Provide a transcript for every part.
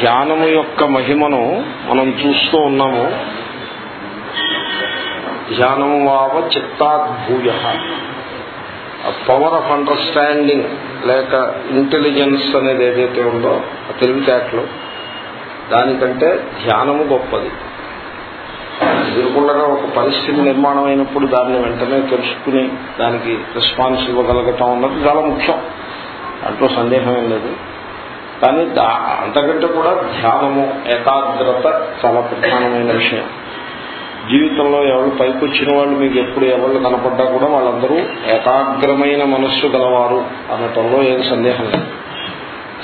ధ్యానము యొక్క మహిమను మనం చూస్తూ ఉన్నాము. ధ్యానము వావ చిత్తాద్భూయ. పవర్ ఆఫ్ అండర్స్టాండింగ్ లేక ఇంటెలిజెన్స్ అనేది ఏదైతే ఉందో ఆ తెలివితేటలు దానికంటే ధ్యానము గొప్పది. ఎదుర్కొండగా ఒక పరిస్థితి నిర్మాణం అయినప్పుడు దాన్ని వెంటనే తెలుసుకుని దానికి రెస్పాన్స్ ఇవ్వగలగటం అన్నది చాలా ముఖ్యం. దాంట్లో సందేహం లేదు. కానీ దా అంతకంటే కూడా ధ్యానము ఏకాగ్రత చాలా ప్రధానమైన విషయం. జీవితంలో ఎవరు పైకి వచ్చిన వాళ్ళు మీకు ఎప్పుడు ఎవరు కనపడ్డా కూడా వాళ్ళందరూ ఏకాగ్రమైన మనస్సు గలవారు అనటంలో ఏం సందేహం లేదు.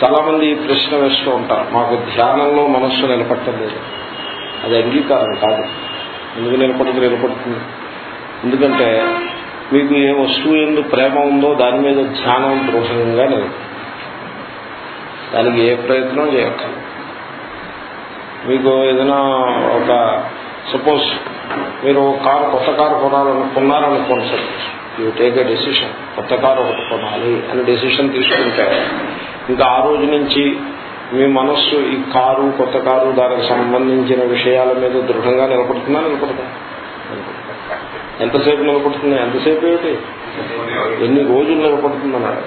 చాలా మంది ఈ ప్రశ్న వేస్తూ ఉంటారు మాకు ధ్యానంలో మనస్సు నిలబట్టలేదు. అది అంగీకారం కాదు. ఎందుకు నిలబడితే నిలబడుతుంది? ఎందుకంటే మీకు ఏ వస్తువు ఎందు ప్రేమ ఉందో దాని మీద ధ్యానం దృఢంగా నిలబడుతుంది దానికి ఏ ప్రయత్నం చేయక్కర్లేదు మీకు ఏదైనా ఒక సపోజ్ మీరు కారు కొత్త car కొనాలనుకున్నారనుకోండి sir you take a decision కొత్త కారు ఒకటి కొనాలి అని డెసిషన్ తీసుకుంటే ఇంకా ఆ రోజు నుంచి మీ మనస్సు ఈ కారు కొత్త కారు దానికి సంబంధించిన విషయాల మీద దృఢంగా నిలబడుతుందా నిలబడదా? ఎంతసేపు నిలబడుతుంది? ఎంతసేపు ఏమిటి? ఎన్ని రోజులు నిలబడుతుందన్నాడు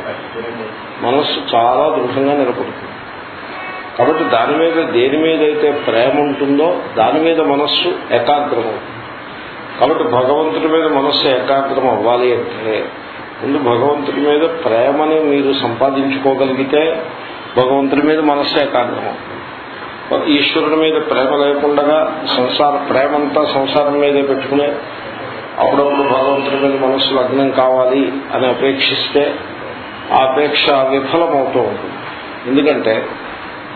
మనస్సు చాలా దృఢంగా నిలబడుతుంది. కాబట్టి దాని మీద దేని మీద అయితే ప్రేమ ఉంటుందో దాని మీద మనస్సు ఏకాగ్రం కాబట్టి భగవంతుడి మీద మనస్సు ఏకాగ్రం అవ్వాలి అంటే ముందు భగవంతుడి మీద ప్రేమని మీరు సంపాదించుకోగలిగితే భగవంతుడి మీద మనస్సు ఏకాగ్రం ఈశ్వరుడి మీద ప్రేమ లేకుండా సంసార ప్రేమంతా సంసారం మీదే పెట్టుకునే అప్పుడప్పుడు భగవంతుడి మీద మనస్సు లగ్నం కావాలి అని అపేక్షిస్తే ఆ అపేక్ష విఫలమవుతూ ఉంటుంది. ఎందుకంటే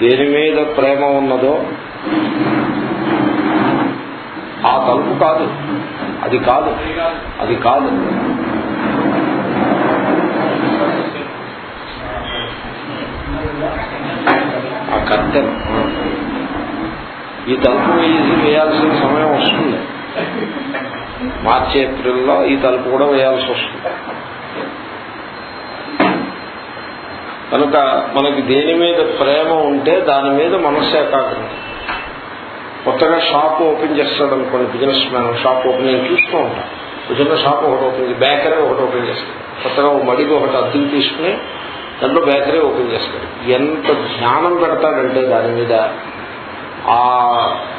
దేని మీద ప్రేమ ఉన్నదో ఆ తలుపు కాదు. అది కాదు. అది కాదు. ఆ కర్తెన్ ఈ తలుపు వేయాల్సిన సమయం వస్తుంది. మార్చి ఏప్రిల్లో ఈ తలుపు కూడా వేయాల్సి వస్తుంది. కనుక మనకి దేని మీద ప్రేమ ఉంటే దాని మీద మనస్సు ఏకాగ్రత కొత్తగా షాప్ ఓపెన్ చేస్తాడు అనుకోండి బిజినెస్ మ్యాన్ షాప్ ఓపెనింగ్ చూస్తూ ఉంటాం. చిన్న షాప్ ఒకటి ఓపెన్ బేకరీ ఒకటి ఓపెన్ చేస్తాడు. కొత్తగా ఒక మడికి ఒకటి అద్దెలు తీసుకుని దాంట్లో బేకరీ ఓపెన్ చేస్తాడు. ఎంత ధ్యానం పెడతాడంటే దాని మీద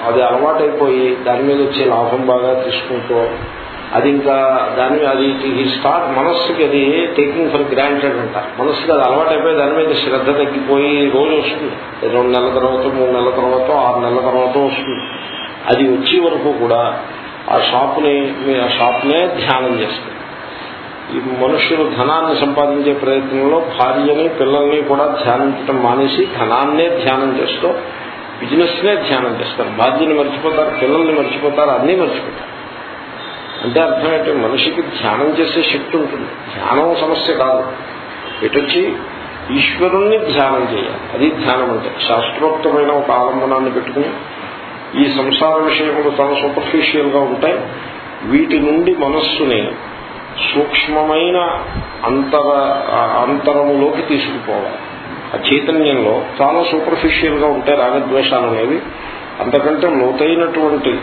అది అలవాటైపోయి దాని మీద వచ్చే లాభం బాగా తీసుకుంటూ అది ఇంకా దాని అది ఈ స్టార్ట్ మనస్సుకి అది టేకింగ్ ఫర్ గ్రాంటెడ్ అంట. మనస్సుకి అది అలవాటైపోయి దాని మీద శ్రద్ధ తగ్గిపోయి రోజు వస్తుంది. రెండు నెలల తర్వాత మూడు నెలల తర్వాత ఆరు నెలల తర్వాత వస్తుంది. అది వచ్చే వరకు కూడా ఆ షాప్ని ఆ షాప్నే ధ్యానం చేస్తుంది. ఈ మనుషులు ధనాన్ని సంపాదించే ప్రయత్నంలో భార్యని పిల్లల్ని కూడా ధ్యానించడం మానేసి ధనాన్నే ధ్యానం చేస్తూ బిజినెస్నే ధ్యానం చేస్తారు. భార్యని మర్చిపోతారు పిల్లల్ని మర్చిపోతారు అన్నీ మర్చిపోతారు. అంటే అర్థం ఏంటి? మనిషికి ధ్యానం చేసే శక్తి ఉంటుంది. ధ్యానం సమస్య కాదు. ఎటొచ్చి ఈశ్వరుణ్ణి ధ్యానం చేయాలి. అది ధ్యానం అంటే శాస్త్రోక్తమైన ఒక ఆలంబనాన్ని పెట్టుకుని ఈ సంసార విషయములు చాలా సూపర్ఫిషియల్గా ఉంటాయి. వీటి నుండి మనస్సుని సూక్ష్మమైన అంతర అంతరములోకి తీసుకుపోవాలి. ఆ చైతన్యంలో చాలా సూపర్ఫిషియల్గా ఉంటాయి రాగద్వేషాలు అనేవి అంతకంటే లోతైనటువంటి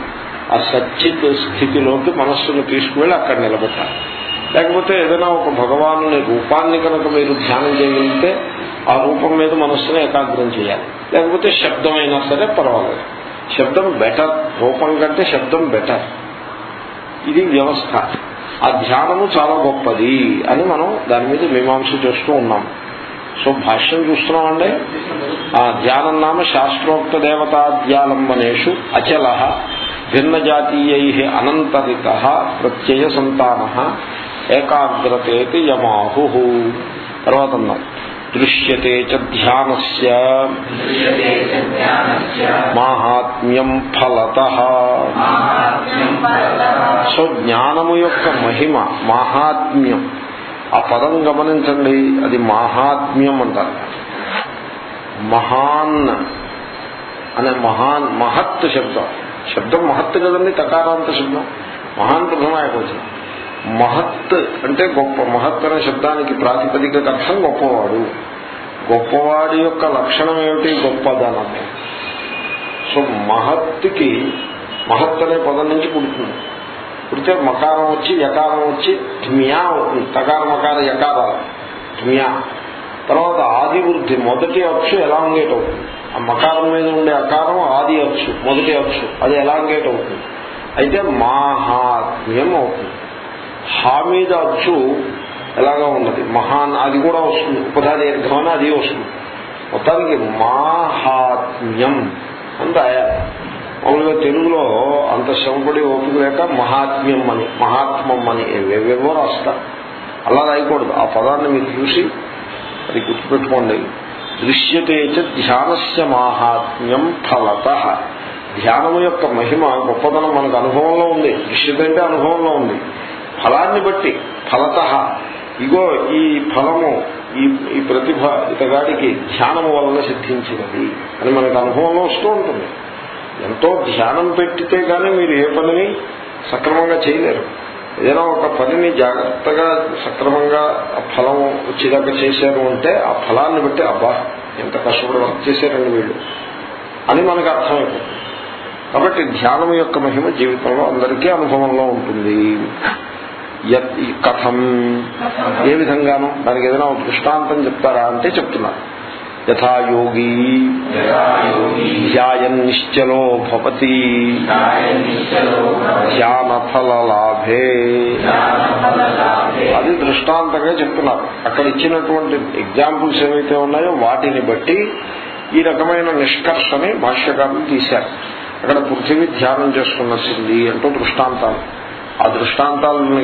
ఆ సచ్చిత్ స్థితిలోకి మనస్సును తీసుకువెళ్ళి అక్కడ నిలబెట్టాలి. లేకపోతే ఏదైనా ఒక భగవాను రూపాన్ని కనుక మీరు ధ్యానం చేయగలిగితే ఆ రూపం మీద మనస్సును ఏకాగ్రం చేయాలి. లేకపోతే శబ్దం అయినా సరే పర్వాలేదు. శబ్దం బెటర్ రూపం కంటే శబ్దం బెటర్ ఇది వ్యవస్థ. ఆ ధ్యానము చాలా గొప్పది అని మనం దాని మీద మీమాంస చేస్తూ ఉన్నాం. సో భాష్యం చూస్తున్నామండి ఆ ధ్యానం నామ శాస్త్రోక్త దేవతాద్యాలంబనేషు అచల భిన్న జాతీయై అనంతరిత ప్రత్యయ సంతాన ఏకాగ్రతేతి యమాహు తర్వాత దృశ్యతే చ ధ్యానస్య మాహాత్మ్యం ఫలత సో జ్ఞానము యొక్క మహిమ మాహాత్మ్యం ఆ పదం గమనించండి. అది మహాత్మ్యం అంటారు. మహాన్ అనే మహాన్ మహత్ శబ్దం. శబ్దం మహత్ కదండి తకారాంత శబ్దం. మహాన్ ప్రథమాయకొచ్చింది మహత్ అంటే గొప్ప మహత్ అనే శబ్దానికి ప్రాతిపదిక అర్థం గొప్పవాడు. గొప్పవాడి యొక్క లక్షణం ఏమిటి? గొప్పదనము సో మహత్తుకి మహత్ అనే పదం నుంచి పుడుతుంది. పుడితే మకారం వచ్చి యకారం వచ్చి ధ్మ్యా అవుతుంది తకార మకార యకారాలు. ధ్మ్యా తర్వాత ఆది వృద్ధి. మొదటి అచ్చు ఎలాంగేట్ అవుతుంది ఆ మకారం మీద ఉండే అకారం ఆది అచ్చు మొదటి అచ్చు. అది ఎలాంగేట్ అవుతుంది అయితే మాహాత్మ్యం అవుతుంది. హా మీద అచ్చు ఎలాగా ఉన్నది? మహాన్ అది కూడా వస్తుంది. ఉపధాది దీర్ఘమని అది వస్తుంది. మొత్తానికి మాహాత్మ్యం అని రాయాలి. మామూలుగా తెలుగులో అంత శ్రమపడి ఓపిక లేక మహాత్మ్యం అని మహాత్మం అని ఏవేవో రాస్తారు. అలా రాయకూడదు. ఆ పదాన్ని మీరు చూసి అది గుర్తుపెట్టుకోండి. దృశ్యతే చ ధ్యానస్య మాహాత్మ్యం ఫలత. ధ్యానం యొక్క మహిమ గొప్పతనం మనకు అనుభవంలో ఉంది. దృశ్యత అంటే అనుభవంలో ఉంది. ఫలాన్ని బట్టి ఫలత. ఇగో ఈ ఫలము ఈ ఈ ప్రతిభ ఇతగాడికి ధ్యానము వలన సిద్ధించినది అని మనకు అనుభవంలో వస్తూ ఉంటుంది. ఎంతో ధ్యానం పెట్టితే కానీ మీరు ఏ పనిని సక్రమంగా చేయలేరు. ఏదైనా ఒక పనిని జాగ్రత్తగా సక్రమంగా ఆ ఫలం వచ్చేదాకా చేశారు అంటే ఆ ఫలాన్ని బట్టి అబ్బా ఎంత కష్టపడి వర్క్ చేశారండి వీళ్ళు అని మనకు అర్థమైపోతుంది. కాబట్టి ధ్యానం యొక్క మహిమ జీవితంలో అందరికీ అనుభవంలో ఉంటుంది. కథం. ఏ విధంగానూ దానికి ఏదైనా దృష్టాంతం చెప్తారా అంటే చెప్తున్నారు యథా యోగి ధ్యాయన్ నిశ్చలో భవతి ధ్యాన ఫల లాభే అది దృష్టాంతంగా చెప్తున్నారు. అక్కడ ఇచ్చినటువంటి ఎగ్జాంపుల్స్ ఏవైతే ఉన్నాయో వాటిని బట్టి ఈ రకమైన నిష్కర్షని భాష్యకారులు తీశారు. అక్కడ పృథివీ ధ్యానం చేసుకున్నసింది అంటూ దృష్టాంతాలు. ఆ దృష్టాంతాలని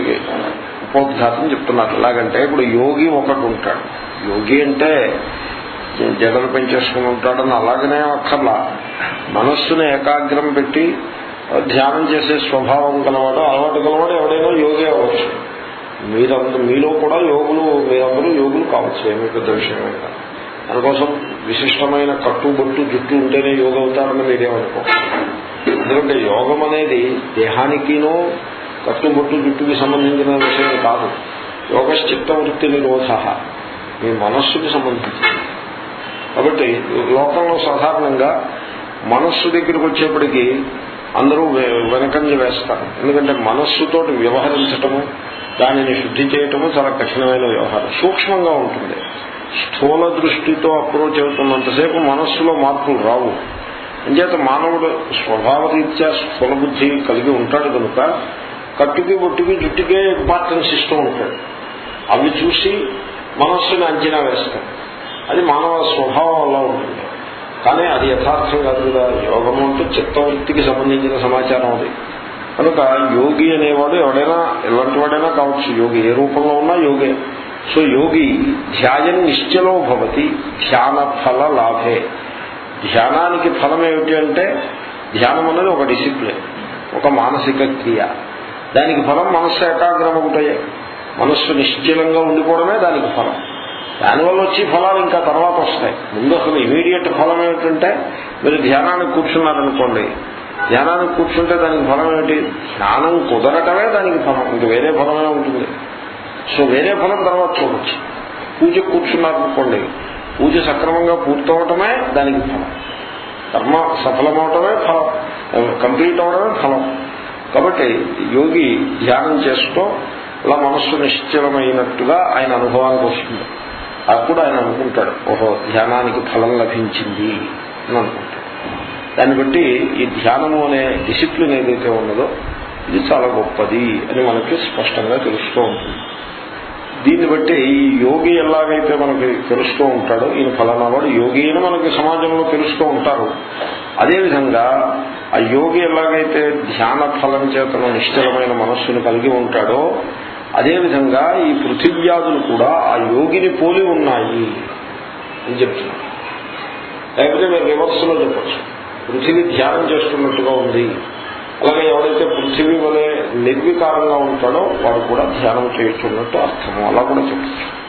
ఉపోద్ఘాతం చెప్తున్నారు. ఎలాగంటే ఇప్పుడు యోగి ఒకటి ఉంటాడు. యోగి అంటే జడలు పెంచేసుకుని ఉంటాడని అలాగనే అక్కర్లా. మనస్సును ఏకాగ్రం పెట్టి ధ్యానం చేసే స్వభావం గలవాడు అలవాటు గలవాడు ఎవడైనా యోగి అవ్వచ్చు. మీరందరూ మీలో కూడా యోగులు మీరందరూ యోగులు కావచ్చు ఏమీ పెద్ద విషయం కాదు. దానికోసం విశిష్టమైన కట్టుబొట్టు జుట్టు ఉంటేనే యోగ అవుతారని మీరేమనుకో ఎందుకంటే యోగం అనేది దేహానికినో కట్టుబొట్టు జుట్టుకి సంబంధించిన విషయం కాదు. యోగ చిత్తవృత్తి నిరోధ. మీ మనస్సుకి సంబంధించింది కాబట్టి లోకంలో సాధారణంగా మనస్సు దగ్గరికి వచ్చేప్పటికీ అందరూ వెనకంజ వేస్తారు. ఎందుకంటే మనస్సుతో వ్యవహరించటము దానిని శుద్ధి చేయటము చాలా కఠినమైన వ్యవహారం. సూక్ష్మంగా ఉంటుంది. స్థూల దృష్టితో అప్రోచ్ అవుతున్నంతసేపు మనస్సులో మార్పులు రావు. అంచేత మానవుడు స్వభావరీత్యా స్థూల బుద్ధి కలిగి ఉంటాడు కనుక కట్టుకి బొట్టుకి జుట్టుకే ఇంపార్టెన్స్ ఇస్తూ ఉంటాడు. అవి చూసి మనస్సుని అంచనా వేస్తాడు అది మానవ స్వభావం వల్ల ఉంటుంది. కానీ అది యథార్థం కాదు కదా. యోగము అంటే చిత్తవృత్తికి సంబంధించిన సమాచారం అది. కనుక యోగి అనేవాడు ఎవడైనా ఎలాంటి వాడైనా కావచ్చు. యోగి ఏ రూపంలో ఉన్నా యోగే. సో యోగి ధ్యాయం నిశ్చలో భవతి ధ్యాన ఫల లాభే. ధ్యానానికి ఫలం ఏమిటి అంటే ధ్యానం అనేది ఒక డిసిప్లిన్ ఒక మానసిక క్రియ. దానికి ఫలం మనస్సు ఏకాగ్రం ఒకటయే మనస్సు నిశ్చలంగా ఉండిపోవడమే దానికి ఫలం. దానివల్ల వచ్చి ఫలాలు ఇంకా తర్వాత వస్తాయి. ముందు అసలు ఇమీడియట్ ఫలం ఏమిటంటే మీరు ధ్యానానికి కూర్చున్నారనుకోండి ధ్యానానికి కూర్చుంటే దానికి ఫలం ఏమిటి? ధ్యానం కుదరటమే దానికి ఫలం ఇంక వేరే ఫలమే ఉంటుంది. సో వేరే ఫలం తర్వాత చూడొచ్చు. పూజ కూర్చున్నారనుకోండి పూజ సక్రమంగా పూర్తవటమే దానికి ఫలం. కర్మ సఫలమవటమే ఫలం కంప్లీట్ అవడమే ఫలం. కాబట్టి యోగి ధ్యానం చేస్తూ అలా మనస్సు నిశ్చలమైనట్టుగా ఆయన అనుభవానికి వస్తుంది అప్పుడు ఆయన అనుకుంటాడు ఓహో ధ్యానానికి ఫలం లభించింది అని అనుకుంటాడు. దాన్ని బట్టి ఈ ధ్యానము అనే డిసిప్లిన్ ఏదైతే ఉన్నదో ఇది చాలా గొప్పది అని మనకి స్పష్టంగా తెలుస్తూ ఉంటుంది. దీన్ని బట్టి ఈ యోగి ఎలాగైతే మనకి తెలుస్తూ ఉంటాడో ఈయన ఫలానా వాడు యోగి అని మనకి సమాజంలో తెలుస్తూ ఉంటారు. అదేవిధంగా ఆ యోగి ఎలాగైతే ధ్యాన ఫలం చేతను నిశ్చలమైన మనస్సును కలిగి ఉంటాడో అదేవిధంగా ఈ పృథివ్యాధులు కూడా ఆ యోగిని పోలి ఉన్నాయి అని చెప్తున్నారు. లేకపోతే మీరు రివర్స్లో చెప్పచ్చు. పృథివీ ధ్యానం చేస్తున్నట్టుగా ఉంది. అలాగే ఎవరైతే పృథివీ వలె నిర్వికారంగా ఉంటాడో వాడు కూడా ధ్యానం చేస్తున్నట్టు అర్థము అలా కూడా చెప్పచ్చు.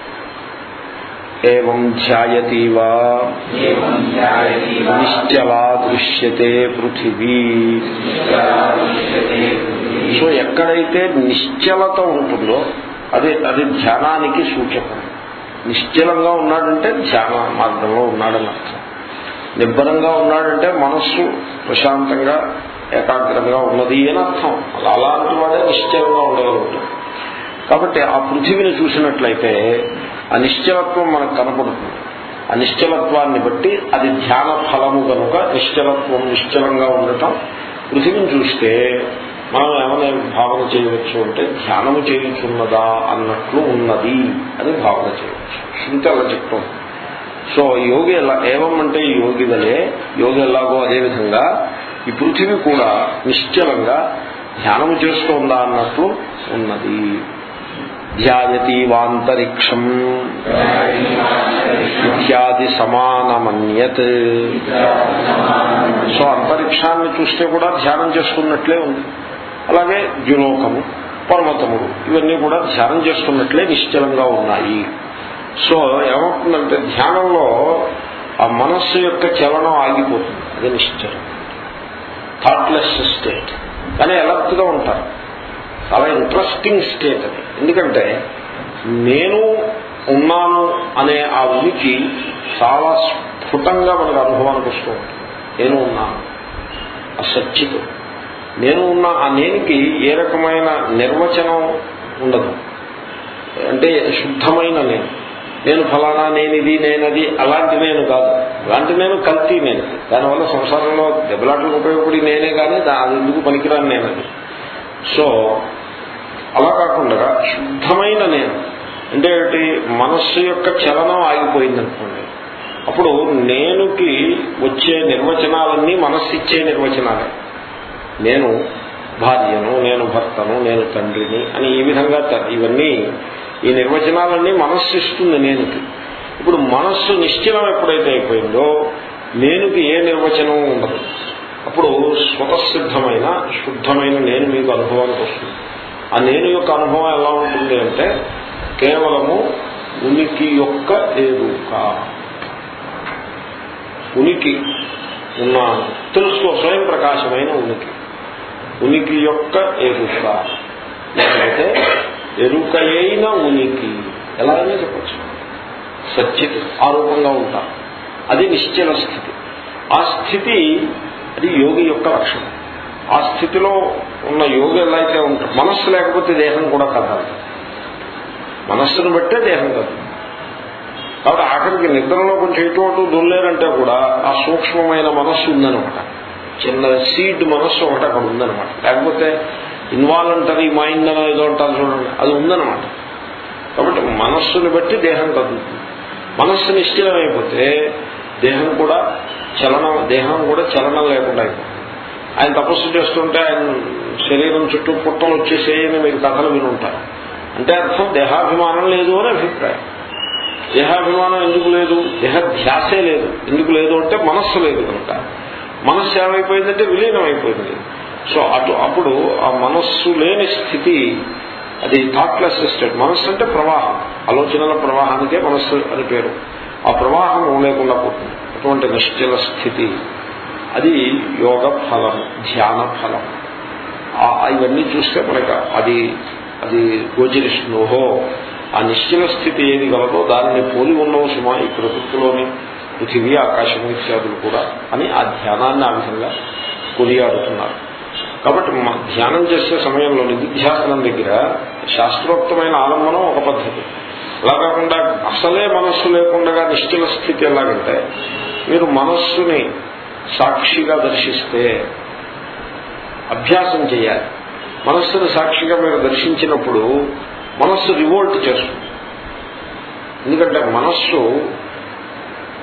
నిశ్చలా దృశ్యతే పృథివీ సో ఎక్కడైతే నిశ్చలత ఉంటుందో అది అది ధ్యానానికి సూచకం. నిశ్చలంగా ఉన్నాడంటే ధ్యాన మార్గంలో ఉన్నాడని అర్థం. నిబ్బరంగా ఉన్నాడంటే మనస్సు ప్రశాంతంగా ఏకాగ్రంగా ఉన్నది అని అర్థం. అలా అలాంటి వాడే నిశ్చలంగా ఉండగలుగుతాడు. కాబట్టి ఆ పృథివిని చూసినట్లయితే ఆ మనకు కనపడుతుంది. ఆ నిశ్చలత్వాన్ని బట్టి అది ధ్యాన ఫలము కనుక నిశ్చలత్వం నిశ్చలంగా ఉండటం. పృథివీని చూస్తే మనం ఏమైనా భావన చేయవచ్చు అంటే ధ్యానము చేయుచున్నదా అన్నట్లు ఉన్నది అని భావన చేయవచ్చు. శృతి అలా చెప్తాం. సో యోగి ఎలా ఏవం అంటే యోగి వలే యోగి ఎలాగో అదేవిధంగా ఈ పృథివీ కూడా నిశ్చలంగా ధ్యానము చేస్తోందా అన్నట్లు ఉన్నది. ధ్యాయతి వాంతరిక్షం. ఇత్యాది సమానమన్యత్. సో అంతరిక్షాన్ని చూస్తే కూడా ధ్యానం చేసుకున్నట్లే ఉంది. అలాగే ద్యులోకము పర్వతములు ఇవన్నీ కూడా ధ్యానం చేసుకున్నట్లే నిశ్చలంగా ఉన్నాయి. సో ఏమవుతుందంటే ధ్యానంలో ఆ మనస్సు యొక్క చలనం ఆగిపోతుంది. అది నిశ్చలం. థాట్లెస్ స్టేట్ కానీ ఎలర్ట్గా ఉంటారు. చాలా ఇంట్రెస్టింగ్ స్టేట్ అది. ఎందుకంటే నేను ఉన్నాను అనే ఆ ఉనికి చాలా స్ఫుటంగా మనకు అనుభవానికి వస్తూ నేను ఉన్నాను. ఆ నేను ఉన్న ఆ నేనికి ఏ రకమైన నిర్వచనం ఉండదు. అంటే శుద్ధమైన నేను. నేను ఫలానా నేనిది నేనది అలాంటి నేను కాదు. అలాంటి నేను కల్తీ నేను దానివల్ల సంసారంలో దెబ్బలాటలకు ఉపయోగపడి నేనే కానీ అది ఎందుకు పనికిరాని నేనది? సో అలా కాకుండా శుద్ధమైన నేను. అంటే ఏమిటి మనస్సు యొక్క చలనం ఆగిపోయింది అనుకోండి. అప్పుడు నేనుకి వచ్చే నిర్వచనాలన్నీ మనస్సు ఇచ్చే నిర్వచనాలే. నేను భార్యను నేను భర్తను నేను తండ్రిని అని ఈ విధంగా ఇవన్నీ ఈ నిర్వచనాలన్నీ మనస్సు ఇస్తుంది నేనుకి. ఇప్పుడు మనస్సు నిశ్చలం ఎప్పుడైతే అయిపోయిందో నేనుకి ఏ నిర్వచనం ఉండదు. అప్పుడు స్వతసిద్ధమైన శుద్ధమైన నేను మీకు అనుభవానికి వస్తుంది. ఆ నేను యొక్క అనుభవం ఎలా ఉంటుంది అంటే కేవలము ఉనికి యొక్క ఎరుక ఉనికి ఉన్న తెలుసుకో స్వయం ప్రకాశమైన ఉనికి. ఉనికి యొక్క ఎరుక లేకపోతే ఎరుకయైన ఉనికి. ఎలా అయినా చెప్పచ్చు? సచ్చిత్ రూపంగా ఉంటారు. అది నిశ్చల స్థితి. ఆ స్థితి అది యోగి యొక్క లక్షణం. ఆ స్థితిలో ఉన్న యోగి ఎలా అయితే ఉంటాడు మనస్సు లేకపోతే దేహం కూడా కదలదు. మనస్సును బట్టే దేహం కదలదు. కాబట్టి ఆఖరికి నిద్రలో కొంచెం ఇటువంటి దొల్లేరంటే కూడా ఆ సూక్ష్మమైన మనస్సు ఉందనమాట చిన్న సీడ్ మనస్సు ఒకటి అక్కడ ఉందనమాట లేకపోతే ఇన్వాలంటరీ మైండ్ అనో ఏదో అంటారు చూడండి అది ఉందనమాట కాబట్టి మనస్సుని బట్టి దేహం కదులుతుంది. మనస్సు నిశ్చలమైపోతే దేహం కూడా చలనం దేహం కూడా చలనం లేకుండా ఆయన తపస్సు చేస్తుంటే ఆయన శరీరం చుట్టూ పుట్టలు వచ్చేసేయని మీరు కథలు వినుంటారు. అంటే అర్థం దేహాభిమానం లేదు అని అభిప్రాయం. దేహాభిమానం ఎందుకు లేదు? దేహ ధ్యాసే లేదు. ఎందుకు లేదు అంటే మనస్సు లేదు కనుక. మనస్సు ఏమైపోయిందంటే విలీనం అయిపోయింది సో అటు అప్పుడు ఆ మనస్సు లేని స్థితి అది థాట్లెస్ స్టేట్ మనస్సు అంటే ప్రవాహం. ఆలోచనల ప్రవాహానికే మనస్సు అని పేరు. ఆ ప్రవాహం లేకుండా పోతుంది. అటువంటి నిశ్చల స్థితి. అది యోగ ఫలం ధ్యాన ఫలం. ఇవన్నీ చూస్తే మనకు అది అది గోచరిస్తుంది ఆ నిశ్చల స్థితి ఏది గలదో దానిని పోలి ఉన్నవు సుమా ఈ ప్రకృతిలోని పృథివీ ఆకాశం ఇత్యాదులు కూడా అని ఆ ధ్యానాన్ని ఆ విధంగా కొనియాడుతున్నారు. కాబట్టి ధ్యానం చేసే సమయంలో నిధిధ్యాసనం దగ్గర శాస్త్రోక్తమైన ఆలంబనం ఒక పద్ధతి. అలా కాకుండా అసలే మనస్సు లేకుండా నిశ్చల స్థితి ఎలాగంటే మీరు మనస్సుని సాక్షిగా దర్శిస్తే అభ్యాసం చేయాలి. మనస్సును సాక్షిగా మీరు దర్శించినప్పుడు మనస్సు రివోల్ట్ చేస్తుంది. ఎందుకంటే మనస్సు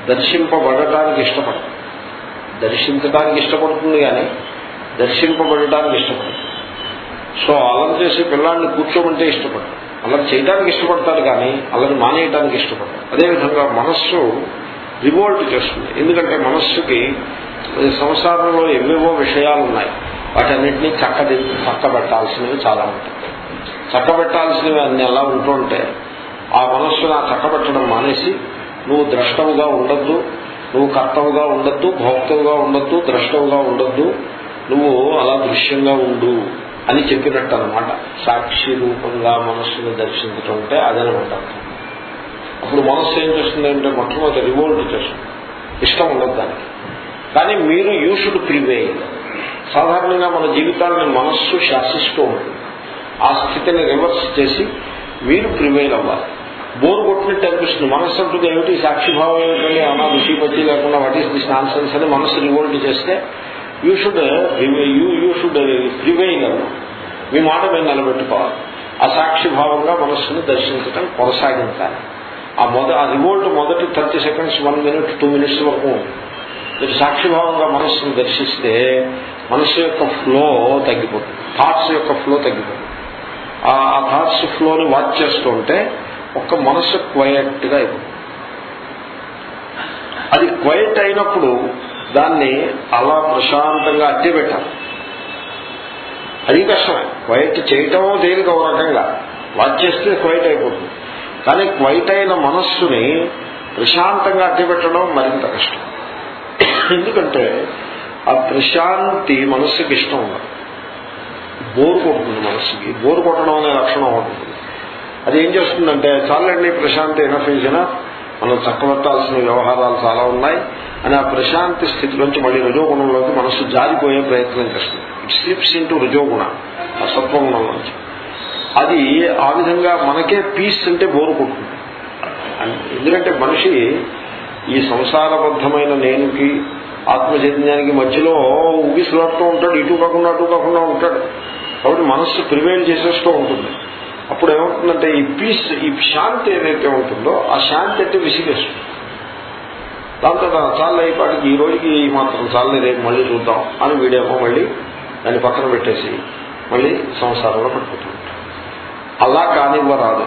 దర్శింపబడటానికి ఇష్టపడదు. దర్శించడానికి ఇష్టపడుతుంది కానీ దర్శింపబడటానికి ఇష్టపడదు. సో అలం చేసి పిల్లాన్ని కూర్చోమంటే ఇష్టపడతాడు అల్లరి చేయడానికి ఇష్టపడతారు కానీ అల్లరి మానేయడానికి ఇష్టపడతారు అదేవిధంగా మనస్సు రివోల్ట్ చేస్తుంది. ఎందుకంటే మనస్సుకి సంసారంలో ఎవేవో విషయాలు ఉన్నాయి వాటన్నింటినీ చక్కది చక్కబెట్టాల్సినవి చాలా ఉంటాయి. చక్కబెట్టాల్సినవి అన్ని ఎలా ఉంటుంటే ఆ మనస్సును ఆ చక్కబెట్టడం మానేసి నువ్వు ద్రష్టవుగా ఉండద్దు నువ్వు కర్తవుగా ఉండద్దు భోక్తవుగా ఉండద్దు ద్రష్టవుగా ఉండద్దు నువ్వు అలా దృశ్యంగా ఉండు. అని చెప్పినట్టు అనమాట సాక్షి రూపంగా మనస్సును దర్శించటం అంటే అదనమాట అప్పుడు మనస్సు ఏం చేస్తుంది అంటే మొట్టమొదటి రివోల్ట్ చేస్తుంది. ఇష్టం ఉండదు దానికి. కానీ మీరు యూషుడు షుడ్ సాధారణంగా మన జీవితాన్ని మనస్సు శాసిస్తూ ఉంటుంది. ఆ స్థితిని రివర్స్ చేసి మీరు ప్రివేల్ అవ్వాలి. బోర్ కొట్టినట్టు అనిపిస్తుంది. మనస్సు అంటుంది ఏమిటి సాక్షిభావం ఏమిటండి అన్నా రుచి పచ్చి లేకుండా వాటి ఈస్ దిస్ నాన్సెన్స్ అని మనస్సు రివోల్ట్ చేస్తే you should you you should rewind మీ మాట మేము నిలబెట్టుకోవాలి. ఆ సాక్షిభావంగా మనస్సును దర్శించడం కొనసాగించాలి. ఆ మొద ఆ రివోల్ట్ మొదటి thirty seconds one minute two minutes వరకు మీరు సాక్షిభావంగా మనస్సును దర్శిస్తే మనస్సు యొక్క ఫ్లో తగ్గిపోతుంది. థాట్స్ యొక్క ఫ్లో తగ్గిపోతుంది. ఆ థాట్స్ ఫ్లోని వాచ్ చేస్తుంటే ఒక్క మనస్సు క్వయట్ అయిపోతుంది. అది క్వయట్ అయినప్పుడు దాన్ని అలా ప్రశాంతంగా అద్దె పెట్టాలి అది కష్టమే. క్వైట్ చేయటం దేనికి ఒక రకంగా? వాచ్ చేస్తే క్వైట్ అయిపోతుంది. కానీ క్వైట్ అయిన మనస్సుని ప్రశాంతంగా అట్టపెట్టడం మరింత కష్టం. ఎందుకంటే ఆ ప్రశాంతి మనస్సుకి ఇష్టం ఉండదు. బోరు కొడుతుంది మనస్సుకి. బోరు కొట్టడం అనే లక్షణం ఉంటుంది. అది ఏం చేస్తుందంటే చాలండి ప్రశాంతి ఎనఫీజన మనం చక్కబెట్టాల్సిన వ్యవహారాలు చాలా ఉన్నాయి. అని ఆ ప్రశాంతి స్థితిలోంచి మళ్ళీ రజోగుణంలోకి మనస్సు జారిపోయే ప్రయత్నం చేస్తుంది. ఇట్ స్లిప్స్ ఇంటూ రజోగుణ ఆ సత్వగుణంలోంచి. అది ఆ విధంగా మనకే పీస్ అంటే బోరు ఎందుకంటే మనిషి ఈ సంసారబద్ధమైన నేనుకి ఆత్మచైతన్యానికి మధ్యలో ఊగిసలాడుతూ ఉంటాడు ఇటు కాకుండా అటు కాకుండా ఉంటాడు. కాబట్టి మనస్సు ప్రివేల్ చేసేస్తూ ఉంటుంది. అప్పుడు ఏమవుతుందంటే ఈ పీస్ ఈ శాంతి ఏదైతే ఉంటుందో ఆ శాంతి అంటే విసిగేస్తుంది. దాంతో చాలా అయిపాటికి ఈ రోజుకి మాత్రం చాలా రేపు మళ్ళీ చూద్దాం అని వీడేమో మళ్ళీ దాన్ని పక్కన పెట్టేసి మళ్ళీ సంసారంలో పడిపోతుంది అలా కానివ్వరాదు.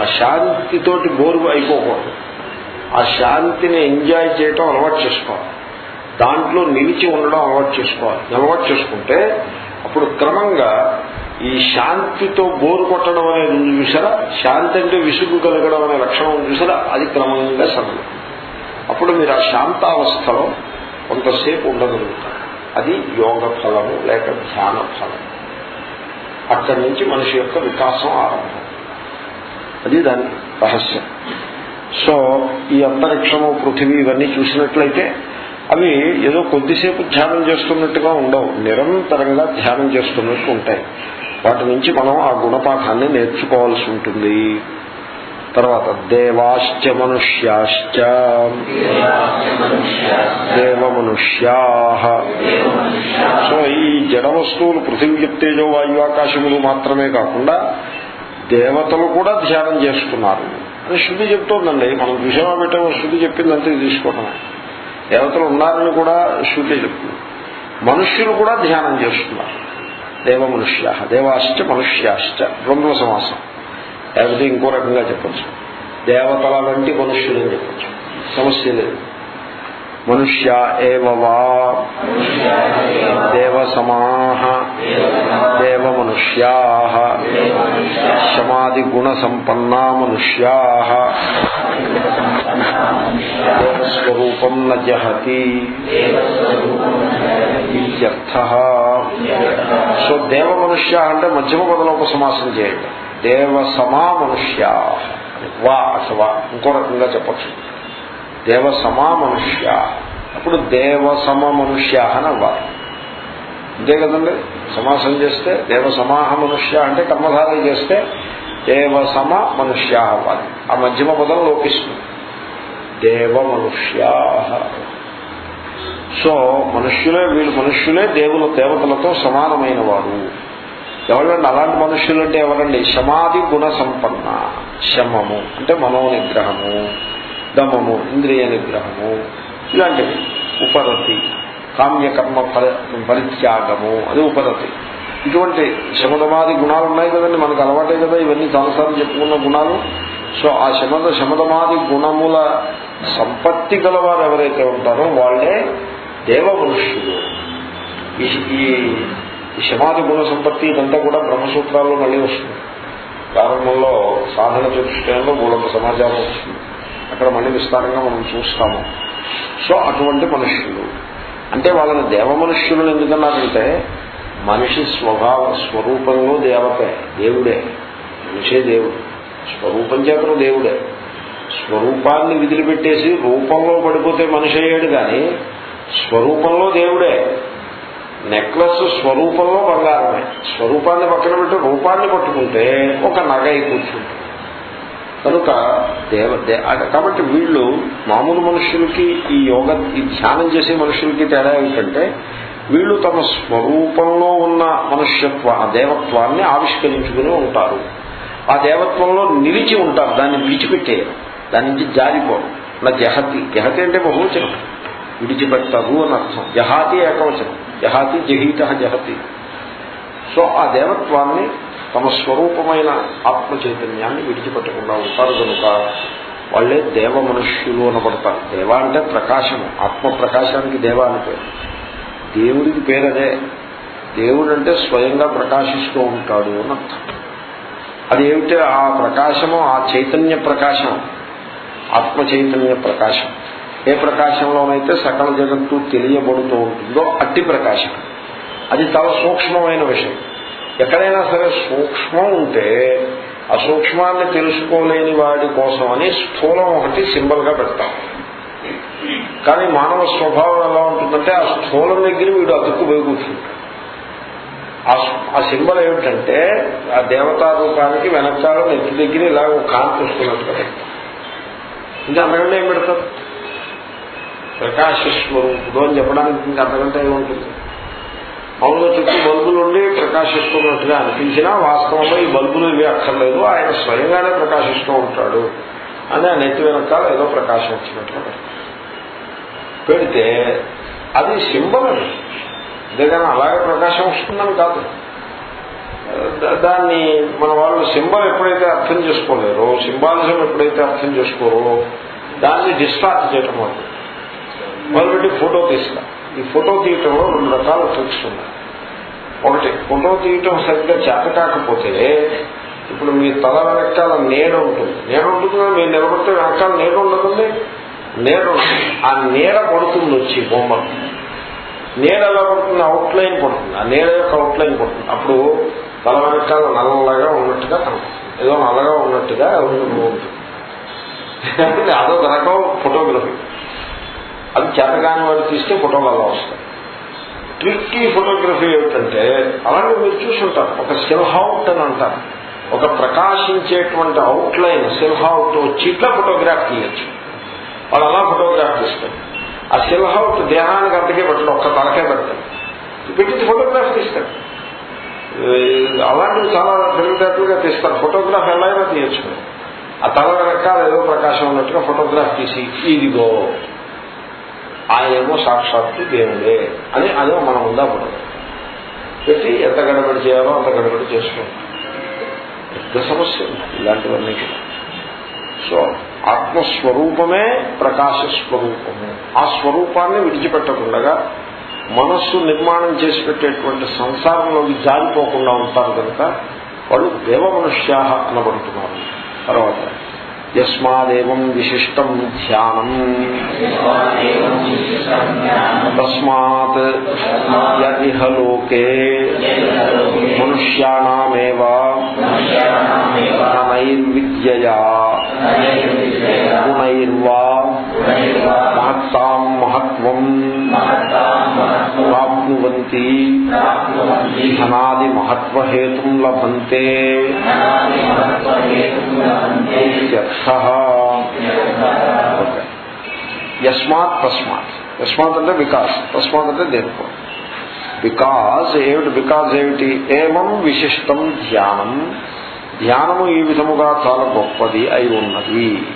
ఆ శాంతితోటి బోరు అయిపోకూడదు. ఆ శాంతిని ఎంజాయ్ చేయటం అలవాటు చేసుకోవాలి. దాంట్లో నిలిచి ఉండడం అలవాటు చేసుకోవాలి. అలవాటు చేసుకుంటే అప్పుడు క్రమంగా ఈ శాంతితో బోరు కొట్టడం అనేది ఉంది చూసారా? శాంతి అంటే విసుగు కలగడం అనే లక్షణం ఉంది చూసారా? అది క్రమంగా సరళం అప్పుడు మీరు ఆ శాంతావస్థలో కొంతసేపు ఉండగలుగుతారు. అది యోగ ఫలము లేక ధ్యాన ఫలం అక్కడి నుంచి మనిషి యొక్క వికాసం ఆరంభం. అది దాని రహస్యం. సో ఈ అంతరిక్షము పృథివీ ఇవన్నీ చూసినట్లయితే అవి ఏదో కొద్దిసేపు ధ్యానం చేస్తున్నట్టుగా ఉండవు. నిరంతరంగా ధ్యానం చేస్తున్నట్టు ఉంటాయి. వాటి నుంచి మనం ఆ గుణపాఠాన్ని నేర్చుకోవాల్సి ఉంటుంది. తర్వాత దేవాశ్చ మనుష్యాశ్చ. దేవ మనుష్యా సో ఈ జడ వస్తువులు పృథివీ తేజో వాయు ఆకాశములు మాత్రమే కాకుండా దేవతలు కూడా ధ్యానం చేస్తున్నారు. అని శృతి చెప్తోందండి. మనం విషయమా పెట్టాము శృతి చెప్పిందంతే తీసుకోవటమే దేవతలు ఉన్నారని కూడా శృతి చెప్తుంది. మనుష్యులు కూడా ధ్యానం చేస్తున్నారు. దేవ మనుష్య దేవాశ్చ మనుష్యాశ్చ ద్వంద్వ సమాసం. లేకపోతే ఇంకో రకంగా చెప్పచ్చు. దేవతల వంటి మనుష్యులు అని చెప్పచ్చు. సమస్య లేదు. మనుష్య ఏవవా దేవ సమాహ దేవ మనుష్యా శమాది గుణ సంపన్నా మనుష్యా స్వరూపం న ఇత్యర్థ సో దేవ మనుష్య అంటే మధ్యమ పదలో ఉపసమాసం చేయండి. దేవ సమా మనుష్య వా అథవా ఇంకో రకంగా చెప్పచ్చు. దేవ సమా మనుష్య అప్పుడు దేవ సమ మనుష్య అని అవ్వాలి అంతే కదండి? సమాసం చేస్తే దేవ సమాహ మనుష్య అంటే కర్మధారణ చేస్తే దేవ సమ మనుష్య అవ్వాలి ఆ మధ్యమ పదం లోపిస్తుంది. దేవ మనుష్యా సో మనుష్యులే వీళ్ళు మనుష్యులే దేవుల దేవతలతో సమానమైన వారు ఎవరండి? అలాంటి మనుష్యులు అంటే ఎవరండి? శమాది గుణ సంపన్న శమము అంటే మనో నిగ్రహము దమము ఇంద్రియ నిగ్రహము ఇలాంటివి. ఉపరతి కామ్యకర్మ పరిత్యాగము అది ఉపరతి. ఇటువంటి శమదమాది గుణాలు ఉన్నాయి కదండి మనకు అలవాటే కదా ఇవన్నీ చాలాసార్లు చెప్పుకున్న గుణాలు. సో ఆ శమద శమదమాది గుణముల సంపత్తి గలవారు ఎవరైతే ఉంటారో వాళ్ళే దేవ మనుష్యులు ఈ శమాది గుణ సంపత్తి ఇదంతా కూడా బ్రహ్మసూత్రాల్లో మళ్ళీ వస్తుంది. ప్రారంభంలో సాధన చతుష్టయంలో మూడంత సమాచారం వస్తుంది. అక్కడ మళ్ళీ విస్తారంగా మనం చూస్తాము. సో అటువంటి మనుష్యులు. అంటే వాళ్ళని దేవ మనుష్యులు ఎందుకన్నారంటే మనిషి స్వభావ స్వరూపంలో దేవతే దేవుడే. మనిషే దేవుడు. స్వరూపం చేతను దేవుడే. స్వరూపాన్ని విదిలిపెట్టేసి రూపంలో పడిపోతే మనిషి అయ్యాడు కానీ స్వరూపంలో దేవుడే. నెక్లెస్ స్వరూపంలో బంగారమే. స్వరూపాన్ని పక్కన పెట్టి రూపాన్ని పట్టుకుంటే ఒక నగై కూర్చుంటుంది. కనుక దేవ దే- కాబట్టి వీళ్ళు మామూలు మనుషులకి ఈ యోగ ఈ ధ్యానం చేసే మనుషులకి తేడా ఏంటంటే వీళ్ళు తమ స్వరూపంలో ఉన్న మనుష్యత్వ ఆ దేవత్వాన్ని ఆవిష్కరించుకుని ఉంటారు. ఆ దేవత్వంలో నిలిచి ఉంటారు దాన్ని విడిచిపెట్టేయరు. దాని నుంచి జారిపోరు. నా జహతి జహతి అంటే బహువచనం. విడిచిపెట్టరు అని అర్థం. జహాతి ఏకవచనం. జహాతి జహీత జహతి. సో ఆ దేవత్వాన్ని తమ స్వరూపమైన ఆత్మ చైతన్యాన్ని విడిచిపెట్టకుండా ఉంటారు కనుక వాళ్ళే దేవ మనుష్యులు అనబడతారు. దేవ అంటే ప్రకాశము. ఆత్మ ప్రకాశానికి దేవ అని పేరు. దేవుడికి పేరు అదే. దేవుడు అంటే స్వయంగా ప్రకాశిస్తూ ఉంటాడు అని అర్థం. అది ఆ ప్రకాశము ఆ చైతన్య ప్రకాశం. ఆత్మ చైతన్య ప్రకాశం. ఏ ప్రకాశంలోనైతే సకల జగత్తు తెలియబడుతూ ఉంటుందో అట్టి ప్రకాశం. అది చాలా సూక్ష్మమైన విషయం. ఎక్కడైనా సరే సూక్ష్మం ఉంటే ఆ సూక్ష్మాన్ని తెలుసుకోలేని వాడి కోసం అని స్థూలం ఒకటి సింబల్గా పెడతాం. కానీ మానవ స్వభావం ఎలా ఉంటుందంటే ఆ స్థూలం దగ్గర వీడు అతుక్కుపోయి కూర్చుంటాడు. ఆ- ఆ సింబల్ ఏమిటంటే ఆ దేవతా రూపానికి వెనకాల నెత్తి దగ్గర ఇలా ఒక కాంతి వస్తున్నట్టు ఇంకా అంతకంటే ఏం పెడతారు? ప్రకాశ స్వరూపుడు అని చెప్పడానికి ఇంకా అంతకంటే ఏముంటుంది మామూలుగా చుట్టూ బల్బులు ఉండి ప్రకాశిస్తున్నట్టుగా అనిపించినా వాస్తవంలో ఈ బల్బులు ఇవి అక్కర్లేదు. ఆయన స్వయంగానే ప్రకాశిస్తూ ఉంటాడు. అని ఆ నెత్తి వెనకాల ఏదో ప్రకాశం వచ్చినట్టుగా పెడతారు. పెడితే అది సింబల్. అది అంతేగాని అలాగే ప్రకాశం వస్తుందని కాదు. దా- దాన్ని మన వాళ్ళు సింబల్ ఎప్పుడైతే అర్థం చేసుకోలేరో సింబాలిజం ఎప్పుడైతే అర్థం చేసుకోరో దాన్ని డిస్టార్ట్ చేయటం వాళ్ళు మొదలుపెట్టి ఫోటో తీస్తా. ఈ ఫోటో తీయటంలో రెండు రకాల ట్రిక్స్ ఉన్నాయి ఒకటి ఫోటో తీయటం సరిగ్గా చేత కాకపోతే ఇప్పుడు మీ తల వెనకాల నీడ ఉంటుంది. నీడ ఉంటుంది? మీరు నిలబడితే వెనకాల నీడ ఉండదండి నీడ ఆ నీడ పడుతుంది వచ్చి బొమ్మ. నీడ ఎలా పడుతుంది అవుట్లైన్ పడుతుంది. ఆ నీడ యొక్క అవుట్లైన్ పడుతుంది. అప్పుడు తల వెనకాల నల్లగా ఉన్నట్టుగా కనపడుతుంది. ఏదో నల్లగా ఉన్నట్టుగా ఉంటుంది. అదో రకం ఫోటోగ్రఫీ అది చేతగాని వాడు తీస్తే ఫోటోలు అలా వస్తాయి ట్రిక్కీ ఫోటోగ్రఫీ ఏమిటంటే అలాగే మీరు చూసుంటారు. ఒక సిల్హౌట్ అని అంటారు. ఒక ప్రకాశించేటువంటి అవుట్లైన్ సిల్హౌట్ వచ్చి ఇట్లా ఫోటోగ్రాఫ్ తీయచ్చు. వాళ్ళు అలా ఫోటోగ్రాఫ్ తీస్తారు ఆ సిల్హౌట్ దేహానికి అంతకే పెట్టడం ఒక్క తలకే పెడతాడు పెట్టి ఫోటోగ్రాఫ్ తీస్తాడు అలాంటివి చాలా తెలివితేటలుగా తీస్తారు. ఫోటోగ్రాఫ్ ఎలా అయినా తీయచ్చు. ఆ తల రకాలు ఏదో ప్రకాశం ఉన్నట్టుగా ఫోటోగ్రాఫ్ తీసి ఇదిగో ఆయనేమో సాక్షాత్తు దేవుడే అని అదే మనం ఉందా ఫోటోగ్రాఫ్ పెట్టి ఎంత గడబడి చేయాలో అంత గడబడి చేసుకోండి. పెద్ద సమస్య ఇలాంటివన్నీ కూడా సో ఆత్మస్వరూపమే ప్రకాశ స్వరూపము ఆ స్వరూపాన్ని విడిచిపెట్టకుండా మనస్సు నిర్మాణం చేసి పెట్టేటువంటి సంసారంలోకి జారిపోకుండా ఉంటారు కనుక వాళ్ళు దేవ మనుష్యా అనబడుతున్నారు. తర్వాత యస్మాదేవం విశిష్టం ధ్యానం తస్మాత్ యదిహ లోకే మనుష్యాణమేవ నైర్విద్యయా గుణైర్వా మహత్తాం మహత్వం ప్రాప్నువంతి ధనాది మహత్వహేతుం లభంతే. ఇత్యర్థః. యస్మాత్ తస్మాత్. యస్మాత్ అంటే బికాస్ తస్మాత్ అంటే దేనికో. బికాజ్ ఏమిటి? బికాజ్ ఏమిటి? ఏమం విశిష్టం ధ్యానం. ధ్యానము ఈ విధముగా చాలా గొప్పది అయి ఉన్నది.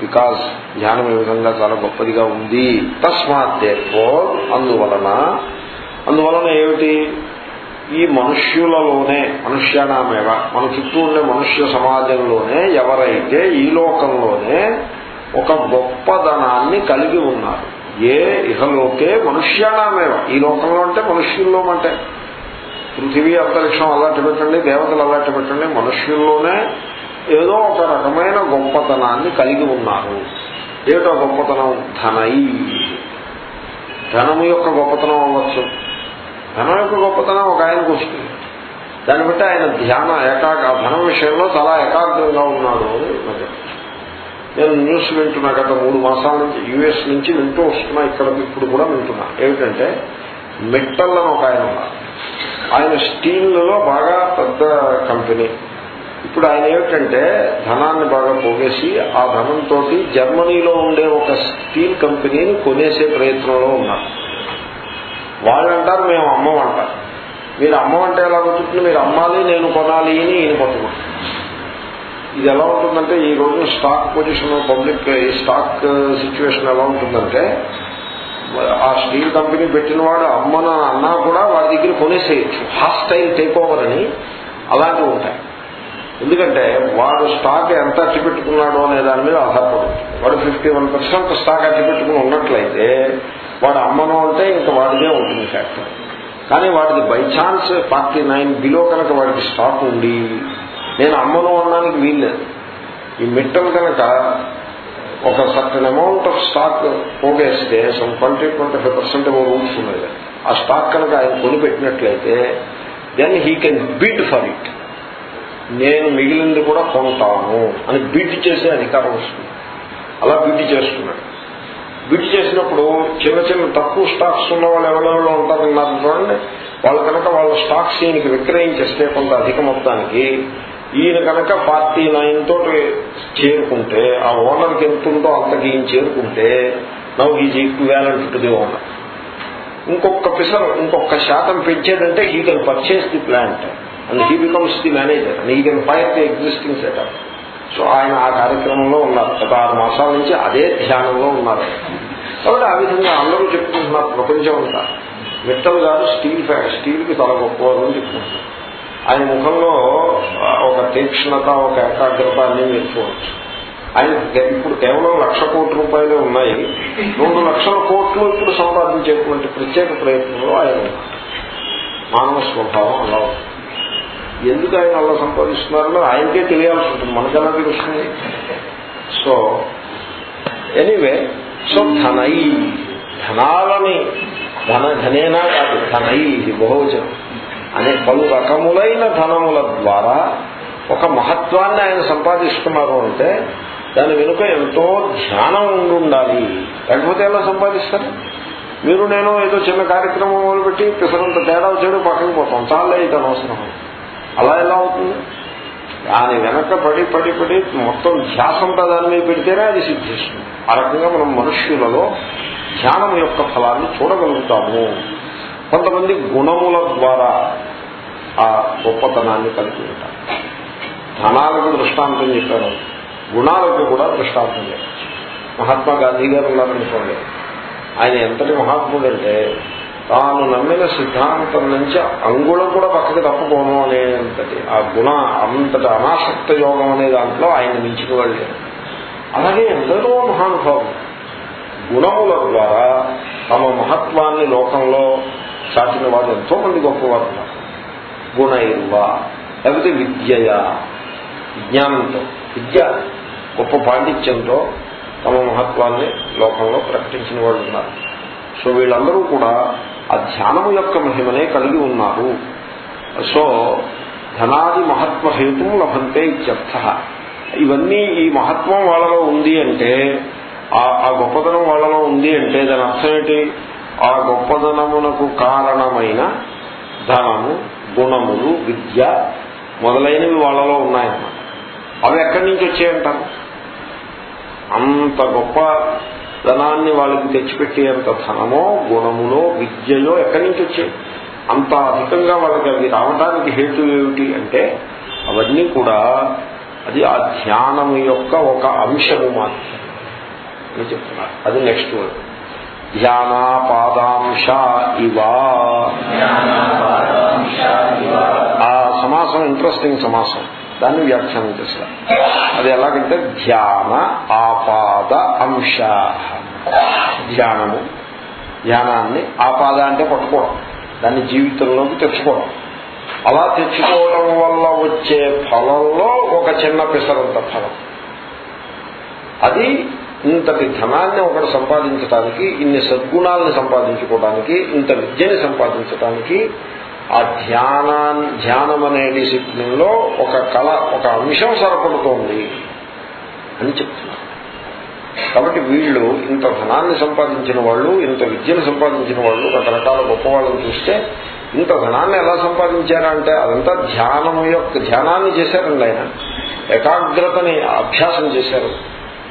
బికాజ్ ధ్యానం ఈ విధంగా చాలా గొప్పదిగా ఉంది. తస్మాత్ దేర్ఫో అందువలన అందువలన ఏమిటి? ఈ మనుష్యులలోనే మనుష్యానామేవ మన చుట్టూ ఉండే మనుష్య సమాజంలోనే ఎవరైతే ఈ లోకంలోనే ఒక గొప్పదనాన్ని కలిగి ఉన్నారు ఏ ఇహలోకే మనుష్యానామేవ. ఈ లోకంలో అంటే మనుష్యుల్లో అంటే. పృథివీ అంతరిక్షం అలాంటి పెట్టండి దేవతలు అలాంటి పెట్టండి మనుష్యుల్లోనే ఏదో ఒక రకమైన గొప్పతనాన్ని కలిగి ఉన్నారు. ఏటో గొప్పతనం? ధనై. ధనము యొక్క గొప్పతనం అవ్వచ్చు. ధనం యొక్క గొప్పతనం ఒక ఆయనకు వస్తుంది దాన్ని బట్టి ఆయన ధ్యాన ఏకాగ్ర ధనం విషయంలో చాలా ఏకాగ్రంగా ఉన్నాడు అని నేను న్యూస్ వింటున్నా గత మూడు మాసాల నుంచి యుఎస్ నుంచి వింటూ వస్తున్నా ఇక్కడ ఇప్పుడు కూడా వింటున్నా. ఏమిటంటే మెట్టల్ అని ఒక ఆయన ఆయన స్టీల్లో బాగా పెద్ద కంపెనీ. ఇప్పుడు ఆయన ఏమిటంటే ధనాన్ని బాగా పోగేసి ఆ ధనంతో జర్మనీలో ఉండే ఒక స్టీల్ కంపెనీని కొనేసే ప్రయత్నంలో ఉన్నారు. వాళ్ళు అంటారు మేము అమ్మమంటారు మీరు అమ్మమంటే ఎలా ఉంటుంది మీరు అమ్మాలి నేను కొనాలి అని ఈయన పట్టుకుంటారు ఇది ఎలా ఉంటుందంటే ఈ రోజు స్టాక్ పొజిషన్ పబ్లిక్ ఈ స్టాక్ సిచ్యువేషన్ ఎలా ఉంటుందంటే ఆ స్టీల్ కంపెనీ పెట్టిన వాడు అమ్మన అన్నా కూడా వాడి దగ్గర కొనేసేయచ్చు. హాస్టైల్ టేక్ ఓవర్ అని అలాంటివి ఉంటాయి. ఎందుకంటే వాడు స్టాక్ ఎంత అచ్చి పెట్టుకున్నాడు అనే దాని మీద ఆధారపడుతుంది వాడు ఫిఫ్టీ వన్ పర్సెంట్ స్టాక్ అచ్చి పెట్టుకుని ఉన్నట్లయితే వాడు అమ్మను అంటే ఇంకా వాడిదే ఉంటుంది ఫ్యాక్టరీ. కానీ వాడిది by chance forty nine below కనుక వాడికి స్టాక్ ఉండి నేను అమ్మను అనడానికి వీల్లేదు ఈ మిట్టలు కనుక ఒక certain amount of stock పోగేస్తే some twenty twenty five percent ఏమో రూల్స్ ఉన్నాయి. ఆ స్టాక్ కనుక ఆయన కొనిపెట్టినట్లయితే then he can beat for it నేను మిగిలింది కూడా కొంటాను అని బీట్ చేసే అధికారం వస్తుంది. అలా బీట్ చేస్తున్నాడు. బిడ్ చేసినప్పుడు చిన్న చిన్న తక్కువ స్టాక్స్ ఉన్న వాళ్ళు ఎవరెవరో ఉంటారన్నారు చూడండి. వాళ్ళు కనుక వాళ్ళ స్టాక్స్ ఈయనకి విక్రయించేస్తే కొంత అధిక మొత్తానికి ఈయన కనుక ఫార్టీ నైన్ తోటి చేరుకుంటే ఆ ఓనర్కి ఎంత ఉందో అంతకి ఈయన చేరుకుంటే now is equivalent to the owner ఇంకొక పిసర్ ఇంకొక శాతం పెంచేదంటే he can purchase the plant and he becomes the manager and he can fire the existing setup so ఆయన ఆ కార్యక్రమంలో ఉన్నారు. గత ఆరు మాసాల నుంచి అదే ధ్యానంలో ఉన్నారు. కాబట్టి ఆ విధంగా అందరూ చెప్పుకుంటున్నారు ప్రపంచం అంతా. మిట్టల్ గారు స్టీల్ ఫ్యా స్టీల్కి చాలా గొప్పవారు అని చెప్పుకుంటున్నారు. ఆయన ముఖంలో ఒక తీక్ష్ణత ఒక ఏకాగ్రత అన్ని నేర్చుకోవచ్చు. ఆయన ఇప్పుడు కేవలం లక్ష కోట్ల రూపాయలు ఉన్నాయి. రెండు లక్షల కోట్లు ఇప్పుడు సంపాదించేటువంటి ప్రత్యేక ప్రయత్నంలో ఆయన మానవ స్వభావం అలా ఉంటుంది ఎందుకు ఆయన అలా సంపాదిస్తున్నారో ఆయనకే తెలియాల్సి ఉంటుంది. మనకెలా తెలుస్తుంది సో ఎనీవే సో ధనై ధనాలని ధన ధనేనా కాదు ధనై బహువచనం. అనే పలు రకములైన ధనముల ద్వారా ఒక మహత్వాన్ని ఆయన సంపాదిస్తున్నారు అంటే దాని వెనుక ఎంతో ధ్యానం ఉండాలి లేకపోతే ఎలా సంపాదిస్తారు? మీరు నేను ఏదో చిన్న కార్యక్రమం మొదలుపెట్టి పిసరంత తేడా వచ్చాడు పక్కకి పోతాం. చాలా ఇది అనవసరం అలా ఎలా అవుతుంది? దాని వెనక పడి పడి పడి మొత్తం ధ్యాసంతా దాని మీద పెడితేనే అది సిద్ధిస్తుంది. ఆ రకంగా మనం మనుష్యులలో ధ్యానం యొక్క ఫలాన్ని చూడగలుగుతాము. కొంతమంది గుణముల ద్వారా ఆ గొప్పతనాన్ని కలిగి ఉంటారు. ధనాలకు దృష్టాంతం చెప్పారు గుణాలకు కూడా దృష్టాంతం చెప్పారు మహాత్మా గాంధీ గారు ఉన్నారనుకోండి ఆయన ఎంతటి మహాత్ముడు అంటే తాను నమ్మిన సిద్ధాంతం నుంచి అంగుళం కూడా పక్కకి తప్పుకోను అనేంతటి ఆ గుణ అంతటి అనాసక్త యోగం అనే దాంట్లో ఆయన మించిన వాళ్ళు అలాగే ఎందరో మహానుభావం గుణముల ద్వారా తమ మహత్వాన్ని లోకంలో చాటిన వాళ్ళు ఎంతో మంది గొప్పవారు ఉన్నారు. గుణ ఇవ్వ లేకపోతే విద్యయ విజ్ఞానంతో విద్య గొప్ప పాండిత్యంతో తమ మహత్వాన్ని లోకంలో ప్రకటించిన వాళ్ళు ఉన్నారు. సో వీళ్ళందరూ కూడా ఆ ధ్యానము యొక్క మహిమనే కలిగి ఉన్నారు. సో ధనాది మహత్వ హేతు లభంతే ఇత్యర్థ. ఇవన్నీ ఈ మహత్వం వాళ్ళలో ఉంది అంటే ఆ గొప్పతనం వాళ్ళలో ఉంది అంటే దాని అర్థం ఏంటి? ఆ గొప్పదనమునకు కారణమైన ధనము గుణములు విద్య మొదలైనవి వాళ్ళలో ఉన్నాయన్నమాట. అవి ఎక్కడి నుంచి వచ్చాయంటారు? అంత గొప్ప ధనాన్ని వాళ్ళకి తెచ్చిపెట్టేంత ధనమో గుణములో విద్యయో ఎక్కడి నుంచి వచ్చాయి? అంత అధికంగా వాళ్ళకి అవి రావడానికి హేతు ఏమిటి అంటే అవన్నీ కూడా అది ఆ ధ్యానము యొక్క ఒక అంశము మాత్రమే. అని చెప్తున్నారు. అది నెక్స్ట్ వర్డ్ ధ్యానాపాదాంశ ఇవా. ఆ సమాసం ఇంట్రెస్టింగ్ సమాసం. దాన్ని వ్యాఖ్యానం చేస్తారు అది ఎలాగంటే ధ్యాన ఆపాద అంశ. ధ్యానము ధ్యానాన్ని ఆపాద అంటే పట్టుకోవడం దాన్ని జీవితంలోకి తెచ్చుకోవడం. అలా తెచ్చుకోవడం వల్ల వచ్చే ఫలంలో ఒక చిన్న పిసరంత ఫలం. అది ఇంతటి ధనాన్ని ఒకటి సంపాదించడానికి ఇన్ని సద్గుణాలను సంపాదించుకోవడానికి ఇంత విద్యని సంపాదించడానికి ఆ ధ్యానా ధ్యానం అనే డిసిప్లిన్లో ఒక కళ ఒక అంశం సరిపడుతోంది అని చెప్తున్నారు. కాబట్టి వీళ్ళు ఇంత ధనాన్ని సంపాదించిన వాళ్ళు ఇంత విద్యను సంపాదించిన వాళ్ళు రకరకాల గొప్ప వాళ్ళని చూస్తే ఇంత ధనాన్ని ఎలా సంపాదించారంటే అదంతా ధ్యానం యొక్క ధ్యానాన్ని చేశారండి ఆయన. ఏకాగ్రతని అభ్యాసం చేశారు.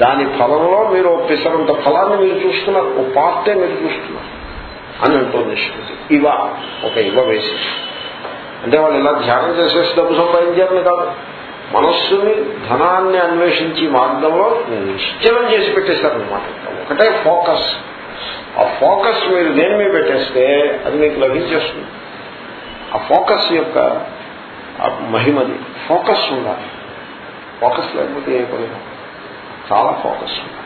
దాని ఫలంలో మీరు పిసరంత ఫలాన్ని మీరు చూస్తున్నారు. ఓ పార్టే మీరు చూస్తున్నారు. అని అంటుంది శృతి ఇవ ఒక ఇవ వేసి. అంటే వాళ్ళు ఇలా ధ్యానం చేసేసి డబ్బు సంపాదించారని కాదు. మనస్సుని ధనాన్ని అన్వేషించి మార్గంలో నిశ్చలం చేసి పెట్టేశారనమాట ఒకటే ఫోకస్. ఆ ఫోకస్ మీరు దేని మీద పెట్టేస్తే అది మీకు లభించేస్తుంది. ఆ ఫోకస్ యొక్క మహిమది. ఫోకస్ ఉండాలి. ఫోకస్ లేకపోతే ఏ పని చాలా ఫోకస్ ఉండాలి.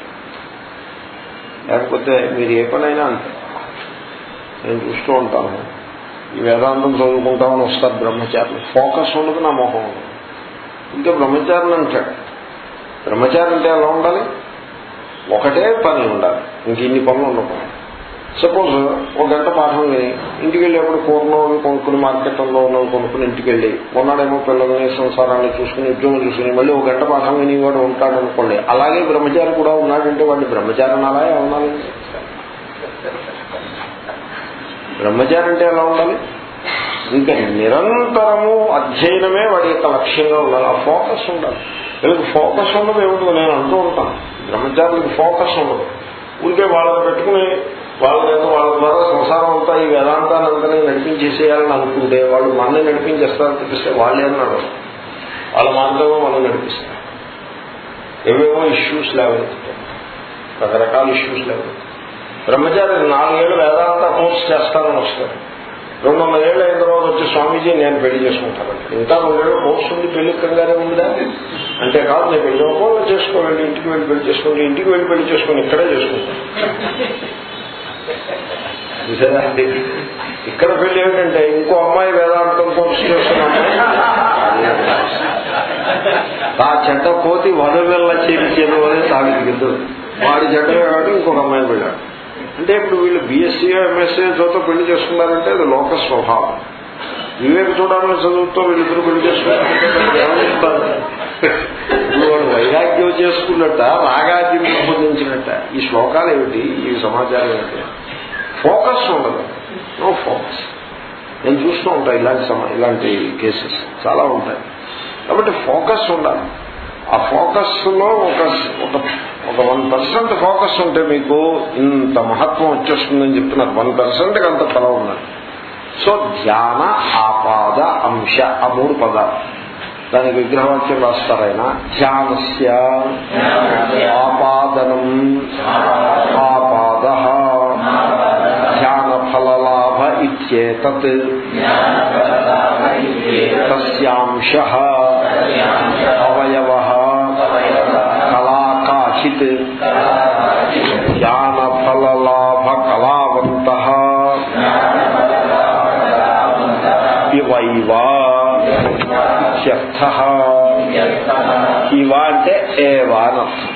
లేకపోతే మీరు ఏ పనైనా అంతే. నేను చూస్తూ ఉంటాను. ఈ వేదాంతం చదువుకుంటామని వస్తారు బ్రహ్మచారులు. ఫోకస్ ఉండదు నా మొహం ఉండదు. ఇంకా బ్రహ్మచారులు అంటాడు బ్రహ్మచారి అంటే ఎలా ఉండాలి? ఒకటే పని ఉండాలి. ఇంక ఇన్ని పనులు ఉండకూడదు. సపోజ్ ఒక గంట పాఠం విని ఇంటికి వెళ్ళేప్పుడు కూరలో కొనుక్కుని మార్కెట్లో ఉన్నవి కొనుక్కుని ఇంటికి వెళ్ళి ఉన్నాడేమో పిల్లల్ని సంసారాన్ని చూసుకుని ఉద్యోగం చూసుకుని మళ్ళీ ఒక గంట పాఠం విని వాడు ఉంటాడు అనుకోండి అలాగే బ్రహ్మచారి కూడా ఉన్నాడంటే వాడిని బ్రహ్మచారి అనాలా ఉండాలి బ్రహ్మచారి అంటే ఎలా ఉండాలి? ఇంకా నిరంతరము అధ్యయనమే వాడి యొక్క లక్ష్యంగా ఉండాలి. ఆ ఫోకస్ ఉండాలి. వీళ్ళకి ఫోకస్ ఉండదు ఏమిటో నేను అంటూ ఉంటాను. బ్రహ్మచారులకు ఫోకస్ ఉండదు. ఊరికే వాళ్ళని పెట్టుకుని వాళ్ళ వాళ్ళ ద్వారా సంసారం అంతా ఈ వేదాంతాన్ని అంతా నడిపించేసేయాలని అనుకుంటే వాళ్ళు మనల్ని నడిపించేస్తారని చెప్పిస్తే వాళ్ళే అన్నాడు వాళ్ళ మార్గంలో మనం నడిపిస్తారు. ఏవేవో ఇష్యూస్ లేవనెత్తుతాయి రకరకాల ఇష్యూస్ లేవనెత్తుతాయి బ్రహ్మచారి నాలుగేళ్ళు వేదాంత కోర్స్ చేస్తానని వస్తారు. రెండు వందల ఏళ్ళు అయిన తర్వాత వచ్చి స్వామీజీ నేను పెళ్ళి చేసుకుంటానండి ఇంకా రెండేళ్ళు కోర్సు ఉంది పెళ్ళి కంగానే ఉందా అంటే కాదు నేను పెళ్ళి ఒక్కళ్ళు చేసుకోవాలి ఇంటికి వెళ్ళి పెళ్ళి చేసుకోండి ఇంటికి వెళ్ళి పెళ్ళి చేసుకొని ఇక్కడే చేసుకుంటాను. ఇక్కడ పెళ్ళి ఏంటంటే ఇంకో అమ్మాయి వేదాంతం కోర్సు చేస్తున్నాము ఆ చెడ్డ కోతి వదవెల్ల చేయించేది అని సాగిద్దు వాడి చెడ్డ కాబట్టి ఇంకొక అమ్మాయిని వెళ్ళాడు. అంటే ఇప్పుడు వీళ్ళు బీఎస్సీఓ ఎంఎస్సీ చోతో పెళ్ళి చేసుకున్నారంటే అది లోక స్వభావం. వివేక చూడాలని చదువుతో వీళ్ళిద్దరు పెళ్ళి వాడు వైరాగ్యం చేసుకున్నట్ట రాగాగ్యం సంబంధించినట్ట. ఈ శ్లోకాలు ఏమిటి? ఈ సమాచారం ఏమిటి? ఫోకస్ ఉండదు. No focus. నేను చూస్తూ ఉంటాను ఇలాంటి ఇలాంటి కేసెస్. చాలా ఉంటాయి. కాబట్టి ఫోకస్ ఉండాలి. ఆ ఫోకస్లో ఒక ఒక వన్ పర్సెంట్ ఫోకస్ ఉంటే మీకు ఇంత మహత్వం వచ్చేస్తుందని చెప్తున్నారు. వన్ పర్సెంట్ అంత ఫలం ఉన్నది. సో ధ్యాన ఆపాద అంశ ఆ మూడు పదాలు. దానికి విగ్రహవాక్యం రాస్తారాయన ధ్యానస్య ఆపాదనం ఆపాద ధ్యాన ఫలలాభ ఇచ్చేతత్ తస్యాంశ ఇవ అంటే ఏవా అనర్థం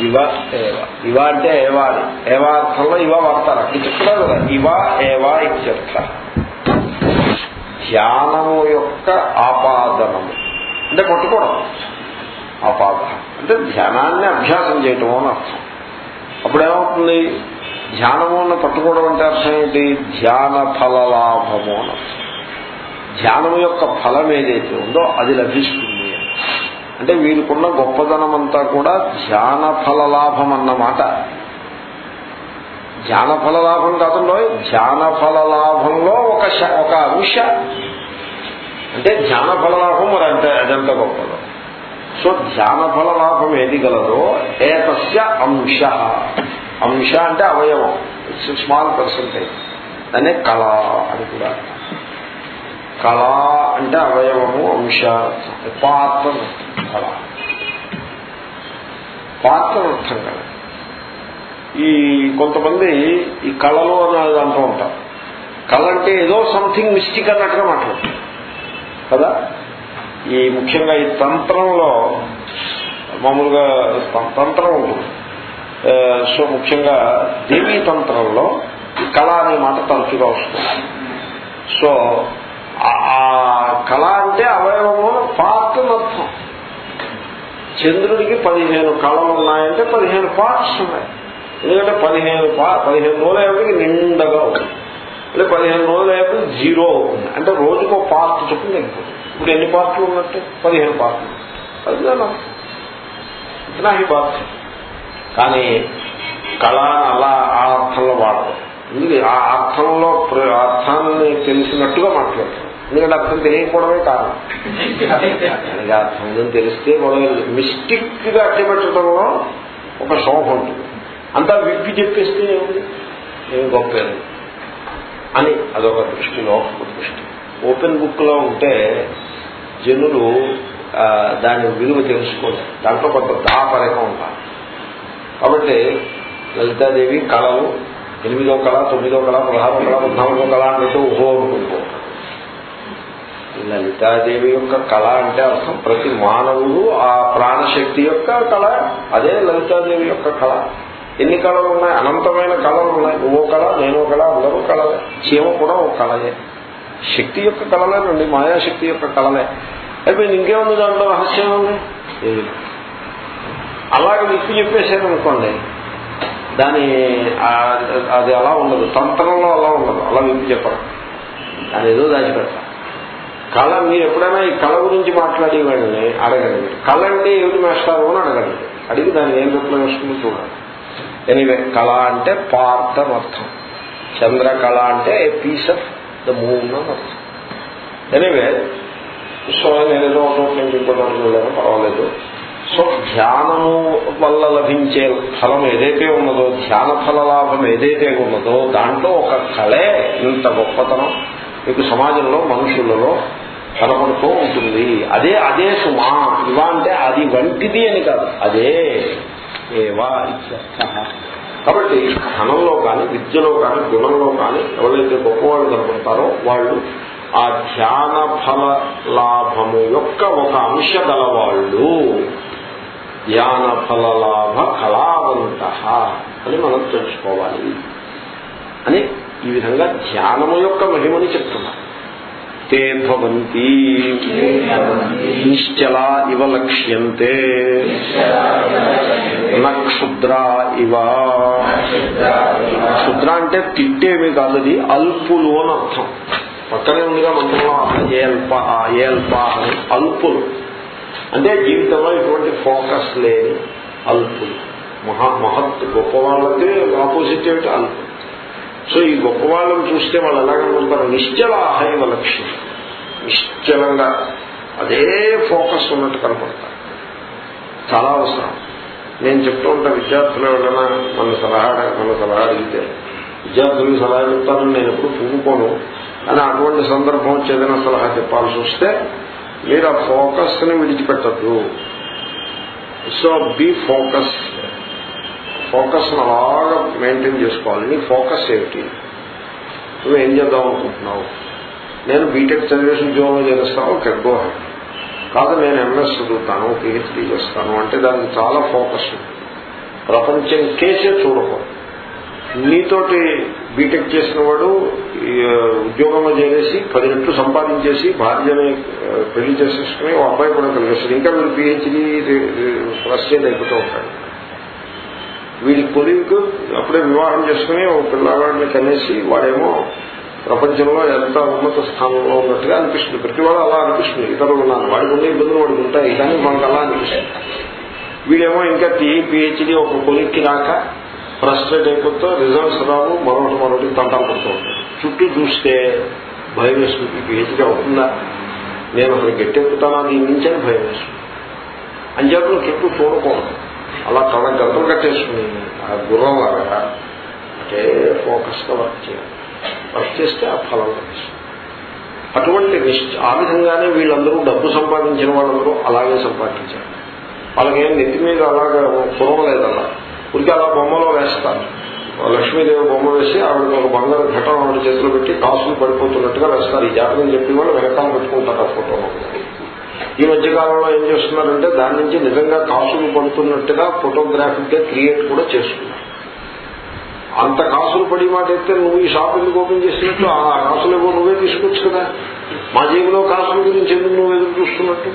ఇవ ఏవ. ఇవ అంటే ఏవాది. ఏవార్థంలో ఇవ వాడతారు అక్కడ చెప్తున్నారు కదా ఇవ ఏవా ఇత్యర్థ. ధ్యానము యొక్క ఆపాదనము. అంటే కొట్టుకోవడం. ఆపాద అంటే ధ్యానాన్ని అభ్యాసం చేయటం అని అర్థం. అప్పుడేమవుతుంది? ధ్యానము అని పట్టుకోవడం అంటే అర్థం ఏంటి? ధ్యాన ఫలలాభము అని అర్థం. ధ్యానం యొక్క ఫలం ఏదైతే ఉందో అది లభిస్తుంది. అంటే వీరికున్న గొప్పదనం అంతా కూడా ధ్యాన ఫలలాభం అన్నమాట. ధ్యాన ఫలలాభం కాకుండా ధ్యాన ఫలలాభంలో ఒక ఒక అంశ. అంటే ధ్యాన ఫలలాభం మరి అంటే అదంత గొప్పదో. సో ధ్యాన ఫలలాభం ఏది గలదో ఏతస్య అంశ. అంశ అంటే అవయవం. ఇట్స్ స్మాల్ పర్సంటేజ్ దాన్ని కళ అని కూడా కళ అంటే అవయవము అంశ పాత్ర కళ. పాత్ర అర్థం కదా ఈ కొంతమంది ఈ కళలు అనేది అంటూ ఉంటారు. కళ అంటే ఏదో సంథింగ్ మిస్టిక్ అన్నట్టుగా మాట్లాడతారు. కదా? ఈ ముఖ్యంగా ఈ తంత్రంలో మామూలుగా తంత్రం ఉంటుంది. సో ముఖ్యంగా దేవీ తంత్రంలో ఈ కళ అనే మాట తరచుగా వస్తుంది. సో కళ అంటే అవయవము పార్ట్ మొత్తం. చంద్రుడికి పదిహేను కళలు ఉన్నాయంటే పదిహేను పార్ట్స్ ఉన్నాయి. ఎందుకంటే పదిహేను పదిహేను రోజులు అయ్యేప్పటికి నిండగా ఉంటుంది అంటే పదిహేను రోజులు అయ్యేప్పటికి జీరో అవుతుంది. అంటే రోజుకు ఒక పార్ట్ చొప్పున తగ్గిపోతుంది ఇప్పుడు ఎన్ని పార్ట్లు ఉన్నట్టు? పదిహేను పార్ట్లు. అది ఇతనా ఈ పార్ట్. కానీ కళ అలా ఆ అర్థంలో వాడదు ఎందుకు? ఆ అర్థంలో అర్థాన్ని తెలిసినట్టుగా మాట్లాడుతుంది ఎందుకంటే అర్థం తెలియకపోవడమే కారణం. అర్థం ఉందని తెలిస్తే మనం మిస్టిక్గా అట్టబెట్టడంలో ఒక శోభ ఉంటుంది. అంతా విప్పి చెప్పేస్తే ఏముంది? ఏమి గొప్ప అని అదొక దృష్టిలో లోపల దృష్టి. ఓపెన్ బుక్లో ఉంటే జనులు దాని విలువ తెలుసుకోలేదు. దాంట్లో కొంత దాపరికం ఉండాలి. కాబట్టి లలితాదేవి కళలు ఎనిమిదో కళ తొమ్మిదో కళ పదహారో కళ పద్నాలుగో కళ అన్నట్టు ఊహో అనుకుంటూ లలితాదేవి యొక్క కళ అంటే అర్థం. ప్రతి మానవుడు ఆ ప్రాణశక్తి యొక్క కళ అదే లలితాదేవి యొక్క కళ. ఎన్ని కళలు ఉన్నాయి? అనంతమైన కళలు ఉన్నాయి. ఓ కళ నేనో కళ అందరూ కళలే. చీమ కూడా ఓ కళయే. శక్తి యొక్క కళలేనండి మాయాశక్తి యొక్క కళలే. అయిపోయింది ఇంకేముంది దాంట్లో? రహస్యం ఉంది? అలాగే విప్పి చెప్పేసారు అనుకోండి. దాని అది అలా ఉండదు. తంత్రంలో అలా ఉండదు. అలా విప్పి చెప్పడం. దాని ఏదో దాచిపెడతాం. కళ మీరు ఎప్పుడైనా ఈ కళ గురించి మాట్లాడేవాడిని అడగండి. కళ అంటే ఏమిటి మేస్తారు అని అడగండి. అడిగి దాన్ని ఏం రిప్లై వస్తుందో చూడండి ఎనివే కళ అంటే పార్ట్ అని అర్థం చంద్రకళ అంటే a piece of the moon అని అర్థం. ఎనివే సో నేను ఏదో ఒక నుంచి ఇంకోటి పర్వాలేదు. సో ధ్యానము వల్ల లభించే ఫలం ఏదైతే ఉన్నదో ధ్యాన ఫల లాభం ఏదైతే ఉన్నదో దాంట్లో ఒక కళే ఇంత గొప్పతనం. మీకు సమాజంలో మనుషులలో కనపడుతూ ఉంటుంది. అదే అదే సుమా. ఇవా అంటే అది వంటిది అని కాదు. అదే ఏవా కాబట్టి ధనంలో కానీ విద్యలో కానీ గుణంలో కానీ ఎవరైతే గొప్పవాళ్ళు కనపడతారో వాళ్ళు ఆ ధ్యాన ఫల లాభము యొక్క ఒక అంశ గలవాళ్ళు. ధ్యాన ఫల లాభ కళావంత అని మనం తెలుసుకోవాలి. అని ఈ విధంగా ధ్యానము యొక్క మహిమని చెప్తున్నారు తే భవంతి. నిశ్చలా ఇవ లక్ష్యంతే. నక్షుద్రా ఇవ. క్షుద్ర అంటే తిట్టేమి కాదు అది అల్పులు అని అర్థం. పక్కనే ఉందిగా మంత్రంలో ఏల్ప ఏల్ప అని అల్పులు. అంటే జీవితంలో ఇటువంటి ఫోకస్ లేని అల్పులు. మహా మహత్ గొప్ప వాళ్ళకి ఆపోజిట్ ఏమిటి? అల్పులు. సో ఈ గొప్ప వాళ్ళని చూస్తే వాళ్ళు ఎలాగనుకుంటారు నిశ్చల ఆహైవ లక్ష్యం నిశ్చలంగా అదే ఫోకస్ ఉన్నట్టు కనపడతారు. చాలా అవసరం. నేను చెప్తూ ఉంటా విద్యార్థులు ఎవరైనా మన సలహా మన సలహా అడిగితే విద్యార్థులకు సలహా చెప్తానని నేను ఎప్పుడు పువ్వుకోను కానీ అటువంటి సందర్భం వచ్చి ఏదైనా సలహా చెప్పాల్సి వస్తే మీరు ఆ ఫోకస్ని విడిచిపెట్టద్దు. So be focus. ఫోకస్ అలాగా మెయింటైన్ చేసుకోవాలి. నీ ఫోకస్ ఏమిటి? నువ్వు ఏం చేద్దాం అనుకుంటున్నావు? నేను బీటెక్ చదివేసి ఉద్యోగం చేస్తాను ఓకే కాదు నేను ఎంఎస్ చదువుతాను పిహెచ్డీ చేస్తాను అంటే దానికి చాలా ఫోకస్ ప్రపంచం కేసే చూడకూడదు. నీతోటి బీటెక్ చేసిన వాడు ఉద్యోగంలో చేరేసి పది రెట్లు సంపాదించేసి భార్యని పెళ్ళి చేసేసుకుని ఓ అబ్బాయి కూడా కలిగేస్తాడు ఇంకా మీరు పిహెచ్డీ ఫ్రస్ట్రేట్ అయిపోతూ ఉంటాడు. వీడి కొలివికు అప్పుడే వివాహం చేసుకుని ఒక పిల్లవాడిని కనేసి వాడేమో ప్రపంచంలో ఎంత ఉన్నత స్థానంలో ఉన్నట్టుగా అనిపిస్తుంది. ప్రతి వాడు అలా అనిపిస్తుంది. ఇతరులు ఉన్నాను వాడికి ఉండే ఇబ్బందులు వాడికి ఉంటాయి. కానీ మనకు అలా అనిపిస్తుంది. వీడేమో ఇంకా పిహెచ్డి ఒక కొలిక్కి రాక ఫ్రస్ట్రేట్ అయిపోతూ రిజల్ట్స్ రావు. మరొకటి మరొకటి తంటాలు పడుతూ ఉంటాడు. చుట్టూ చూస్తే భయం వేస్తుంది. పిహెచ్డి అవుతుందా? నేను అసలు గట్టెక్కుతానా దీని నుంచి అని భయం వేస్తుంది. అంచేతను చుట్టూ చూడకూడదు. అలా తన గంటలు కట్టేసుకుని ఆ గుర్రం లాగా అంటే ఫోకస్గా వర్క్ చేయాలి. వర్క్ చేస్తే ఆ ఫలం లభిస్తుంది. అటువంటి ఆ విధంగానే వీళ్ళందరూ డబ్బు సంపాదించిన వాళ్ళందరూ అలాగే సంపాదించారు. వాళ్ళకేం నెత్తి మీద అలాగా కురవలేదు అలా ఉరికి అలా బొమ్మలో వేస్తారు. లక్ష్మీదేవి బొమ్మ వేసి ఆవిడకి ఒక బంగారు ఘటన ఆవిడ చేతిలో పెట్టి కాసులు పడిపోతున్నట్టుగా వేస్తారు. ఈ జాతకం చెప్పి వాళ్ళు వెనకాల పెట్టుకుంటారు ఆ ఫోటోలో. ఈ మధ్యకాలంలో ఏం చేస్తున్నారంటే దాని నుంచి నిజంగా కాసులు పడుతున్నట్టుగా ఫోటోగ్రాఫిక్గా క్రియేట్ కూడా చేస్తున్నారు. అంత కాసులు పడి మాట అయితే నువ్వు ఈ షాప్ ఎందుకు ఓపెన్ చేసినట్టు? ఆ కాసులు ఏవో నువ్వే తీసుకోవచ్చు కదా. మా జేబులో కాసుల గురించి ఎందుకు నువ్వు ఎదురు చూస్తున్నట్టు?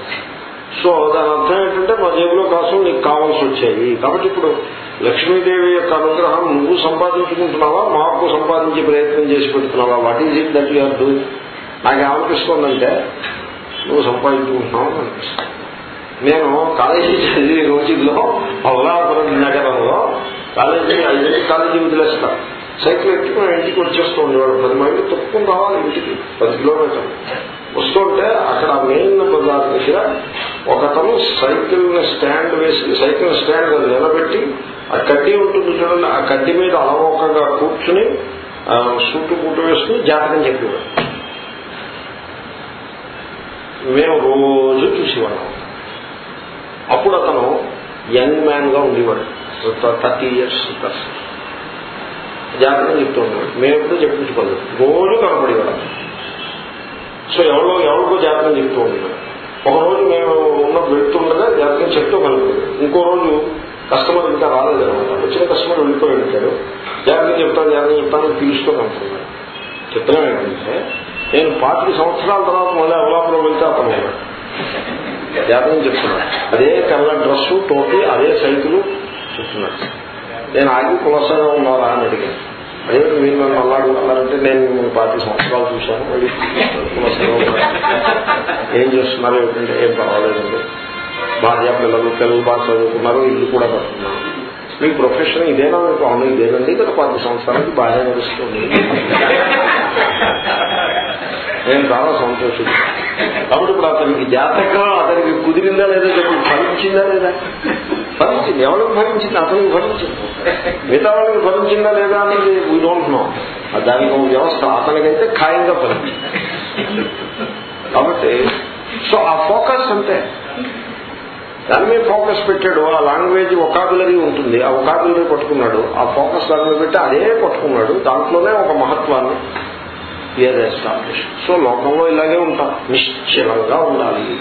సో దాని అర్థం ఏంటంటే మా జేబులో కాసులు నీకు కావాల్సి వచ్చాయి. కాబట్టి ఇప్పుడు లక్ష్మీదేవి యొక్క అనుగ్రహం నువ్వు సంపాదించుకుంటున్నావా మాకు సంపాదించే ప్రయత్నం చేసి పెడుతున్నావా? What is it that you're doing నాకు ఏమనిపిస్తుందంటే నువ్వు సంపాదించుకుంటున్నావు అని అనిపిస్తుంది. నేను కాలేజీ చదివే రోజుల్లో మౌలాపురం నగరంలో కాలేజీ ఐదు కాలేజీ వదిలేస్తాను సైకిల్ ఎక్కి మనం ఇంటికి వచ్చేస్తూ ఉండేవాడు. పది మైళ్ళు తొక్కుని రావాలి ఇంటికి. పది కిలోమీటర్లు. వస్తుంటే అక్కడ మెయిన్ బజార్ దగ్గర ఒకతను సైకిల్ స్టాండ్ వేసి సైకిల్ స్టాండ్ నిలబెట్టి ఆ కడ్డీ ఉంటుంది చూడండి ఆ కడ్డీ మీద అలవోకగా కూర్చుని సూటు కూట వేసుకుని జాతకం చెప్పేవాడు. మేము రోజు చూసేవాళ్ళం అప్పుడు అతను యంగ్ మ్యాన్గా ఉండేవాడు థర్టీ ఇయర్స్ ప్లస్. జాగ్రత్తగా చెప్తూ ఉండేవాడు మేము ఎప్పుడూ చెప్పించుకోలేదు. రోజు కనపడేవాడు సో ఎవరో ఎవరికో జాతకం చెప్తూ ఉండేవాడు ఒక రోజు మేము ఉన్న వెళ్తుండగా జాతకం చెప్తూ కనుక్కుంది ఇంకో రోజు కస్టమర్ ఇంకా రాలేదనమాట వచ్చిన కస్టమర్ వెళ్ళిపోయి వెళ్తాడు జాగ్రత్తగా చెప్తాను జాగ్రత్త చెప్తాను పిలుస్తూ కనుక్కున్నాడు చిత్రం ఏంటంటే నేను పాతిక సంవత్సరాల తర్వాత మళ్ళీ అవలాపురం వెళ్తే అతను జాతకం చెప్తున్నాడు అదే కళ్ళ డ్రెస్సు టోపీ అదే సైకిలు చెప్తున్నాడు. నేను ఆగి కులసగా ఉన్నారా అని అడిగాను. అదే మీరు నన్ను అలా అడుగుతున్నారంటే నేను మిమ్మల్ని పాతి సంవత్సరాలు చూశాను. మళ్ళీ కులసగా ఏం చేస్తున్నారు? ఏమిటంటే ఏం పర్వాలేదండి భార్య పిల్లలు పిల్లలు బాగా చదువుకున్నారు ఇల్లు కూడా కట్టుకున్నారు. మీ ప్రొఫెషన్ ఇదేనా? మీకు అవును ఇదేనండి గత పాతి సంవత్సరానికి బాగా నడుస్తుంది. నేను చాలా సంతోషం కాబట్టి ఇప్పుడు అతనికి జాతకం అతనికి కుదిరిందా లేదా చెప్పి ఫలించిందా లేదా? ఫలించింది ఎవరికి ఫలించింది అతనికి ఫలించింది మిగతా వాళ్ళకి ఫలించిందా లేదా అనేది వీ డోంట్ నో దానికి ఒక వ్యవస్థ అతనికైతే ఖాయంగా ఫలించింది కాబట్టి సో ఆ ఫోకస్ అంతే. దాని మీద ఫోకస్ పెట్టాడు. ఆ లాంగ్వేజ్ ఒకాబులరీ ఉంటుంది. ఆ ఒకాబులరీ పట్టుకున్నాడు. ఆ ఫోకస్ దాని మీద పెట్టి అదే పట్టుకున్నాడు. దాంట్లోనే ఒక మహత్వాన్ని ఇయర్ ఎస్టాబ్లిష్ సో లోకంలో ఇలాగే ఉంటాం. నిశ్చలంగా ఉండాలి.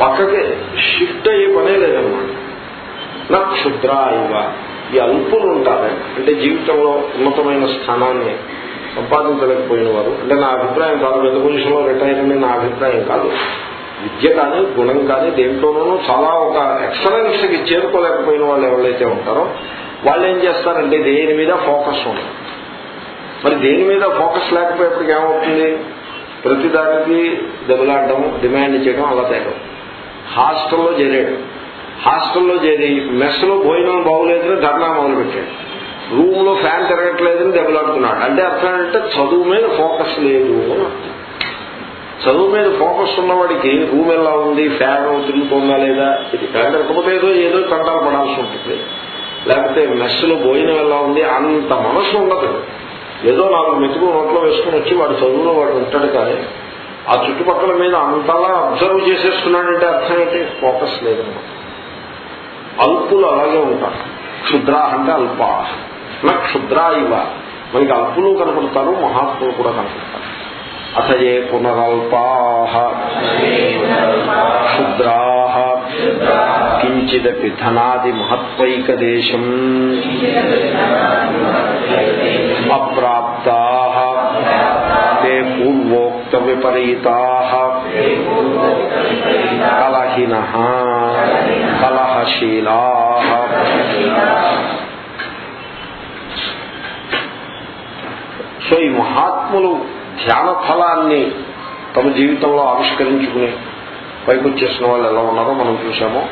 పక్కకి షిఫ్ట్ అయ్యే పనే లేదన్నమాట. నా క్షుద్ర ఇవ. ఈ అల్పులు ఉంటారు. అంటే జీవితంలో ఉన్నతమైన స్థానాన్ని సంపాదించలేకపోయిన వారు అంటే నా అభిప్రాయం కాదు పెద్ద పొజిషన్లో రిటైర్ అనే నా అభిప్రాయం కాదు. విద్య కానీ గుణం కానీ దేంట్లోనూ చాలా ఒక ఎక్సలెన్స్కి చేరుకోలేకపోయిన వాళ్ళు ఎవరైతే ఉంటారో వాళ్ళు ఏం చేస్తారంటే దేని మీద ఫోకస్ ఉండదు. మరి దేని మీద ఫోకస్ లేకపోయేప్పటికి ఏమవుతుంది? ప్రతి దానికి దెబ్బలాడడం డిమాండ్ చేయడం అలా తేడం. హాస్టల్లో చేరాడు. హాస్టల్లో చేరి మెస్లో భోజనం బాగులేదని ధర్నా మొదలు పెట్టాడు రూమ్లో ఫ్యాన్ తిరగట్లేదని దెబ్బలాడుతున్నాడు. అంటే అర్థం ఏంటంటే చదువు మీద ఫోకస్ లేదు అని చదువు మీద ఫోకస్ ఉన్నవాడికి రూమ్ ఎలా ఉంది? ఫ్యాన్ తిరుగుతుందా లేదా? ఇది ఫ్యాన్ ఏదో ఏదో కంటాలు పడాల్సి ఉంటుంది. లేకపోతే మెస్సులో భోజనం ఎలా ఉంది? అంత మనసు ఉండదు. ఏదో నాలుగు మెతుకు నోట్లో వేసుకుని వచ్చి వాడు చదువులో వాడు ఉంటాడు కానీ ఆ చుట్టుపక్కల మీద అంతలా అబ్జర్వ్ చేసేస్తున్నాడంటే అర్థం ఏంటి? ఫోకస్ లేదన్నమాట అల్పులు అలాగే ఉంటారు. క్షుద్ర అంటే అల్ప. నా ఇవ. మనకి అల్పులు కనపడతారు మహాత్ములు కూడా కనపడతారు. అథయే పునరల్పా. క్షుద్రా. కించిదపి ధనాది మహత్వైకదేశం అప్రాప్తా తే పూర్వోక్త విపరీతా కలహిన కలహశీలా సో ఈ మహాత్ములు ధ్యాన ఫలాన్ని తమ జీవితంలో ఆవిష్కరించుకుని పైకి వచ్చేసిన వాళ్ళు ఎలా ఉన్నారో మనం చూసామో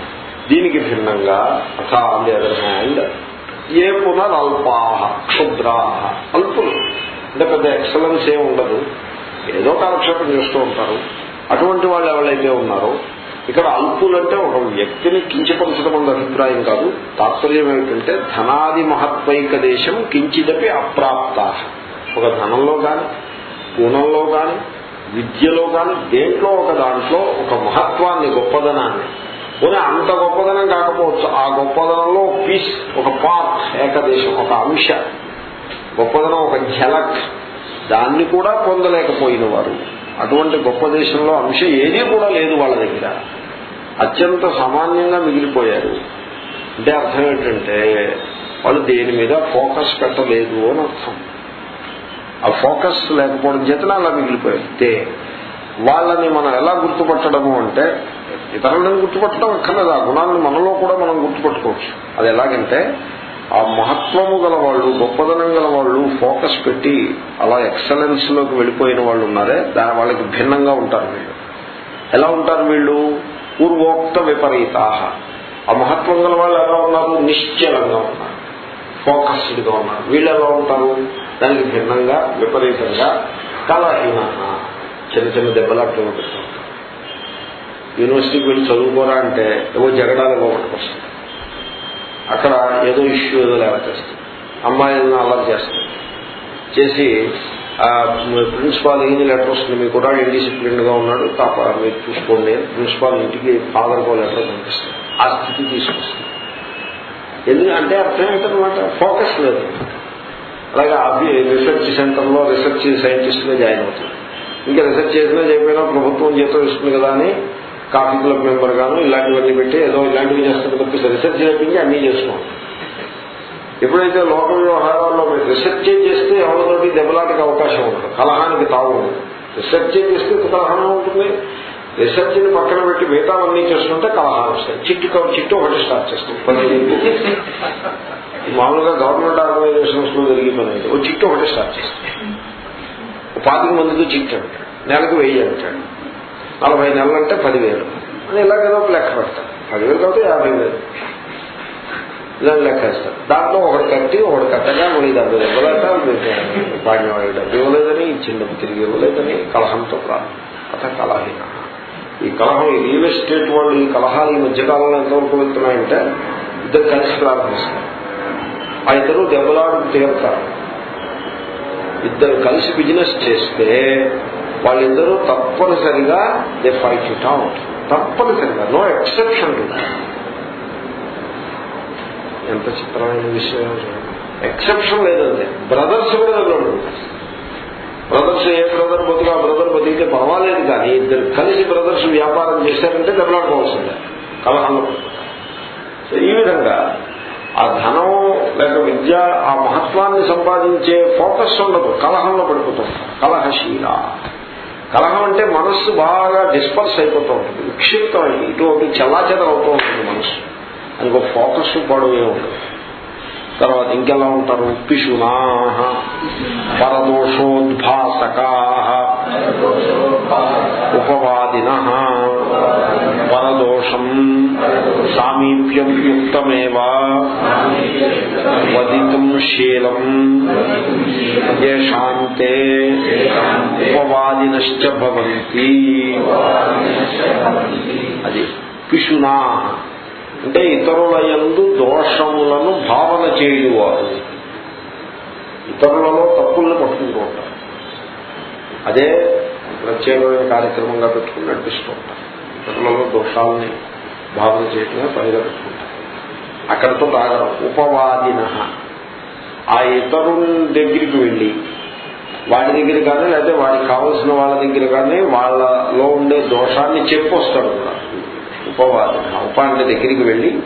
దీనికి భిన్నంగా అథా ఆన్ ది అదర్ హ్యాండ్ ఏ పునరల్పాహ క్షుద్రాహ. అల్పులు. అంటే పెద్ద ఎక్సలెన్స్ ఏమి ఉండదు. ఏదో కాలక్షేపం చేస్తూ ఉంటారు. అటువంటి వాళ్ళు ఎవరైతే ఉన్నారో ఇక్కడ అల్పులంటే ఒక వ్యక్తిని కించపరచడం అన్న అభిప్రాయం కాదు. తాత్పర్యం ఏమిటంటే ధనాది మహత్వైక దేశం కించిదపి అప్రాప్త ఒక ధనంలో కానీ గుణంలో కానీ విద్యలో కానీ దేంట్లో ఒక దాంట్లో ఒక మహత్వాన్ని గొప్పదనాన్ని పోనీ అంత గొప్పదనం కాకపోవచ్చు. ఆ గొప్పదనంలో పీస్ ఒక పార్ట్ ఏకదేశం ఒక అంశ. గొప్పదనం ఒక ఝలక్. దాన్ని కూడా పొందలేకపోయిన వారు అటువంటి గొప్ప దేశంలో అంశ ఏదీ కూడా లేదు వాళ్ళ దగ్గర. అత్యంత సామాన్యంగా మిగిలిపోయారు. అంటే అర్థం ఏంటంటే వాళ్ళు దేని మీద ఫోకస్ పెట్టలేదు అని అర్థం. ఆ ఫోకస్ లేకపోవడం చేతన అలా మిగిలిపోయారు. వాళ్ళని మనం ఎలా గుర్తుపట్టడము అంటే ఇతరులను గుర్తుపట్టడం అక్కర్లేదు ఆ గుణాలను మనలో కూడా మనం గుర్తుపట్టుకోవచ్చు. అది ఎలాగంటే ఆ మహత్వము గల వాళ్ళు గొప్పదనం గల వాళ్ళు ఫోకస్ పెట్టి అలా ఎక్సలెన్స్లోకి వెళ్ళిపోయిన వాళ్ళు ఉన్నారే దాని వాళ్ళకి భిన్నంగా ఉంటారు వీళ్ళు. ఎలా ఉంటారు వీళ్ళు? పూర్వోక్త విపరీతాహ. ఆ మహత్వం గల వాళ్ళు ఎలా ఉన్నారు? నిశ్చలంగా ఉన్నారు. ఫోకస్డ్గా ఉన్నారు. వీళ్ళు ఎలా ఉంటారు? దానికి భిన్నంగా విపరీతంగా కలహీన చిన్న చిన్న దెబ్బలాట్లు పెడుతూ యూనివర్సిటీకి వెళ్ళి చదువుకోరా అంటే ఏవో జగడాలు పోగొట్టుకొస్తుంది అక్కడ ఏదో ఇష్యూ ఏదో లేవచేస్తుంది అమ్మాయిలను అలా చేస్తుంది. చేసి ప్రిన్సిపాల్ ఏం లెటర్ వస్తుంది? మీకు కూడా ఇండిసిప్లిన్గా ఉన్నాడు తప్ప మీరు చూసుకోండి ప్రిన్సిపాల్ ఇంటికి ఫాదర్కో లెటర్ పంపిస్తుంది ఆ స్థితి తీసుకొస్తుంది. ఎందుకంటే అర్థం ఏంటనమాట ఫోకస్ లేదు. అలాగే అవి రీసెర్చ్ సెంటర్లో రీసెర్చ్ సైంటిస్ట్గా జాయిన్ అవుతుంది ఇంకా రీసెర్చ్ చేసినా చేయకపోయినా ప్రభుత్వం జీతం ఇస్తుంది కదా అని కాఫీ క్లబ్ మెంబర్ గాను ఇలాంటివన్నీ పెట్టి ఏదో ఇలాంటివి చేస్తుంది తప్పిస్తే రీసెర్చ్ చేయించి అన్నీ చేసుకోండి ఎప్పుడైతే లోక వ్యవహారాల్లో మీరు రీసెర్చ్ చేస్తే ఎవరితోటి దెబ్బలాటకి అవకాశం ఉంటుంది కలహానికి తావు రీసెర్చ్ చేస్తే కలహం ఉంటుంది. రీసెర్చ్ని పక్కన పెట్టి మిగతావన్నీ చేస్తుంటే కలహాలు వస్తాయి. చిట్టు చిట్టు ఒకటి స్టార్ట్ చేస్తాం మామూలుగా గవర్నమెంట్ ఆర్గనైజేషన్స్లో జరిగే పని అయితే ఓ చిట్టు ఒకటి స్టార్ట్ చేస్తాం పాతిక మందితో చిట్టు అంటాడు. నెలకు వెయ్యి అంటాడు. నలభై నెలలు అంటే పదివేలు అని ఇలాగేదో లెక్క పెడతారు పదివేలు కాబట్టి యాభై వేలు. ఇలా లెక్క వేస్తారు దాంట్లో ఒకటి కట్టి ఒకటి కట్టగా మళ్ళీ డబ్బు ఇవ్వలేట పాడిన వాడికి డబ్బు ఇవ్వలేదని ఇచ్చిన డబ్బు తిరిగి ఇవ్వలేదని కలహంతో ప్రారంభం అత కలహీన ఈ కలహం ఈ రియల్ ఎస్టేట్ వాళ్ళు ఈ కలహాలు ఈ మధ్యకాలంలో ఎంతవరకు వెళ్తున్నాయంటే ఇద్దరు కలిసి ప్రారంభిస్తారు ఆ ఇద్దరు దెబ్బలాడు తీరుతారు ఇద్దరు కలిసి బిజినెస్ చేస్తే వాళ్ళిద్దరూ తప్పనిసరిగా దే ఫైట్ ఇట్ అవుట్ తప్పనిసరిగా నో ఎక్సెప్షన్ ఎంత చిత్రమైన విషయం ఎక్సెప్షన్ లేదండి బ్రదర్స్ కూడా దగ్గర బ్రదర్స్ ఏ బ్రదర్ బతుకు ఆ బ్రదర్ బతికితే పర్వాలేదు కానీ ఇద్దరు కలిసి బ్రదర్స్ వ్యాపారం చేశారంటే దెబ్బలాడుకోవాల్సిందే. కలహంలో సో ఈ విధంగా ఆ ధనం లేక విద్య ఆ మహత్వాన్ని సంపాదించే ఫోకస్ ఉండదు. కలహంలో పడిపోతుంది కలహశీల. కలహం అంటే మనస్సు బాగా డిస్పర్స్ అయిపోతూ ఉంటుంది. విక్షిప్తమై ఇటు అటు చల్లాచెదర అవుతూ ఉంటుంది మనస్సు. దానికి ఒక ఫోకస్ పడవే ఉంటుంది. తర్వాత ఇంకెలా ఉంటారు? పిశునా పరదోషోద్భాసకా. ఉపవాదిన. పరదోషం సామీప్యం యుక్తమేవా? వదితుం శీలం. ఏషాంతే ఉపవాదినశ్చ భవంతి. అది పిశునా. అంటే ఇతరుల ఎందు దోషములను భావన చేయువారు. ఇతరులలో తప్పుల్ని పట్టుకుంటూ ఉంటారు. అదే ప్రత్యేకమైన కార్యక్రమంగా పెట్టుకుని నడిపిస్తూ ఉంటారు ఇతరులలో దోషాలని భావన చేయటమే పనిగా పెట్టుకుంటారు అక్కడితో తాగడం ఉపవాదిన. ఆ ఇతరుల దగ్గరికి వెళ్ళి వాడి దగ్గర కానీ లేకపోతే వాడికి కావలసిన వాళ్ళ దగ్గర కానీ వాళ్ళలో ఉండే దోషాన్ని చెప్పొస్తాడు కూడా. ఉపవాదన. ఉప దగ్గరికి వెళ్ళి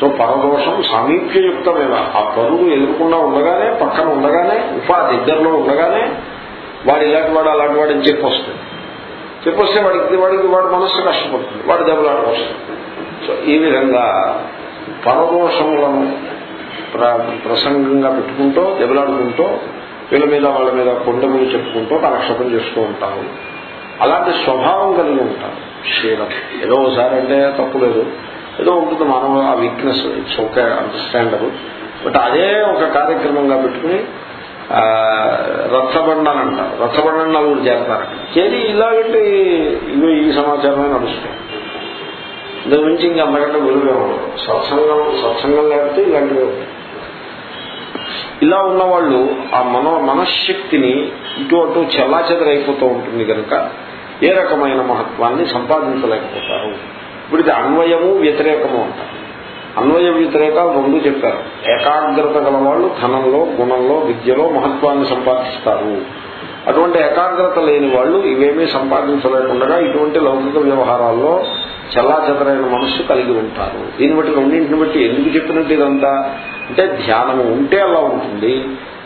సో పరదోషం సమీప్యయుక్తమేనా ఆ పరువు ఎదుర్కొన్నా ఉండగానే పక్కన ఉండగానే ఉపాధి ఇద్దరిలో ఉండగానే వాడు ఇలాంటి వాడు అలాంటి వాడు అని చెప్పొస్తుంది చెప్పొస్తే వాడికి వాడికి వాడి మనస్సు కష్టపడుతుంది వాడు దెబ్బలాడుకొస్తుంది సో ఈ విధంగా పరదోషములను ప్రసంగంగా పెట్టుకుంటూ దెబ్బలాడుకుంటూ వీళ్ళ మీద వాళ్ళ మీద కొండములు చెప్పుకుంటూ కాలక్షేపం చేస్తూ ఉంటారు. అలాంటి స్వభావం కలిగి ఉంటారు. క్షీణం ఏదో ఒకసారి అంటే తప్పు లేదు. ఏదో ఉంటుంది మానవ ఆ weakness it's okay understandable but అదే ఒక కార్యక్రమంగా పెట్టుకుని రచ్చబండని అంటారు. రచ్చబండని నలుగురు చేస్తారు. చేరి ఇలాగంటే ఇవి ఈ సమాచారమే నడుస్తాయి. ఇంతకు మించి ఇంకా అంతకంటే వెలుగే సత్సంగం సత్సంగం లేకపోతే ఇలాంటివి ఇలా ఉన్నవాళ్ళు ఆ మన మనశ్శక్తిని ఇటు అటు చెల్లాచెదరైపోతూ ఉంటుంది కనుక ఏ రకమైన మహత్వాన్ని సంపాదించలేకపోతారు. ఇప్పుడు ఇది అన్వయము వ్యతిరేకము అంటారు. అన్వయ వ్యతిరేకాలు రెండు చెప్పారు. ఏకాగ్రత గల వాళ్ళు ధనంలో గుణంలో విద్యలో మహత్వాన్ని సంపాదిస్తారు. అటువంటి ఏకాగ్రత లేని వాళ్ళు ఇవేమీ సంపాదించలేకుండా ఇటువంటి లౌకిక వ్యవహారాల్లో చల్లాచెదరైన మనస్సు కలిగి ఉంటారు. దీన్ని బట్టి రెండింటిని బట్టి ఎందుకు చెప్పినట్టు ఇదంతా? అంటే ధ్యానము ఉంటే అలా ఉంటుంది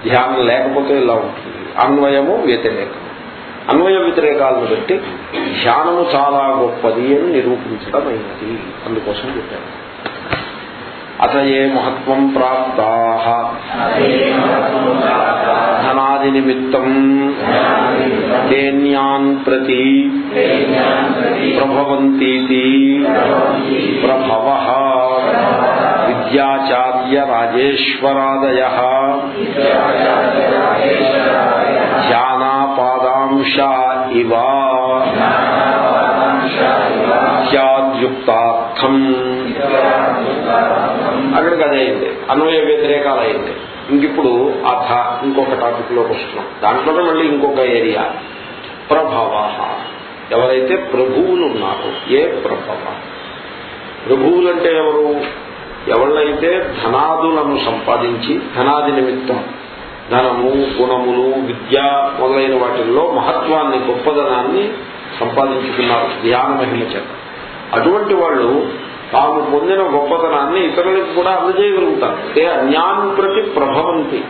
ధ్యానం లేకపోతే ఇలా ఉంటుంది. అన్వయము వ్యతిరేకము అన్వయ వ్యతిరేకాలను బట్టి ధ్యానము చాలా గొప్పది అని నిరూపించడం అయినది. అందుకోసం చెప్పారు. అత ఏ మహత్వం ప్రాప్తా ధనాది నిమిత్తం దేన్యాన్ ప్రతి ప్రభవంతీతి ప్రభవ విద్యాచార్య రాజేశ్వరాదయ ధ్యానాపాదాంశ ఇవ అక్కడికి అదే అయింది. అన్వయ వ్యతిరేకాలు అయింది. ఇంకిప్పుడు అథ ఇంకొక టాపిక్లోకి వస్తున్నాం దాంట్లోనే మళ్ళీ ఇంకొక ఏరియా. ప్రభవ ఎవరైతే ప్రభువులు ఉన్నారో ఏ ప్రభవ? ప్రభువులంటే ఎవరు? ఎవళ్ళైతే ధనాదులను సంపాదించి ధనాది నిమిత్తం ధనము గుణములు విద్య మొదలైన వాటిల్లో మహత్వాన్ని గొప్పదనాన్ని సంపాదించుకున్నారు ధ్యాన మహిమ చేత. అటువంటి వాళ్ళు తాము పొందిన గొప్పతనాన్ని ఇతరులకు కూడా అందజేయగలుగుతారు. ఏ అన్యాన్ ప్రతి ప్రభవంతి.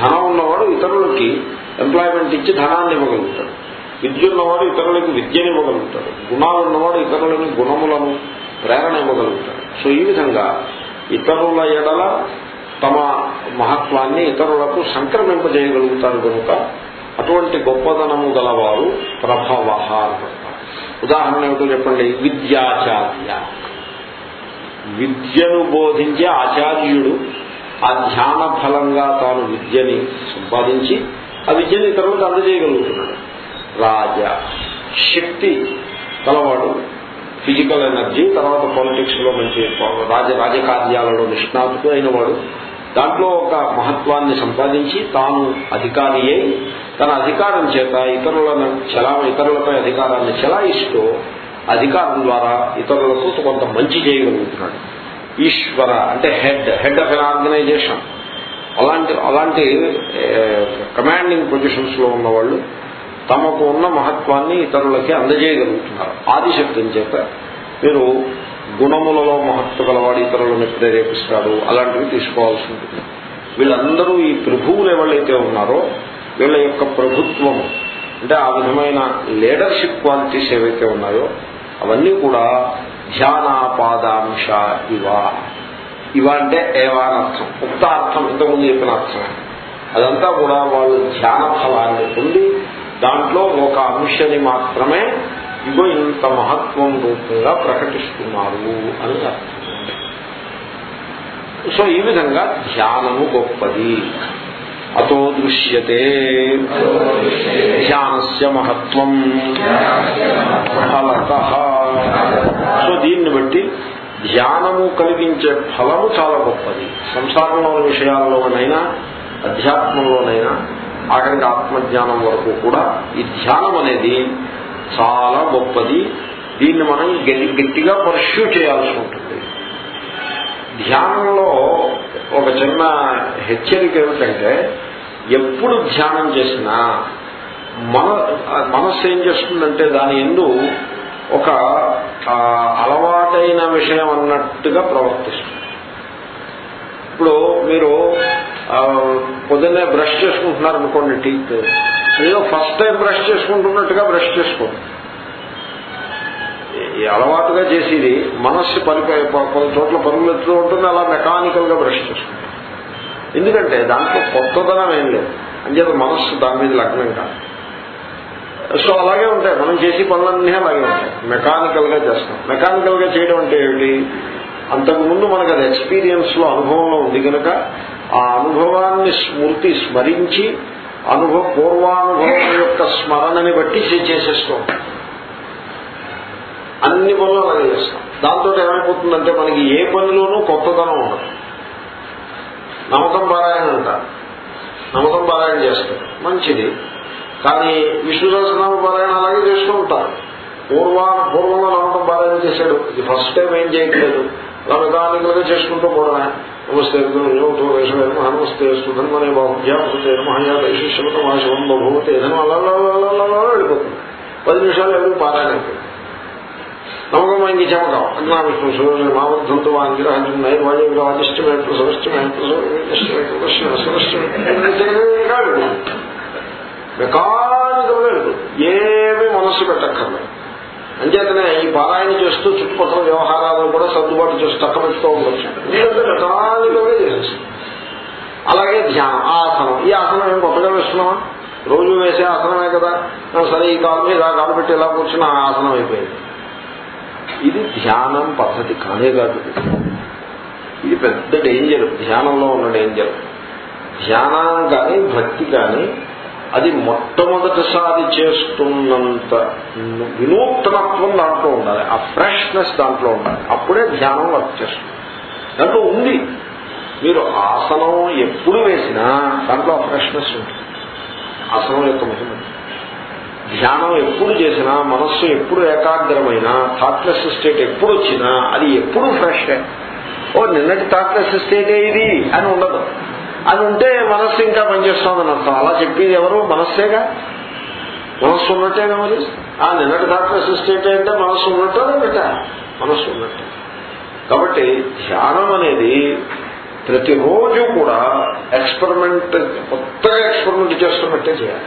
ధనం ఉన్నవాడు ఇతరులకి ఎంప్లాయ్మెంట్ ఇచ్చి ధనాన్ని ఇవ్వగలుగుతాడు. విద్య ఉన్నవాడు ఇతరులకు విద్యను ఇవ్వగలుగుతాడు. గుణాలు ఉన్నవాడు ఇతరులకు గుణములను ప్రేరణ ఇవ్వగలుగుతాడు. సో ఈ విధంగా ఇతరుల ఎడల తమ మహత్వాన్ని ఇతరులకు సంక్రమింపజేయగలుగుతారు కనుక అటువంటి గొప్పదనము గలవారు ప్రభవ ఉదాహరణ ఏమిటో చెప్పండి? విద్యాచార్య. విద్యను బోధించే ఆచార్యుడు ఆ ధ్యాన ఫలంగా తాను విద్యని సంపాదించి ఆ విద్యని ఇతరులకు అందజేయగలుగుతున్నాడు. రాజా శక్తి కలవాడు ఫిజికల్ ఎనర్జీ తర్వాత పాలిటిక్స్లో మంచి రాజ రాజకార్యాలలో నిష్ణాతుడు అయిన వాడు దాంట్లో ఒక మహత్వాన్ని సంపాదించి తాను అధికారి అయి తన అధికారం చేత ఇతరులను చలా ఇతరులపై అధికారాన్ని చెలాయిస్తూ అధికారం ద్వారా ఇతరులకు కొంత మంచి చేయగలుగుతున్నాడు. ఈశ్వర అంటే head head of an organisation. అలాంటి అలాంటి కమాండింగ్ పొజిషన్స్లో ఉన్నవాళ్ళు తమకు ఉన్న మహత్వాన్ని ఇతరులకి అందజేయగలుగుతున్నారు. ఆదిశబ్దం చేత మీరు గుణములలో మహత్వ గలవాడు ఇతరులను ప్రేరేపిస్తాడు అలాంటివి తీసుకోవాల్సి ఉంటుంది. వీళ్ళందరూ ఈ ప్రభువులు ఎవరైతే ఉన్నారో వీళ్ళ యొక్క ప్రభుత్వము అంటే ఆ విధమైన లీడర్షిప్ క్వాలిటీస్ ఏవైతే ఉన్నాయో అవన్నీ కూడా ధ్యానాపాదాంశ ఇవ. ఇవ అంటే ఏవానర్థం ఉక్తార్థం ఉక్త అర్థం ఇంతకుముందు చెప్పిన అర్థం అదంతా కూడా వాళ్ళు ధ్యాన ఫలాన్ని పొంది దాంట్లో ఒక అంశని మాత్రమే ఇగో ఇంత మహత్వం రూపంగా ప్రకటిస్తున్నారు అని అర్థం. సో ఈ విధంగా ధ్యానము గొప్పది. అతో దృశ్యతే. ధ్యానస్య మహత్వం. ఫలత. సో దీన్ని బట్టి ధ్యానము కలిగించే ఫలము చాలా గొప్పది. సంసారంలోని విషయాల్లోనైనా అధ్యాత్మంలోనైనా ఆఖరికి ఆత్మజ్ఞానం వరకు కూడా ఈ ధ్యానం అనేది చాలా గొప్పది. దీన్ని మనం గట్టిగా పర్ష్యూ చేయాల్సి ఉంటుంది. ధ్యానంలో ఒక చిన్న హెచ్చరిక ఏమిటంటే ఎప్పుడు ధ్యానం చేసినా మన మనస్సు ఏం చేస్తుందంటే దాని ఎందు ఒక అలవాటైన విషయం అన్నట్టుగా ప్రవర్తిస్తుంది. ఇప్పుడు మీరు పొద్దున్నే బ్రష్ చేసుకుంటున్నారు అనుకోండి టీత్. ఏదో ఫస్ట్ టైం బ్రష్ చేసుకుంటున్నట్టుగా బ్రష్ చేసుకోండి. అలవాటుగా చేసేది మనస్సు పని కొన్ని చోట్ల పనులు ఎత్తూ ఉంటుంది అలా మెకానికల్గా బ్రష్ చేసుకుంటాం. ఎందుకంటే దాంట్లో కొత్తదనం ఏం లేదు. అంచేత మనస్సు దాని మీద లగ్నం కాదు. సో అలాగే ఉంటాయి. మనం చేసే పనులన్నీ అలాగే ఉంటాయి. మెకానికల్గా చేస్తాం. మెకానికల్గా చేయడం అంటే ఏమిటి? అంతకుముందు మనకు అది ఎక్స్పీరియన్స్లో అనుభవంలో ఉంది కనుక ఆ అనుభవాన్ని స్మృతి స్మరించి అనుభవ పూర్వానుభవం యొక్క స్మరణని బట్టి చేసేస్తూ అన్ని పనులు అలాగే చేస్తాం. దాంతో ఏమైపోతుందంటే మనకి ఏ పనిలోనూ కొత్తదనం ఉండదు. నమ్మకం పారాయణ అంటారు నమ్మకం పారాయణ చేస్తారు. మంచిది. కానీ విష్ణు సహస్రనామ పారాయణ అలాగే చేస్తూ ఉంటారు. పూర్వా పూర్వంలో నమ్మకం పారాయణ చేశాడు. ఇది ఫస్ట్ టైం ఏం చేయట్లేదు. అలా మెకానికల్ చేసుకుంటూ పోవడమే. నమస్తే వేషమేమ నమస్తే సుధర్మనే బాహుజ్యాపతే మహయా మహాశివం అలా వెళ్ళిపోతుంది. పది నిమిషాలు ఎవరు పారాయణ అయిపోయింది నమ్మకం వాంగి చమకం అగ్నా విష్ణు సూర్యుడు మామర్థంతో వాంగిరహం నైర్వాజం వాదిష్టమేట్లు సవిష్టమేట్లు సవిష్టమేట్లు మెకానికల్ వెళ్ళిపోతుంది ఏమీ మనస్సు పెట్టక్కర్లేదు అంచేతనే ఈ పారాయణ చేస్తూ చుట్టుపక్కల వ్యవహారాలను కూడా సర్దుబాటు చేసి తక్క పెట్టుతూ ఉండొచ్చు ఎందుకంటే రకాలుగా చేసేసి అలాగే ధ్యానం ఆసనం ఈ ఆసనం ఏం కొత్తగా వేస్తున్నామా రోజు వేసే ఆసనమే కదా సరే ఈ కాలు మీద కాలు పెట్టి ఇలా కూర్చుని ఆసనం అయిపోయింది ఇది ధ్యానం పద్ధతి కానే కాదు. ఇది పెద్ద డేంజర్ ధ్యానంలో ఉన్న డేంజర్ ధ్యానం కానీ భక్తి కానీ అది మొట్టమొదటిసారి చేస్తున్నంత వినూత్నత్వం దాంట్లో ఉండాలి. ఆ ఫ్రెష్నెస్ దాంట్లో ఉండాలి. అప్పుడే ధ్యానం వర్క్ చేస్తుంది. దాంట్లో ఉంది. మీరు ఆసనం ఎప్పుడు వేసినా దాంట్లో ఆ ఫ్రెష్నెస్ ఉంటుంది. ఆసనం యొక్క ముఖ్యమంత్రి ధ్యానం ఎప్పుడు చేసినా మనస్సు ఎప్పుడు ఏకాగ్రమైనా థాట్లెస్ స్టేట్ ఎప్పుడు వచ్చినా అది ఎప్పుడు ఫ్రెష్ ఓ నిన్నటి థాట్లెస్ స్టేటే ఇది? అని ఉండదు. అది ఉంటే మనస్సు ఇంకా పనిచేస్తోందని అర్థం. అలా చెప్పేది ఎవరు? మనస్సేగా? మనస్సు ఉన్నట్టేగా మరి? ఆ నిన్నటి థాట్లెస్ స్టేట్ అంటే మనస్సు ఉన్నట్టు బిడ్డ మనస్సు ఉన్నట్టే. కాబట్టి ధ్యానం అనేది ప్రతిరోజు కూడా ఎక్స్పెరిమెంట్ కొత్తగా ఎక్స్పెరిమెంట్ చేస్తున్నట్టే చేయాలి.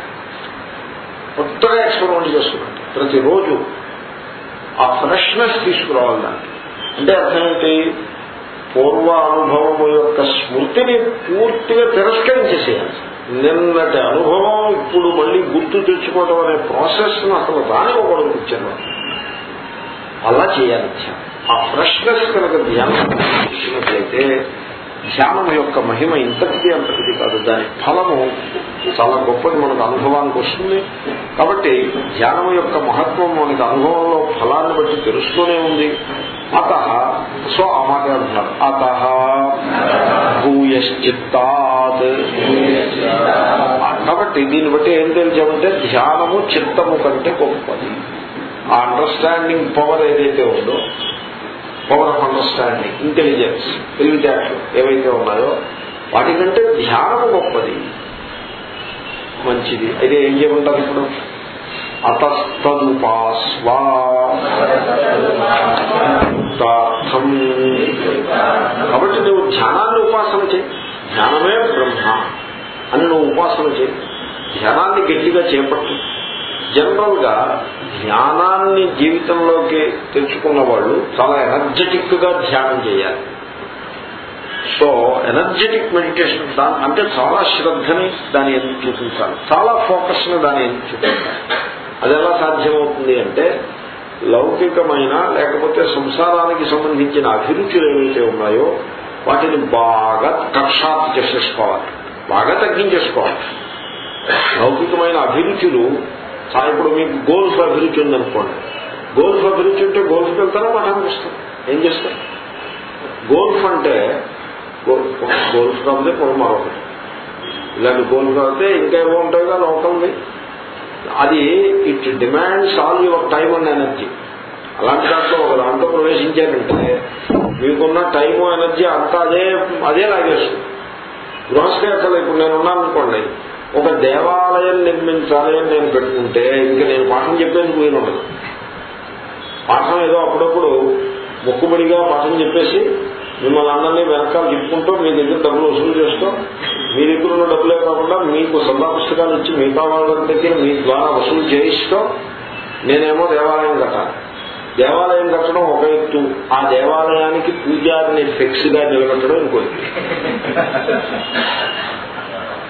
కొత్తగా ఎక్స్పెరిమెంట్ చేస్తున్నట్టు ప్రతిరోజు ఆ ఫ్రెష్నెస్ తీసుకురావాలి దానికి. అంటే అర్థమేంటి పూర్వ అనుభవం యొక్క స్మృతిని పూర్తిగా తిరస్కరించేసేయాలి. నిన్నటి అనుభవం ఇప్పుడు మళ్ళీ గుర్తు తెచ్చుకోవడం అనే ప్రాసెస్ను అసలు రానివ్వకూడదు కూర్చొని అలా చేయాలి. ఆ ఫ్రెష్నెస్ కనుక ధ్యానం చేసినట్లయితే ధ్యానం యొక్క మహిమ ఇంతటి అంతటిది కాదు. దాని ఫలము చాలా గొప్పది. మనకు అనుభవానికి వస్తుంది. కాబట్టి ధ్యానం యొక్క మహత్వం మనకి అనుభవంలో ఫలాన్ని బట్టి తెలుస్తూనే ఉంది. అత సో ఆ మాట అంటున్నారు. అత భూయశ్చిత్తాత్. కాబట్టి దీన్ని బట్టి ఏం తెలిసామంటే ధ్యానము చిత్తము కంటే గొప్పది. ఆ అండర్స్టాండింగ్ పవర్ ఏదైతే ఉందో పవర్ ఆఫ్ అండర్స్టాండింగ్ ఇంటెలిజెన్స్ తెలివితేటలు ఏవైతే ఉన్నాయో వాటికంటే ధ్యానం గొప్పది. మంచిది. అయితే ఏం చేయమంటారు ఇప్పుడు? అతస్తదుపాస్వా కాబట్టి నువ్వు ధ్యానాన్ని ఉపాసన చేయి. ధ్యానమే బ్రహ్మ అని నువ్వు ఉపాసన చేయి. ధ్యానాన్ని గట్టిగా చేపట్టు. జనరల్గా ధ్యానాన్ని జీవితంలోకి తెచ్చుకున్న వాళ్ళు చాలా ఎనర్జెటిక్గా ధ్యానం చేయాలి. సో ఎనర్జెటిక్ మెడిటేషన్ దా- అంటే చాలా శ్రద్ధని దాని ఎందుకు చూపించాలి? చాలా ఫోకస్ని దాని ఎందుకు చూపించాలి? అది ఎలా సాధ్యమవుతుంది అంటే లౌకికమైన లేకపోతే సంసారానికి సంబంధించిన అభిరుచులు ఏవైతే ఉన్నాయో వాటిని బాగా కక్షాత్ చేసేసుకోవాలి. బాగా తగ్గించేసుకోవాలి. లౌకికమైన అభిరుచులు ఇప్పుడు మీకు గోల్ఫ్ అభిరుచి ఉందనుకోండి. గోల్ఫ్ అభిరుచి ఉంటే గోల్ఫ్కి వెళ్తారా? మఠానికి వస్తారు ఏం చేస్తారు? గోల్ఫ్ అంటే గోల్ఫ్ గోల్ఫ్ కాకపోతే పొలం మరొకటి ఇలాంటి గోల్ఫ్ కాకపోతే ఇంకా ఏమో ఉంటాయిగా లోకల్వి అది it demands all your time and energy. అలాంటి దాంట్లో ఒక దాంట్లో ప్రవేశించారంటే మీకున్న టైము ఎనర్జీ అంతా అదే అదే లాగేస్తుంది. గృహస్థ ఇప్పుడు నేను ఉన్నాను అనుకోండి ఒక దేవాలయం నిర్మించాలి అని నేను పెట్టుకుంటే ఇంకా నేను పాఠం చెప్పేందుకు వీలు ఉండదు. పాఠం ఏదో అప్పుడప్పుడు మొక్కుబడిగా పాఠం చెప్పేసి మిమ్మల్ని అందరినీ వెనకాల తిప్పుకుంటూ మీ దగ్గర డబ్బులు వసూలు చేస్తూ మీ దగ్గర ఉన్న డబ్బులే కాకుండా మీకు సభా పుస్తకాలు ఇచ్చి మిగతా వాళ్ళ దగ్గర మీ ద్వారా వసూలు చేయిస్తూ నేనేమో దేవాలయం కట్టాలి. దేవాలయం కట్టడం ఒక ఎత్తు. ఆ దేవాలయానికి పూజారిని ఫిక్స్గా నిలబెట్టడం ఇంకో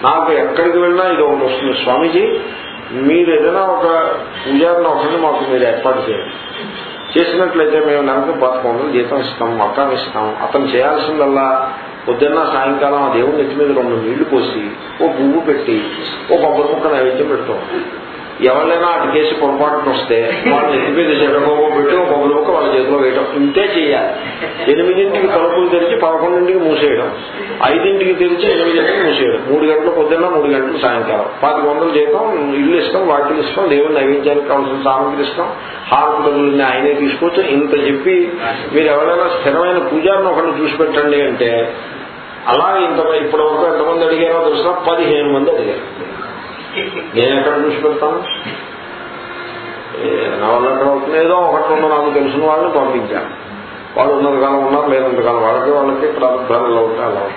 నాకు ఎక్కడికి వెళ్ళినా ఇది ఒకటి వస్తుంది స్వామీజీ మీరు ఏదైనా ఒక పూజారిని ఒకటి మాకు మీరు ఏర్పాటు చేయండి. చేసినట్లయితే మేము నెలకు పదకొండు జీతం ఇస్తాం మొత్తం ఇస్తాం. అతను చేయాల్సిందల్లా పొద్దున్న సాయంకాలం ఆ దేవుని నెత్తి మీద రెండు నీళ్ళు పోసి ఓ పువ్వు పెట్టి ఓ కొబ్బరి ముక్క నైవేద్యం పెడతాం ఎవరైనా అటు కేసి పొరపాటున వస్తే వాళ్ళు నెత్తి మీద జగబోగో పెట్టి ఒక కొబ్బరి వాళ్ళ చేతిలో వేయడం ఇంతే చేయాలి. ఎనిమిదింటికి తలుపులు తెరిచి పదకొండింటికి మూసేయడం. ఐదింటికి తెరిచి ఎనిమిదింటికి మూసేయడం. మూడు గంటలు పొద్దున్న మూడు గంటలు సాయంకాలం. పాతిక వందలు జీతం ఇల్లు ఇస్తాం వాటికి ఇస్తాం దేవుని నైవేద్యానికి కావాల్సిన సామగ్రి ఇస్తాం హారకులని ఆయనే తీసుకోవచ్చు. ఇంత చెప్పి మీరు ఎవరైనా స్థిరమైన పూజారిని ఒకరిని చూసి పెట్టండి అంటే అలా ఇంత ఇప్పటి వరకు ఎంతమంది అడిగారో తెలిసిన పదిహేను మంది అడిగారు. నేను ఎక్కడ చూసి పెడతాను? ఏ, నా అవుతుంది ఏదో ఒకటి ఉందో నాకు తెలిసిన వాళ్ళని పంపించాను. వాళ్ళు ఉన్నంతకాలం ఉన్నారు లేనంతకాలం వాళ్ళకి వాళ్ళకి ప్రారంభాలు ఎలా ఉంటే అలా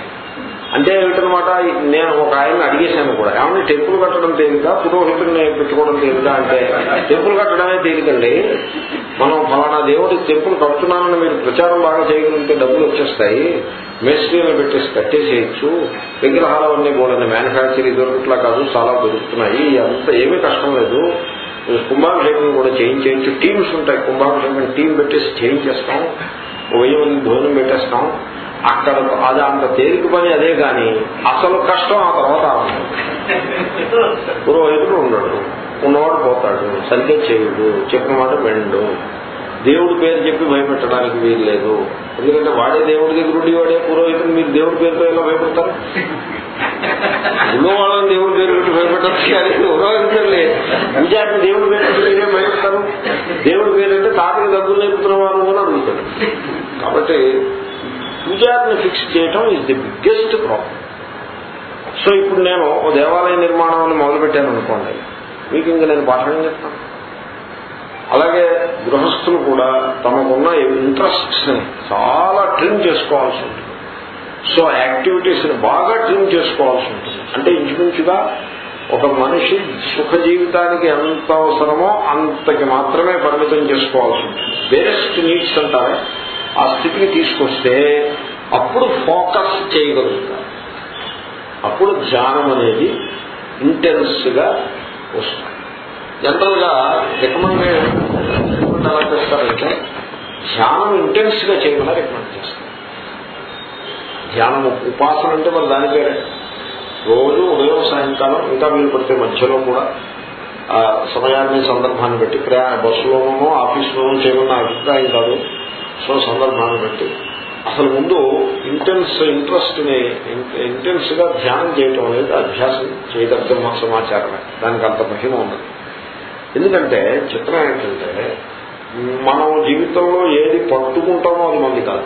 అంటే ఏమిటనమాట నేను ఒక ఆయన అడిగేశాను కూడా. ఏమన్నా టెంపుల్ కట్టడం తేలిక? పురోహితుడిని పెట్టుకోవడం తేలిక అంటే? టెంపుల్ కట్టడమే తేలికండి. మనం ఫలానా దేవుడికి టెంపుల్ కడుతున్నానని మీరు ప్రచారం బాగా చేయగలిగితే డబ్బులు వచ్చేస్తాయి మేస్ట్రీలు పెట్టేసి కట్టేసేయచ్చు విగ్రహాలు అవన్నీ కూడా మ్యానుఫ్యాక్చర్ దొరకట్లా కాదు చాలా దొరుకుతున్నాయి. అంత ఏమీ కష్టం లేదు. కుంభాభిషేకం కూడా చేయించేయచ్చు టీమ్స్ ఉంటాయి. కుంభాభిషేకం టీం పెట్టేసి చేయించేస్తాం. వెయ్యి మంది భోజనం పెట్టేస్తాం. అక్కడ అది అంత తేలిక పని అదే కానీ అసలు కష్టం ఆ తర్వాత పురోహితుడు ఉండడు. ఉన్నవాడు పోతాడు సరిగ్గా చేయుడు. చెప్పిన మాట వెండు దేవుడి పేరు చెప్పి భయపెట్టడానికి వీలు లేదు ఎందుకంటే వాడే దేవుడి దగ్గర ఉండి వాడే పురోహితుడు మీరు దేవుడి పేరుతో ఎలా భయపెడతారు? ఉన్నవాళ్ళని దేవుడి పేరు పెట్టి భయపెట్టచ్చు కానీ పురోహితులే విజయాన్ని దేవుడి పేరు పెట్టి మీరేం భయపెడతారు. దేవుడి పేరు అంటే తాతకి డబ్బులు నేర్పుతున్న వారు అని అడుగుతారు కాబట్టి పూజారిని ఫిక్స్ చేయటం is the biggest problem so ఇప్పుడు నేను ఓ దేవాలయ నిర్మాణం అని మొదలుపెట్టాను అనుకోండి. మీకు ఇంకా నేను పాఠం చెప్తాను. అలాగే గృహస్థులు కూడా తమకున్న ఇంట్రెస్ట్స్ని చాలా ట్రిమ్ చేసుకోవాల్సి ఉంటుంది. సో యాక్టివిటీస్ని బాగా ట్రిమ్ చేసుకోవాల్సి ఉంటుంది. అంటే ఇంచుమించుగా ఒక మనిషి సుఖ జీవితానికి ఎంత అవసరమో అంతకి మాత్రమే పరిమితం చేసుకోవాల్సి ఉంటుంది. బెస్ట్ నీడ్స్ అంటారే ఆ స్థితికి తీసుకొస్తే అప్పుడు ఫోకస్ చేయగలుగుతారు. అప్పుడు ధ్యానం అనేది ఇంటెన్స్గా వస్తుంది. జనరల్గా రికమెండ్ ఎలా చేస్తారంటే ధ్యానం ఇంటెన్స్గా చేయమని రికమెండ్ చేస్తారు. ధ్యానం ఉపాసన అంటే మరి దాని పేరే. రోజు ఉదయం సాయంకాలం ఇంకా వీలు పడితే మధ్యలో కూడా ఆ సమయాన్ని సందర్భాన్ని బట్టి ప్రయాణ బస్సులోనూ ఆఫీసులోనూ చేయమన్న అభిప్రాయం కాదు. సో సందర్భాన్ని బట్టి అసలు ముందు ఇంటెన్స్ ఇంట్రెస్ట్ని ఇంటెన్స్గా ధ్యానం చేయటం అనేది అభ్యాసం చేయదగ్గ సమాచారమే. దానికి అంత మహిమ ఉన్నది ఎందుకంటే చిత్రం ఏంటంటే మనం జీవితంలో ఏది పట్టుకుంటామో అది మంది కాదు.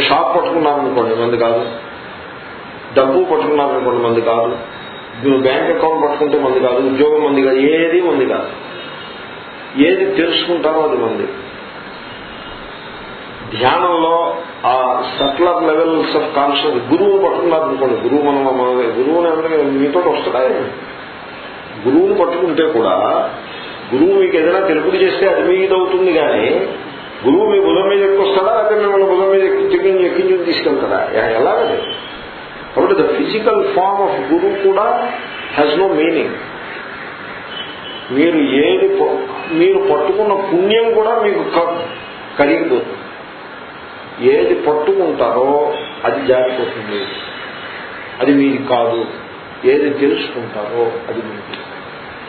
షాప్ పట్టుకున్నామనుకోండి మంది కాదు. డబ్బు పట్టుకున్నారనుకోండి మంది కాదు. బ్యాంక్ అకౌంట్ పట్టుకుంటే మంది కాదు. ఉద్యోగం మంది కాదు. ఏది మంది కాదు. ఏది తెలుసుకుంటామో అది మంది. ధ్యానంలో ఆ సట్లర్ లెవెల్స్ ఆఫ్ కాన్షియస్ గురువు పట్టుకున్నారు అనుకోండి. గురువు మనం మన గురువుని ఎవరైనా మీతో వస్తాడా? గురువుని పట్టుకుంటే కూడా గురువు మీకు ఏదైనా తెలుపుడు చేస్తే అది మీదవుతుంది కానీ గురువు మీ బుధం మీద ఎక్కువస్తాడా? లేకపోతే మిమ్మల్ని బుధం మీద ఎక్కించి ఎక్కించుకుని తీసుకెళ్తాడా? ఎలాగది కాబట్టి ద ఫిజికల్ ఫార్మ్ ఆఫ్ గురువు కూడా హ్యాస్ నో మీనింగ్ మీరు ఏది మీరు పట్టుకున్న పుణ్యం కూడా మీకు కరిగిపోతుంది ఏది పట్టుకుంటారో అది జారిపోతుంది. అది మీది కాదు. ఏది తెలుసుకుంటారో అది మీది.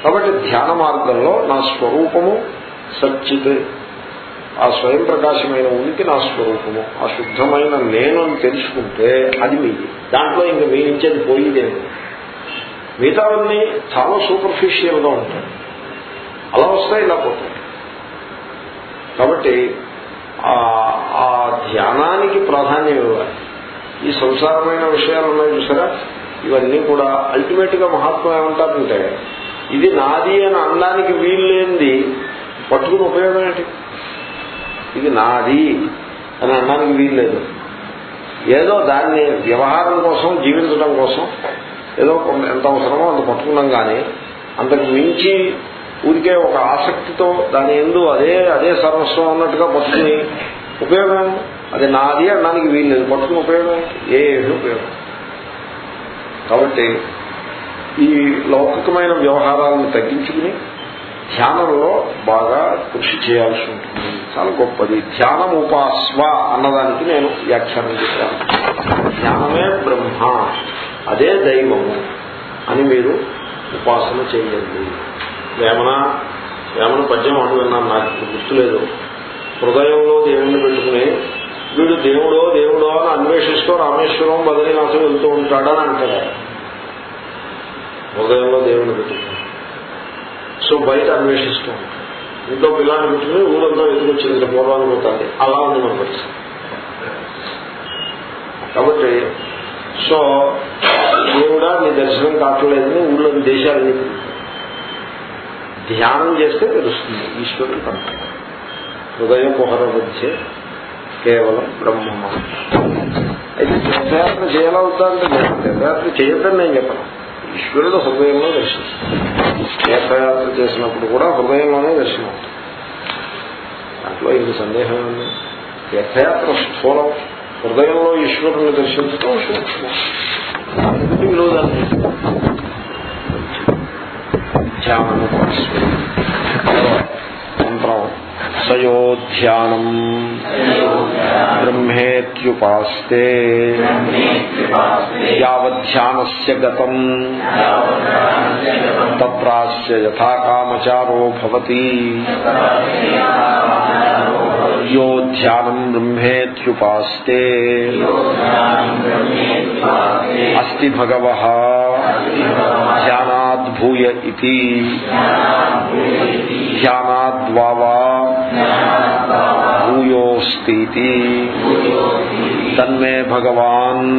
కాబట్టి ధ్యాన మార్గంలో నా స్వరూపము సచ్చిత్. ఆ స్వయం ప్రకాశమైన ఉనికి నా స్వరూపము. ఆ శుద్ధమైన నేను అని తెలుసుకుంటే అది మీది. దాంట్లో ఇంకా మీ నుంచి అది పోయిదేమో. మిగతావన్నీ చాలా సూపర్ఫిషియల్గా ఉంటాయి. అలా వస్తాయి ఇలా పోతాయి. కాబట్టి ఆ ధ్యానానికి ప్రాధాన్యం ఇవ్వాలి. ఈ సంసారమైన విషయాలు ఉన్నాయి చూసారా? ఇవన్నీ కూడా అల్టిమేట్గా మహాత్మ ఏమంటారంటే ఇది నాది అని అనడానికి వీల్లేనిది పట్టుకుని ఉపయోగం ఏంటి? ఇది నాది అని అనడానికి వీల్లేదు ఏదో దాన్ని వ్యవహారం కోసం జీవించడం కోసం ఏదో ఎంత అవసరమో అంత పట్టుకున్నాం కానీ అంతకు మించి ఊరికే ఒక ఆసక్తితో దాని ఎందు అదే అదే సర్వస్వం అన్నట్టుగా పట్టుకుని ఉపయోగం? అది నాది అనడానికి వీల్లేదు. పట్టుకుని ఉపయోగం? ఏ ఉపయోగం? కాబట్టి ఈ లౌకికమైన వ్యవహారాలను తగ్గించుకుని ధ్యానంలో బాగా కృషి చేయాల్సి ఉంటుంది. చాలా గొప్పది. ధ్యానం ఉపాస్వ అన్నదానికి నేను వ్యాఖ్యానం చేశాను. ధ్యానమే బ్రహ్మ అదే దైవము అని మీరు ఉపాసన చేయండి. వేమన వేమన పద్యం అటు విన్నాను నాకు గుర్తులేదు హృదయంలో దేవుణ్ణి పెట్టుకుని వీడు దేవుడో దేవుడో అని అన్వేషిస్తూ రామేశ్వరం బదరీనాథం వెళ్తూ ఉంటాడని అంటారు. హృదయంలో దేవుణ్ణి పెట్టుకుని. సో బయట అన్వేషిస్తూ ఉంటాడు. ఇంట్లో పిల్లల్ని పెట్టుకుని ఊరంతా ఎదురొచ్చింది పూర్వాన్ని పోతుంది అలా ఉంది మన పరిస్థితి. కాబట్టి సో దేవుడా నీ దర్శనం కావట్లేదని ఊళ్ళో దేశాలు ధ్యానం చేస్తే తెలుస్తుంది ఈశ్వరుడు కనుక హృదయ కుహర మధ్య కేవలం బ్రహ్మ అయితే తీర్థయాత్ర చేయాలవుతా అంటే నేను తీర్థయాత్ర చేయొద్దని నేను చెప్పను. ఈశ్వరుడు హృదయంలో దర్శనం తీర్థయాత్ర చేసినప్పుడు కూడా హృదయంలోనే దర్శనం అవుతుంది. దాంట్లో ఇది సందేహం ఉంది? తీర్థయాత్ర స్థూలం. హృదయంలో ఈశ్వరుని దర్శించడం సూక్ష్మం అందుకని విరోధాన్ని ధ్యానము మంత్రం సయోధ్యానం బ్రహ్మేత్యుపాస్తే యావధ్యానస్య గతం తత్రాస్య యథాకామచారో భవతి యో ధ్యానం బ్రహ్మేత్యుపాస్తే అస్తి భగవ భూయ ఇది ధ్యానాద్వావా భూయోస్తి తన్మే భగవాన్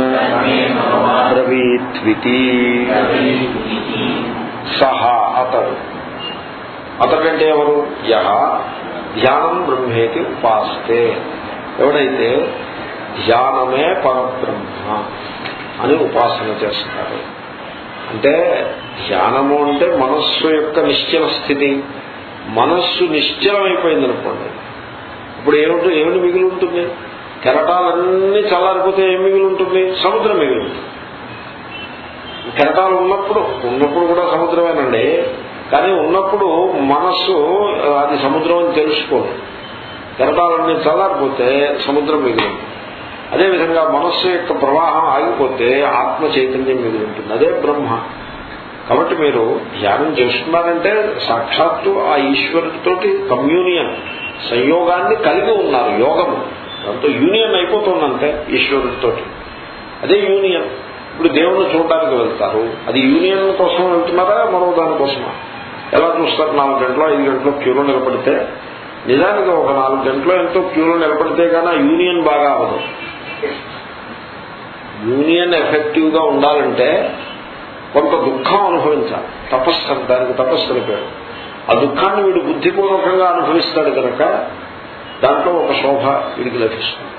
బ్రవీత్వితి సహ అతడు. అతడంటే ఎవరు? యహ. ధ్యానం బ్రహ్మేతి ఉపాస్తే. ఎవడైతే ధ్యానమే పరబ్రహ్మ అని ఉపాసన చేస్తారు అంటే ధ్యానము అంటే మనస్సు యొక్క నిశ్చల స్థితి. మనస్సు నిశ్చలమైపోయింది అనుకోండి. ఇప్పుడు ఏమిటి ఏమిటి మిగిలి ఉంటుంది? కెరటాలన్నీ చల్లారిపోతే ఏం మిగిలి ఉంటుంది? సముద్రం మిగిలి ఉంటుంది. కెరటాలు ఉన్నప్పుడు ఉన్నప్పుడు కూడా సముద్రమేనండి. కానీ ఉన్నప్పుడు మనస్సు అది సముద్రం అని తెలుసుకోండి. కెరటాలన్నీ చల్లారిపోతే సముద్రం మిగిలి ఉంటుంది. అదేవిధంగా మనస్సు యొక్క ప్రవాహం ఆగిపోతే ఆత్మ చైతన్యం మీద ఉంటుంది. అదే బ్రహ్మ. కాబట్టి మీరు ధ్యానం చేస్తున్నారంటే సాక్షాత్తు ఆ ఈశ్వరుడితోటి కమ్యూనియన్ సంయోగాన్ని కలిగి ఉన్నారు యోగము దాంతో యూనియన్ అయిపోతుందంటే ఈశ్వరుడితోటి. అదే యూనియన్. ఇప్పుడు దేవుణ్ణి చూడడానికి వెళ్తారు. అది యూనియన్ కోసం వెళ్తున్నారా మరో దానికోసమా ఎలా చూస్తారు? నాలుగు గంటలో ఐదు గంటలో క్యూలో నిలబడితే? నిజానికి ఒక నాలుగు గంటలో ఎంతో క్యూలో నిలబడితే కానీ ఆ యూనియన్ బాగా అవదు యూనియన్ ఎఫెక్టివ్గా ఉండాలంటే కొంత దుఃఖం అనుభవించాలి. తపస్సు దానికి తపస్సు అని పేరు. ఆ దుఃఖాన్ని వీడు బుద్ధిపూర్వకంగా అనుభవిస్తాడు కనుక దాంట్లో ఒక శోభ వీడికి లభిస్తుంది.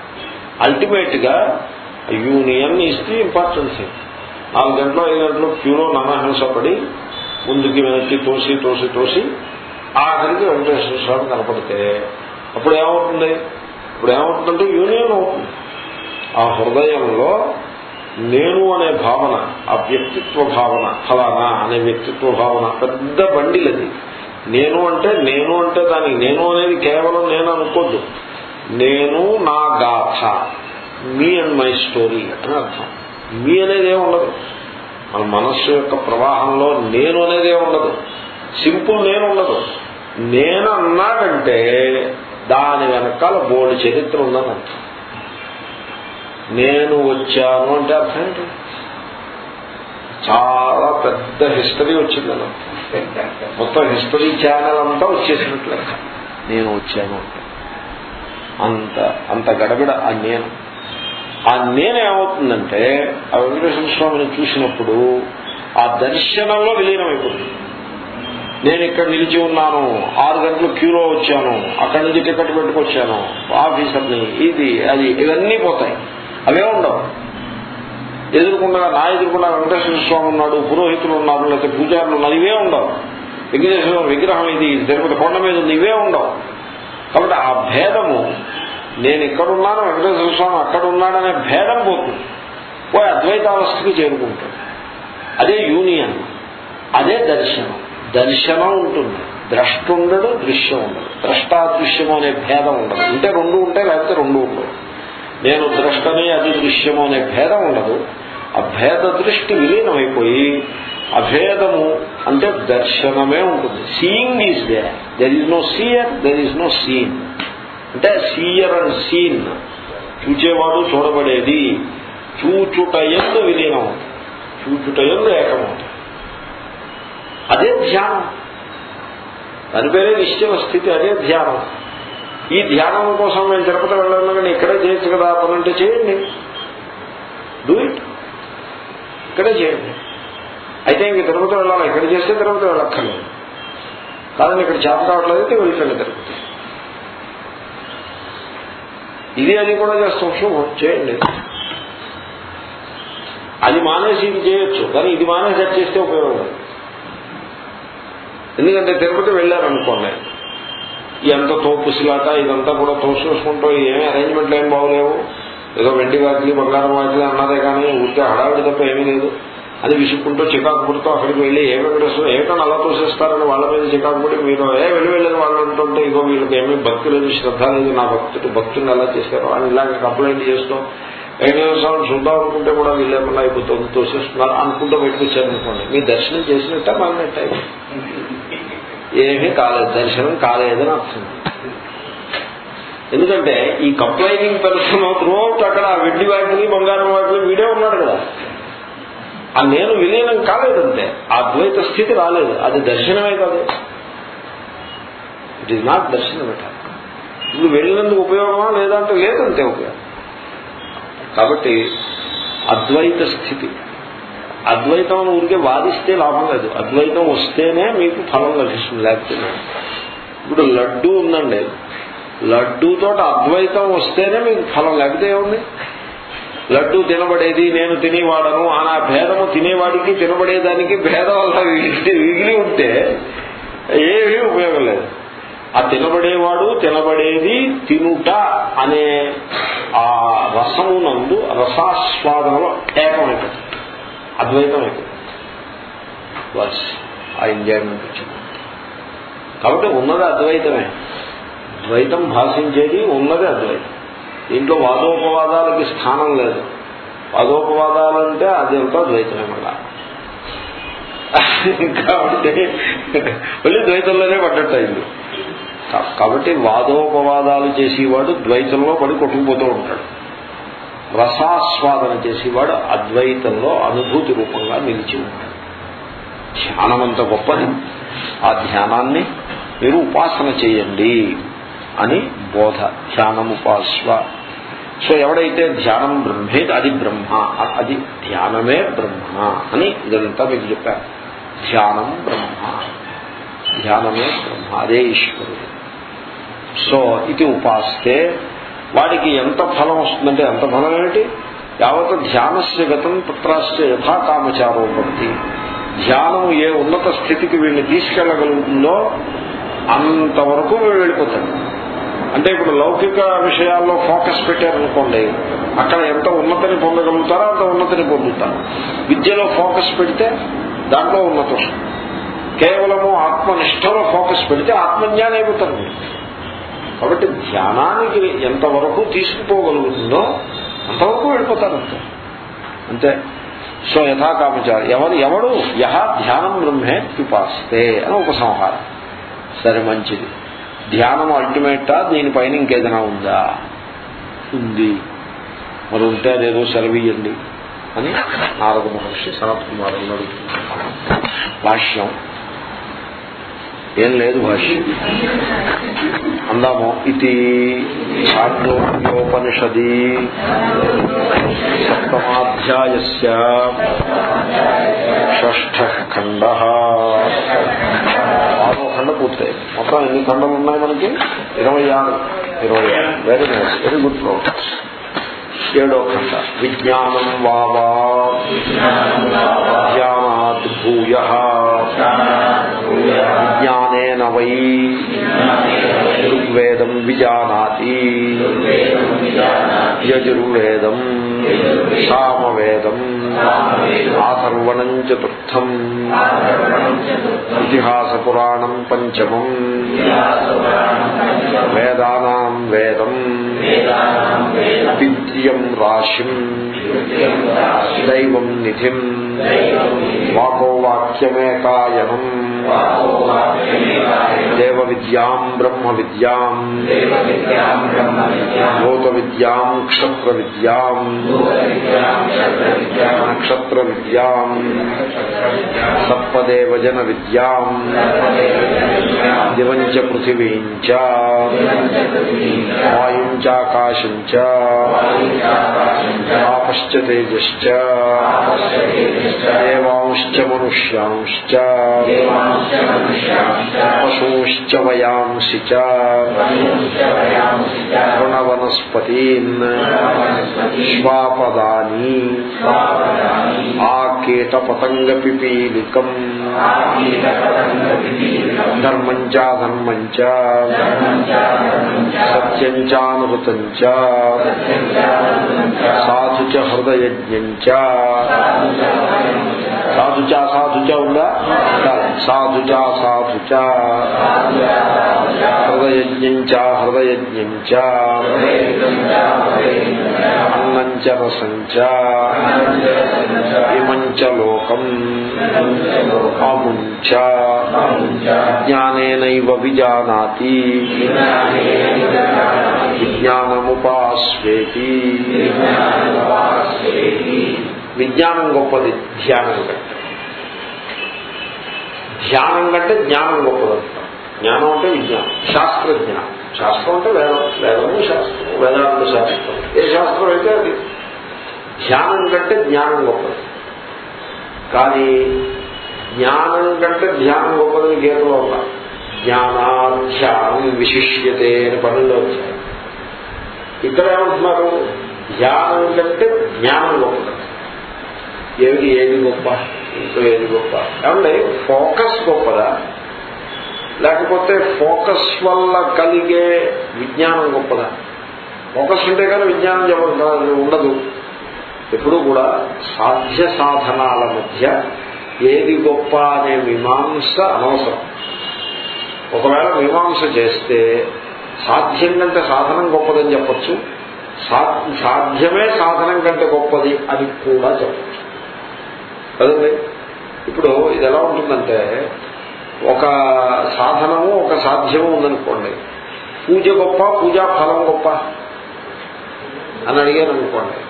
అల్టిమేట్గా యూనియన్ ఇస్తే ఇంపార్టెన్స్ నాలుగు గంటలు ఐదు గంటలు క్యూలో నానాహింస పడి ముందుకి వెనక్కి తోసి తోసి తోసి ఆఖరికి వెంకటేశ్వర స్వామి కనపడితే అప్పుడు ఏమవుతుంది? ఇప్పుడు ఏమవుతుందంటే యూనియన్ అవుతుంది. ఆ హృదయంలో నేను అనే భావన ఆ వ్యక్తిత్వ భావన ఫలానా అనే వ్యక్తిత్వ భావన పెద్ద బండిలది. నేను అంటే నేను అంటే దానికి నేను అనేది కేవలం నేను అనుకోద్దు. నేను నా గాథ మీ అండ్ మై స్టోరీ అని అర్థం. మీ అనేది ఏముండదు ఉండదు. మన మనస్సు యొక్క ప్రవాహంలో నేను అనేది ఉండదు. సింపుల్ నేను ఉండదు. నేను అన్నాడంటే దాని వెనకాల బోర్డు చరిత్ర ఉందని అర్థం. నేను వచ్చాను అంటే అర్థం ఏంటి? చాలా పెద్ద హిస్టరీ వచ్చింది వచ్చిందని మొత్తం హిస్టరీ ఛానల్ అంతా వచ్చేసినట్లే నేను వచ్చాను అంటే. అంత అంత గడబిడ ఆ నేను. ఆ నేను ఏమవుతుందంటే ఆ వెంకటేశ్వర స్వామిని చూసినప్పుడు ఆ దర్శనంలో విలీనమైపోతుంది. నేను ఇక్కడ నిలిచి ఉన్నాను ఆరు గంటలు క్యూలో వచ్చాను అక్కడి నుంచి టికెట్ పెట్టుకొచ్చాను ఆఫీసర్ని ఇది అది ఇవన్నీ పోతాయి. అవే ఉండవు. ఎదురుకుండా నా ఎదురుకుండా వెంకటేశ్వర స్వామి ఉన్నాడు పురోహితులు ఉన్నారు లేకపోతే పూజారులు ఉన్నారు ఇవే ఉండవు. వెంకటేశ్వర విగ్రహం ఇది తిరుపతి కొండ మీద ఉంది ఇవే ఉండవు. కాబట్టి ఆ భేదము నేను ఇక్కడున్నాను వెంకటేశ్వర స్వామి అక్కడ ఉన్నాడనే భేదం పోతుంది. పోయి అద్వైతావస్థకి చేరుకుంటాడు. అదే యూనియన్ అదే దర్శనం. దర్శనం ఉంటుంది. ద్రష్ట ఉండడు దృశ్యం ఉండదు. ద్రష్టాదృశ్యం అనే భేదం ఉండదు. ఉంటే రెండు ఉంటే లేకపోతే రెండు ఉండవు. నేను ద్రష్టని అది దృశ్యము అనే భేదం ఉండదు. ఆ భేద దృష్టి విలీనమైపోయి అభేదము అంటే దర్శనమే ఉంటుంది. Seeing is there there is no seer there is no seen అంటే సీయర్ అండ్ సీన్ చూచేవాడు చూడబడేది. చూచుట ఎందు విలీనం. చూచుట ఎందు ఏకమవుతుంది అదే ధ్యానం. దాని పేరే నిశ్చల స్థితి అదే ధ్యానం. ఈ ధ్యానం కోసం నేను తిరుపతి వెళ్ళాను కానీ ఇక్కడే చేయొచ్చు కదా పనంటే చేయండి. డూ ఇట్ ఇక్కడే చేయండి. అయితే ఇంక తిరుపతి వెళ్ళాలి? ఇక్కడ చేస్తే తిరుపతి వెళ్ళక్కర్లేదు. కాదని ఇక్కడ చేత కావట్లేదు అయితే వెళ్ళిపోయింది తిరుపతి. ఇది అది కూడా చేస్తాం. శుభం చేయండి. అది మానేసి ఇది చేయొచ్చు కానీ ఇది మానేసి అది చేస్తే ఉపయోగం ఎందుకంటే తిరుపతి వెళ్ళారనుకోండి ఎంత తోపుసిలాట ఇదంతా కూడా తోసేసుకుంటూ ఏమీ అరేంజ్మెంట్లు ఏం బాగోలేవు ఏదో వెండి వాకిలి బంగారం వాకిలి అన్నదే కానీ ఊరికే హడావిడి తప్ప ఏమీ లేదు. అని విసుక్కుంటూ చికాకు పుడుతూ అక్కడికి వెళ్ళి ఏ వెంకటేశ్వరం ఏమిటో అలా తోసేస్తారని వాళ్ళ మీద చికాకు పుడి మీరు ఏ వెళ్ళి వెళ్ళని వాళ్ళు అంటుంటే ఇగో వీళ్ళకి ఏమీ భక్తి లేదు శ్రద్ధ లేదు నా భక్తుడు భక్తుని ఎలా చేశారు? అని ఇలాగే కంప్లైంట్ చేస్తూ ఎన్ని స్వామిని చూద్దాం అనుకుంటే కూడా వీళ్ళేమన్నా అయిపోతుంది తోసేస్తున్నారు అనుకుంటూ బయటకు వచ్చారనుకోండి. మీ దర్శనం చేసినట్ట మాన్నట్ట ఏమీ కాలేదు దర్శనం కాలేదని అర్థం. ఎందుకంటే ఈ కంప్లైనింగ్ పర్సన్ త్రూఅవుట్ అక్కడ వెండి వాటిని బంగారం వాటిని వీడే ఉన్నాడు కదా. ఆ నేను విలీనం కాలేదంటే ఆ ద్వైత స్థితి రాలేదు. అది దర్శనమే కాదు. ఇట్ ఈజ్ నాట్ దర్శనం ఎట నువ్వు వెళ్ళినందుకు ఉపయోగమా లేదంటే లేదంతే ఉపయోగం. కాబట్టి అద్వైత స్థితి. అద్వైతం ఊరికే వాదిస్తే లాభం లేదు. అద్వైతం వస్తేనే మీకు ఫలం లభిస్తుంది. లేకపోతే ఇప్పుడు లడ్డు ఉందండి. లడ్డూతో అద్వైతం వస్తేనే మీకు ఫలం. లేకపోతే ఏముంది? లడ్డు తినబడేది నేను తినేవాడను ఆ నా భేదము తినేవాడికి తినబడేదానికి భేదం అలా విగిలి ఉంటే ఏమీ ఉపయోగం లేదు. ఆ తినబడేవాడు తినబడేది తినుట అనే ఆ రసమునందు రసాస్వాదనలో ఏకమైపోతుంది. అద్వైతం అయిపోతుంది బస్ ఆ ఎంజాయ్మెంట్ వచ్చింది. కాబట్టి ఉన్నది అద్వైతమే. ద్వైతం భాషించేది ఉన్నది అద్వైతం. దీంట్లో వాదోపవాదాలకి స్థానం లేదు. వాదోపవాదాలంటే అది ద్వైతమే మళ్ళా. కాబట్టి మళ్ళీ ద్వైతంలోనే పడ్డట్టు అయింది. కాబట్టి వాదోపవాదాలు చేసేవాడు ద్వైతంలో పడి కొట్టుకుపోతూ ఉంటాడు. రసాస్వాదన చేసేవాడు అద్వైతంలో అనుభూతి రూపంగా నిలిచి ఉంటాడు. ధ్యానం అంత గొప్పది. ఆ ధ్యానాన్ని మీరు ఉపాసన చేయండి అని బోధ ధ్యానం ఉపాస్వ సో ఎవడైతే ధ్యానం బ్రహ్మే అది బ్రహ్మ. అది ధ్యానమే బ్రహ్మ అని ఇదంతా మీకు చెప్పారు. ధ్యానం బ్రహ్మ. ధ్యానమే బ్రహ్మ. అదే ఈశ్వరుడు. సో ఇది ఉపాస్తే వాడికి ఎంత ఫలం వస్తుందంటే ఎంత ఫలం ఏమిటి? యావత్ ధ్యానస్య గతం పుత్రాశ్చ యథాకామచారో భక్తి ధ్యానం ఏ ఉన్నత స్థితికి వీడిని తీసుకెళ్ళగలుగుతుందో అంతవరకు వీడు వెళ్ళిపోతాడు. అంటే ఇప్పుడు లౌకిక విషయాల్లో ఫోకస్ పెట్టారనుకోండి అక్కడ ఎంత ఉన్నతిని పొందగలుగుతారో అంత ఉన్నతిని పొందుతారు. విద్యలో ఫోకస్ పెడితే దాంట్లో ఉన్నత కేవలము ఆత్మనిష్టలో ఫోకస్ పెడితే ఆత్మజ్ఞానం అయిపోతారు మీరు కాబట్టి ధ్యానానికి ఎంతవరకు తీసుకుపోగలుగుతుందో అంతవరకు వెళ్ళిపోతారు అంతే. అంతే. సో యథాకామచారి ఎవరు ఎవడు యహ ధ్యానం బ్రహ్మే పిపాస్తే అని ఉపసంహారం సరే మంచిది. ధ్యానం అల్టిమేటా దీనిపైన ఇంకేదైనా ఉందా? ఉంది. మరి ఉంటే అదేదో సెలవియండి అని నారద మహర్షి సనత్ కుమారుని భాష్యం. ఏం లేదు భాష్యం అందాము. ఇది చాంద్రోపనిషది సప్తమాధ్యాయ షష్ఠ ఖండ. ఆరో ఖండ పూర్తయింది. మొత్తం ఎన్ని ఖండలు ఉన్నాయి మనకి? ఇరవై ఆరు. ఇరవై ఆరు. Very nice very good progress ఏడో ఖండ. విజ్ఞానం వావా. జ్ఞానాద్ భూయ వై ఋగ్వేదం విజానాతి యజుర్వేదం సామవేదం ఆసర్వణం చతుర్థం ఇతిహాసపురాణం పంచమం వేదానాం వేదం విద్యం రాశిం దైవం నిధిం వాకో వాక్యమేకాయనం దేవ విద్యాం బ్రహ్మ విద్యాం భూత విద్యాం క్షత్ర విద్యాం నక్షత్ర విద్యాం సత్పదేవజన విద్యాం దివం చ పృథివీం చ వాయుం చాకాశం చ ఆపశ్చ తేజశ్చ దేవాంశ్చ మనుష్యాంశ్చ పశూశ్చ వయాంసి చ తృణవనస్పతీన్ శ్వాపదాని కీట పతంగ పిపీలికం ధర్మం చాధర్మం చ సత్యం చానృతం చ సాధు చ హృదయజ్ఞం చ సాధు చ సాధు చ ఉందా? సాధు చ సాధు చ హృదయజ్ఞం చ హృదయజ్ఞం చ అన్నం చ రసం చ ఇమం చ లోకం. అముం చ జ్ఞానేనైవ విజానాతి. విజ్ఞానముపాస్వేతి విజ్ఞానం గొప్పది ధ్యానం కంటే. ధ్యానం కంటే జ్ఞానం గొప్పది. జ్ఞానం అంటే విజ్ఞానం శాస్త్రజ్ఞానం శాస్త్రం అంటే వేదం వేదము శాస్త్రం వేదాంత శాస్త్రం. ఏ శాస్త్రం అయితే అది. ధ్యానం కంటే జ్ఞానం గొప్పది. కానీ జ్ఞానం కంటే ధ్యానం గొప్పదని గీతలో ఉన్నా జ్ఞానాధ్యానం విశిష్యతే అని పనుల్లో వచ్చాయి ఇక్కడ ఏమంటున్నారు? ధ్యానం కంటే జ్ఞానం గొప్పది. ఏది ఏది గొప్ప? ఇంట్లో ఏది గొప్ప? ఏమంటే ఫోకస్ గొప్పదా? లేకపోతే ఫోకస్ వల్ల కలిగే విజ్ఞానం గొప్పదా? ఫోకస్ ఉంటే కానీ విజ్ఞానం చెప్పడం ఉండదు. ఎప్పుడూ కూడా సాధ్య సాధనాల మధ్య ఏది గొప్ప అనే మీమాంస అనవసరం. ఒకవేళ మీమాంస చేస్తే సాధ్యం కంటే సాధనం గొప్పదని చెప్పచ్చు. సాధ్యమే సాధనం కంటే గొప్పది అని కూడా చెప్పచ్చు. కదండి? ఇప్పుడు ఇది ఎలా ఉంటుందంటే ఒక సాధనము ఒక సాధ్యము ఉందనుకోండి. పూజ గొప్ప పూజా ఫలం గొప్ప అని అడిగాను అనుకోండి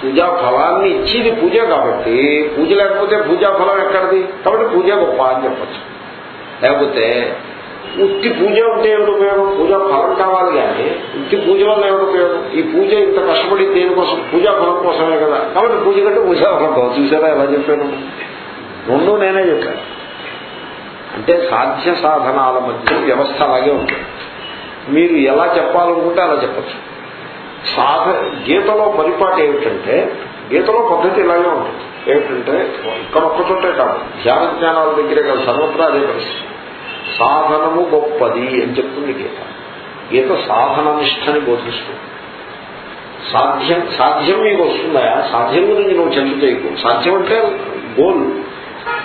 పూజా ఫలాన్ని ఇచ్చేది పూజ కాబట్టి పూజ లేకపోతే పూజా ఫలం ఎక్కడిది? కాబట్టి పూజ గొప్ప అని చెప్పచ్చు. లేకపోతే ఉత్తి పూజ ఉంటే ఏమిటి ఉపయోగం? పూజ ఫలం కావాలి కానీ ఉత్తి పూజ వల్ల ఏమిటి ఉపయోగం? ఈ పూజ ఇంత కష్టపడి దేనికోసం? పూజా ఫలం కోసమే కదా. కాబట్టి పూజ కంటే పూజా ఫలం కావచ్చు చూసారా ఎలా చెప్పాను? రెండు నేనే చెప్పాను. అంటే సాధ్య సాధనాల మధ్య వ్యవస్థ అలాగే ఉంటుంది. మీరు ఎలా చెప్పాలనుకుంటే అలా చెప్పచ్చు. సాధ గీతలో పరిపాటు ఏమిటంటే గీతలో పద్ధతి ఇలాగే ఉంటుంది. ఏమిటంటే ఇక్కడ ఒక్కచోటే కాదు. ధ్యాన జ్ఞానాల దగ్గరే కాదు. సర్వత్రా అదే పరిస్థితి. సాధనము గొప్పది అని చెప్తుంది గీత. గీత సాధన నిష్టని బోధిస్తుంది. సాధ్యం సాధ్యం మీకు వస్తుందా సాధ్యం గురించి నువ్వు చింత చేయకు. సాధ్యం అంటే గోల్.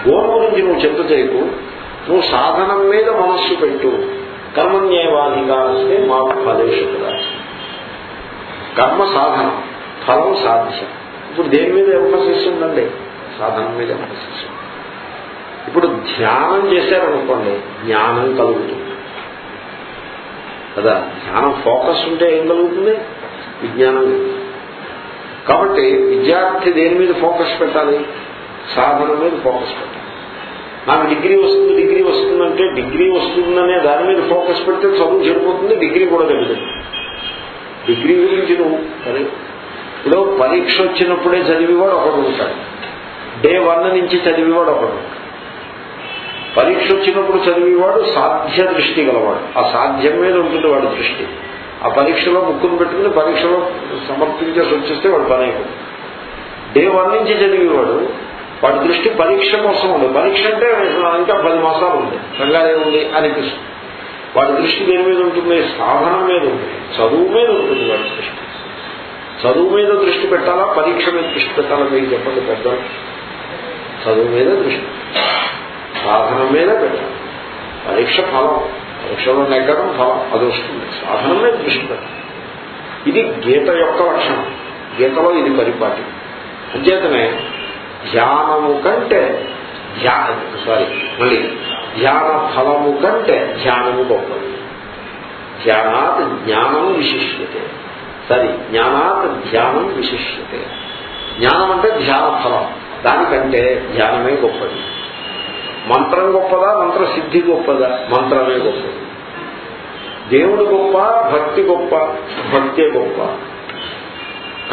గోల్ గురించి నువ్వు చింత చేయకు. నువ్వు సాధనం మీద మనస్సు పెట్టు. కర్మన్యాయవాధికారస్తే మా ఫలేషు కర్మ సాధనం ఫలం సాధ్యం. ఇప్పుడు దేని మీద ఎంఫసిస్ ఉందండి? సాధనం మీద ఎంఫసిస్ ఇప్పుడు ధ్యానం చేశారనుకోండి జ్ఞానం కలుగుతుంది. కదా? ధ్యానం ఫోకస్ ఉంటే ఏం కలుగుతుంది? విజ్ఞానం. కాబట్టి విద్యార్థి దేని మీద ఫోకస్ పెట్టాలి? సాధన మీద ఫోకస్ పెట్టాలి. నాకు డిగ్రీ వస్తుంది డిగ్రీ వస్తుందంటే డిగ్రీ వస్తుందనే దాని మీద ఫోకస్ పెడితే చదువు చెడిపోతుంది డిగ్రీ కూడా తెలియదు డిగ్రీ గురించి నువ్వు సరే. ఇప్పుడు పరీక్ష వచ్చినప్పుడే చదివేవాడు ఒకడు ఉంటాడు. డే వన్ నుంచి చదివేవాడు ఒకడు. ఉంటాడు పరీక్ష వచ్చినప్పుడు చదివేవాడు సాధ్య దృష్టి గలవాడు. ఆ సాధ్యం మీద ఉంటుంది వాడి దృష్టి. ఆ పరీక్షలో ముక్కును పెట్టుకుని పరీక్షలో సమర్పించేసి వచ్చేస్తే వాడు పని అయిపోతుంది. డే వన్ నుంచి చదివేవాడు వాడి దృష్టి పరీక్ష కోసం ఉంది. పరీక్ష అంటే ఇంకా పది మాసాలు ఉంది. కంగారే ఉంది అనిపిస్తుంది. వాడి దృష్టి దేని మీద ఉంటుంది? సాధన మీద ఉంటుంది చదువు మీద ఉంటుంది వాడి దృష్టి. చదువు మీద దృష్టి పెట్టాలా? పరీక్ష మీద దృష్టి పెట్టాలా? మీకు చెప్పండి పెద్దలు. చదువు మీద దృష్టి. సాధనం మీద పెట్టాలి. పరీక్ష ఫలం పరీక్షలో నెగ్గడం ఫలం అది వస్తుంది. సాధనం మీద దృష్టి పెట్టాలి. ఇది గీత యొక్క లక్షణం. గీతలో ఇది పరిపాటి. అంచేతనే ధ్యానము కంటే ధ్యాన సారీ మళ్ళీ ధ్యాన ఫలము కంటే ధ్యానము గొప్పది. ధ్యానాత్ జ్ఞానం విశిష్యతే. సరి జ్ఞానాత్ ధ్యానం విశిష్యతే. జ్ఞానం అంటే ధ్యాన ఫలం. దానికంటే ధ్యానమే గొప్పది. మంత్రం గొప్పదా? మంత్ర సిద్ధి గొప్పదా? మంత్రమే గొప్పది దేవుడు గొప్ప భక్తి గొప్ప భక్తే గొప్ప.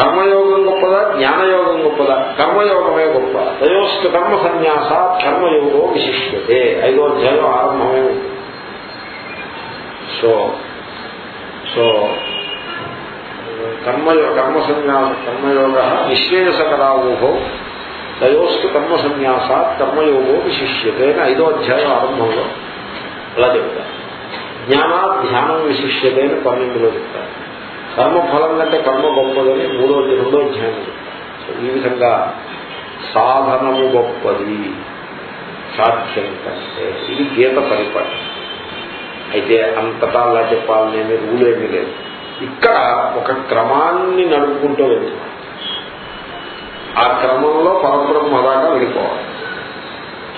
కర్మయోగం గొప్పదా? జ్ఞానయోగం గొప్పదా? కర్మయోగమే గొప్ప. తయోస్క కర్మ సన్యాస కర్మయోగో విశిష్యతే. ఐదో అధ్యాయం ఆరంభమే. సో సో కర్మ కర్మ సన్యాస కర్మయోగ నిశ్రేయసకరావోహో తయోస్తు కర్మ సన్యాసాత్ కర్మయోగో విశిష్యతే అని ఐదో అధ్యాయం ఆరంభంలో అలా చెప్తారు. జ్ఞానా ధ్యానం విశిష్యతే అని పన్నెండులో చెప్తారు. కర్మఫలం కంటే కర్మ గొప్పదని మూడో రెండో అధ్యాయం చెప్తారు. ఈ విధంగా సాధనము గొప్పది. సాధ్యం కంటే ఇది గీత పరిపాటి. అయితే అంతటా అలా చెప్పాలనేమి రూలేమీ లేదు. ఇక్కడ ఒక క్రమాన్ని నడుపుకుంటూ వెళ్తున్నాం. ఆ క్రమంలో పరబ్రహ్మ దాకా వెళ్ళిపోవాలి.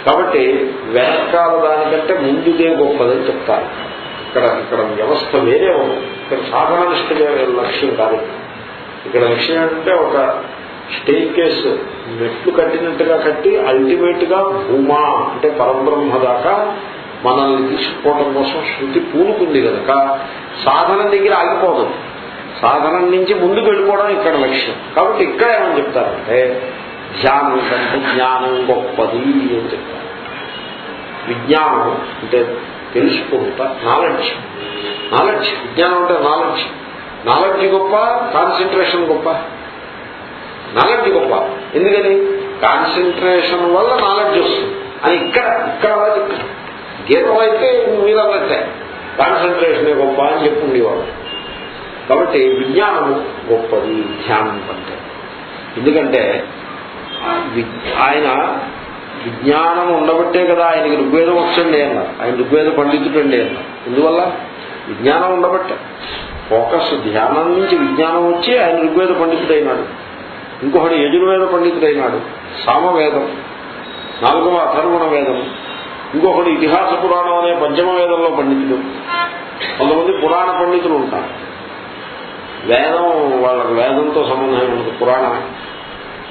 కాబట్టి వెనకాల దానికంటే ముందుదే గొప్పదని చెప్తారు. ఇక్కడ ఇక్కడ వ్యవస్థ వేరే ఉంది. ఇక్కడ సాధన నిష్ట లక్ష్యం కాదు. ఇక్కడ లక్ష్యం అంటే ఒక స్టేజ్ కేసు మెట్లు కట్టినట్టుగా కట్టి అల్టిమేట్గా భూమా అంటే పరబ్రహ్మ దాకా మనల్ని తీసుకుపోవడం కోసం శృతి పూనుకుంది కనుక సాధన దగ్గర ఆగిపోదు. సాధనం నుంచి ముందుకు వెళ్ళిపోవడం ఇక్కడ లక్ష్యం. కాబట్టి ఇక్కడ ఏమని చెప్తారంటే ధ్యానం కంటే జ్ఞానం గొప్పది అని చెప్తారు. విజ్ఞానం అంటే తెలుసుకుంట నాలెడ్జ్. నాలెడ్జ్ విజ్ఞానం అంటే నాలెడ్జ్. నాలెడ్జ్ గొప్ప కాన్సన్ట్రేషన్ గొప్ప. నాలెడ్జ్ గొప్ప. ఎందుకని? కాన్సన్ట్రేషన్ వల్ల నాలెడ్జ్ వస్తుంది. అని ఇక్కడ ఇక్కడ అలా గీతం అయితే మీరు అన్నట్టే కాన్సన్ట్రేషనే గొప్ప అని చెప్పుండేవాడు కాబట్టి విజ్ఞానము గొప్పది ధ్యానం కంటే ఎందుకంటే ఆయన విజ్ఞానం ఉండబట్టే కదా ఆయనకి ఋగ్వేదం వచ్చండి అన్నారు ఆయన ఋగ్వేద పండితుడండి అన్నారు ఎందువల్ల? విజ్ఞానం ఉండబట్టే. ఫోకస్ ధ్యానం నుంచి విజ్ఞానం వచ్చి ఆయన ఋగ్వేద పండితుడైనాడు. ఇంకొకటి యజుర్వేద పండితుడైనాడు. సామవేదం. నాలుగవ అథర్వణ వేదం. ఇంకొకటి ఇతిహాస పురాణం అనే పంచమ వేదంలో పండితుడు. కొంతమంది పురాణ పండితులు ఉంటారు. వేదం వాళ్ళకి వేదంతో సంబంధం ఉంటుంది పురాణమే.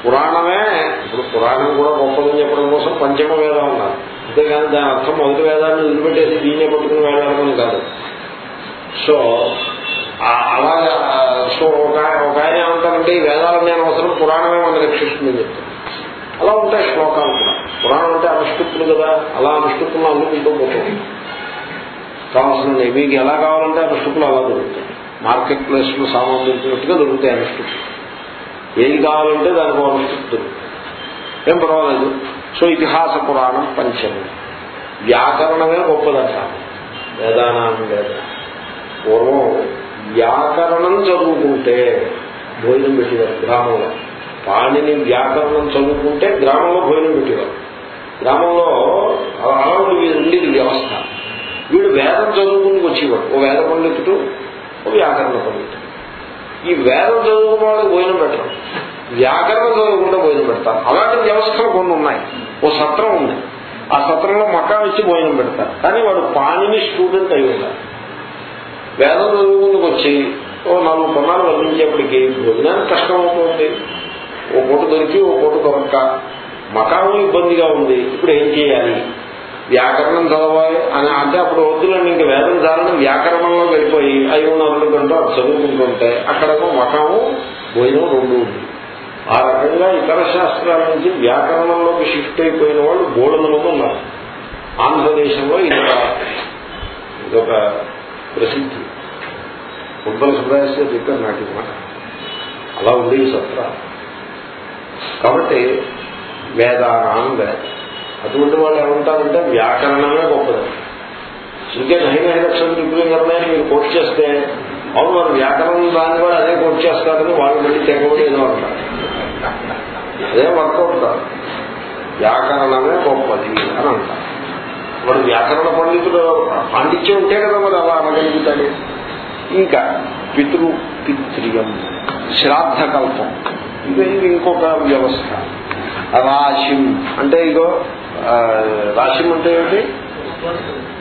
పురాణమే ఇప్పుడు పురాణం కూడా గొప్పదని చెప్పడం కోసం పంచమ వేదం ఉన్నారు అంతేగాని దాని అర్థం మొదటి వేదాన్ని వదిలిపెట్టేసి దీన్నే పట్టుకుని వేదాలని కాదు. సో అలాగా సో ఒక ఒక ఆయన ఏమంటారంటే ఈ వేదాలన్నీ అవసరం పురాణమే మన రక్షిస్తుందని చెప్తారు. అలా ఉంటాయి శ్లోకాలు కూడా. పురాణం అంటే అనుష్ఠుతులు కదా అలా అనుష్ఠుతులను అందుకుంటూ పోతుంది కావాల్సిన మీకు ఎలా కావాలంటే అనుష్ఠుతులు అలా దొరుకుతాయి. మార్కెట్ ప్లేస్లో సంబంధించినట్టుగా దొరుకుతాయి అనుష్ఠుతులు ఏది కావాలంటే దానికి అనుష్ఠుతు ఏం పర్వాలేదు. సో ఇతిహాస పురాణం పంచమి. వ్యాకరణమే గొప్పదంటారు వేదానాన్ని వేద. పూర్వం వ్యాకరణం చదువుకుంటే భోజనం పెట్టేవారు గ్రామంలో. పాణిని వ్యాకరణం చదువుకుంటే గ్రామంలో భోజనం పెట్టేవారు. గ్రామంలో అలా ఉండేది వ్యవస్థ. వీడు వేదం చదువుకుని వచ్చేవాడు. ఓ వేద పండితుడు వ్యాకరణ పండితుడు ఈ వేదం చదువుకున్న వాళ్ళకి భోజనం పెట్టడం వ్యాకరణం చదువుకుంటే భోజనం పెడతారు అలాంటి వ్యవస్థలు కొన్ని ఉన్నాయి. ఓ సత్రం ఉంది. ఆ సత్రంలో మకాం ఇచ్చి భోజనం పెడతారు. కానీ వాడు పాణిని స్టూడెంట్ అయి ఉన్నారు వేదం చదువుకుందుకు వచ్చి ఓ నాలుగు కొన్నాళ్ళు వర్ణించేప్పటికీ భోజనానికి కష్టం అవుతుంది ఓ పూట దొరికి ఓ పూట దొరక్క మకాము ఇబ్బందిగా ఉంది. ఇప్పుడు ఏం చేయాలి? వ్యాకరణం చదవాలి అని అంటే అప్పుడు వద్దులండి ఇంక వేదం చాలని వ్యాకరణంలో వెళ్ళిపోయి ఐదు గంటలు అది చదువుకుంటుంటే అక్కడేమో మఠము భోజనం రెండు ఉంది. ఆ రకంగా ఇతర శాస్త్రాల నుంచి వ్యాకరణంలోకి షిఫ్ట్ అయిపోయిన వాళ్ళు బోళనలో ఉన్నారు. ఆంధ్రదేశంలో ఇదొక ఇదొక ప్రసిద్ధి. ఉత్తర సుబ్రాయస్య చెప్పారు నాటి మాట. అలా ఉంది ఈ సత్ర. కాబట్టి వేదానాం వేద. అటువంటి వాళ్ళు ఏమంటారంటే వ్యాకరణమే గొప్పది. ఇంకే నహి లక్షలు విపులంగానే మీరు కోట్ చేస్తే అవును మరి వ్యాకరణం దాన్ని కూడా అదే కోట్ చేస్తారని వాళ్ళు మళ్ళీ తెగబడి ఏదో అంటారు. అదే వర్కౌట్ కాదు వ్యాకరణమే గొప్పది అని అంటారు. వాడు వ్యాకరణ పండితులు పాండిత్యం ఉంటే కదా మరి అలా అనగలుగుతాడు ఇంకా పితృ పిత్రియం శ్రాద్ధ కల్పం ఇది ఇది ఇంకొక వ్యవస్థ. రాశిం అంటే ఇగో రాశి అంటే ఏమిటి?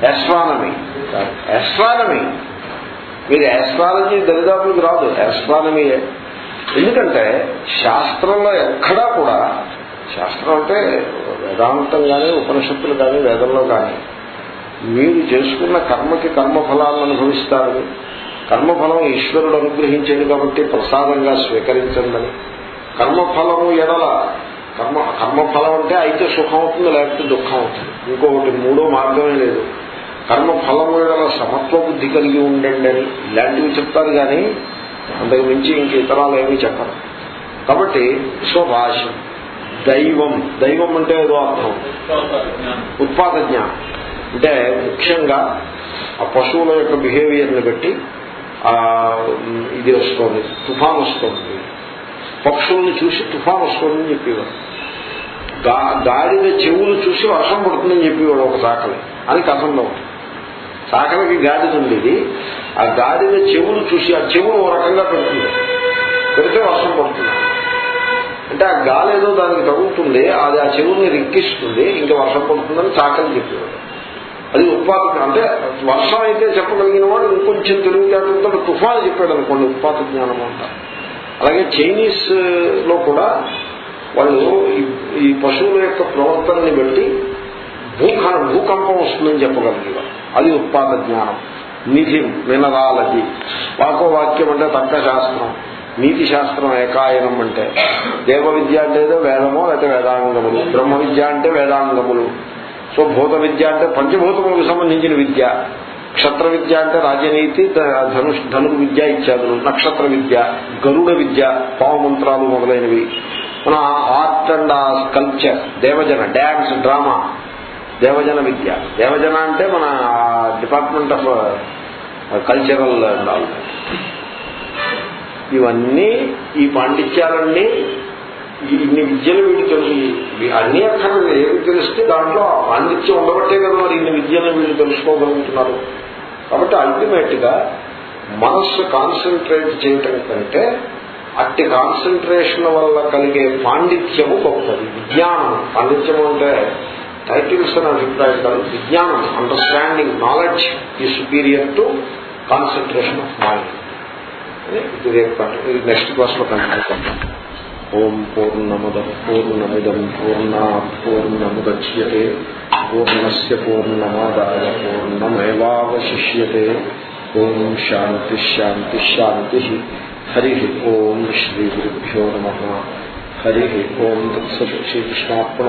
ఎస్ట్రానమీ ఎస్ట్రానమీ మీరు ఎస్ట్రాలజీ దరిదాపులకు రాదు. ఎస్ట్రానమీయే ఎందుకంటే శాస్త్రంలో ఎక్కడా కూడా శాస్త్రం అంటే వేదాంతం కానీ ఉపనిషత్తులు కానీ వేదంలో కానీ మీరు చేసుకున్న కర్మకి కర్మఫలాలను అనుభవిస్తారని కర్మఫలం ఈశ్వరుడు అనుగ్రహించేది కాబట్టి ప్రసాదంగా స్వీకరించండి. కర్మఫలము ఎడల కర్మ కర్మఫలం అంటే అయితే సుఖం అవుతుంది లేకపోతే దుఃఖం అవుతుంది ఇంకొకటి మూడో మార్గమే లేదు. కర్మఫలం ఎడల సమత్వ బుద్ధి కలిగి ఉండండి అని ఇలాంటివి చెప్తారు కానీ అంతకు మించి ఇంక ఇతరాలు ఏమీ చెప్పరు. కాబట్టి సో దైవం దైవం అంటే ఏదో అర్థం. ఉత్పాద జ్ఞానం అంటే ముఖ్యంగా ఆ పశువుల యొక్క బిహేవియర్ని బట్టి ఇది వస్తుంది తుఫాన్ వస్తుంది. పక్షుల్ని చూసి తుఫాన్ వస్తుందని చెప్పేవాడు గా గాడిద చెవులు చూసి వర్షం పడుతుందని చెప్పేవాడు ఒక సాకలి. అని కథంలో ఉంది. చాకలికి గాడిద ఉండేది. ఆ గాడిద చెవులు చూసి ఆ చెవులు ఓ రకంగా పెడుతుంది. పెడితే వర్షం పడుతుంది. అంటే ఆ గాలి ఏదో దానికి తగులుతుంది అది ఆ చెవుల్ని రిక్కిస్తుంది ఇంకా వర్షం పడుతుందని చాకలి చెప్పేవాడు. అది ఉత్పాదక అంటే వర్షం అయితే చెప్పగలిగిన వాడు ఇంకొంచెం తెలివితేటలతో తుఫాను చెప్పాడు అనుకోండి ఉత్పాద జ్ఞానం అంటారు అలాగే చైనీస్లో కూడా వాళ్ళు ఈ- పశువుల యొక్క ప్రవర్తనని బట్టి భూక భూకంపం వస్తుందని చెప్పగలిగేవారు. అది ఉత్పాద జ్ఞానం నిధి వినరాలది వాకో వాక్యం అంటే తర్కశాస్త్రం నీతి శాస్త్రం ఏకాయనం అంటే. దేవ విద్య అంటే ఏదో వేదమో లేకపోతే వేదాంగములు. బ్రహ్మ విద్య అంటే వేదాంగములు. సో భూత విద్య అంటే పంచభూతములకు సంబంధించిన విద్య. క్షత్ర విద్య అంటే రాజనీతి ధనుష్ ధను విద్య ఇత్యాదులు. నక్షత్ర విద్య గరుడ విద్య పావమంత్రాలు మొదలైనవి. మన ఆర్ట్ అండ్ కల్చర్ దేవజన డ్యాన్స్ డ్రామా దేవజన విద్య. దేవజన అంటే మన డిపార్ట్మెంట్ ఆఫ్ కల్చరల్ ఇవన్నీ ఈ పాండిత్యాలన్నీ ఇన్ని విద్యలు వీడు తెలుసు. అన్ని అక్కర్లేదు ఏమి తెలిస్తే దాంట్లో పాండిత్యం ఉండబట్టే కదా మరి ఇన్ని విద్యలను వీళ్ళు తెలుసుకోగలుగుతున్నారు. కాబట్టి అల్టిమేట్గా మనస్సు కాన్సన్ట్రేట్ చేయటం కంటే అట్టి కాన్సన్ట్రేషన్ వల్ల కలిగే పాండిత్యము గొప్పది. విజ్ఞానం. పాండిత్యము అంటే టైటిల్స్ అని అభిప్రాయం కాదు విజ్ఞానం అండర్స్టాండింగ్ నాలెడ్జ్ ఈ superior to concentration of mind ఇది రేపు ఇది నెక్స్ట్ క్లాస్లో కంటిన్యూ ఓం పూర్ణముద పూర్ణమిదం పూర్ణా పూర్ణముద్య పూర్ణస్ పూర్ణమాదాయ పూర్ణమేవాశిష్యతే ఓం శాంతి హరి ఓం శ్రీ గురుభ్యో నమ హరి ఓం తత్సత్ శ్రీకృష్ణార్పణ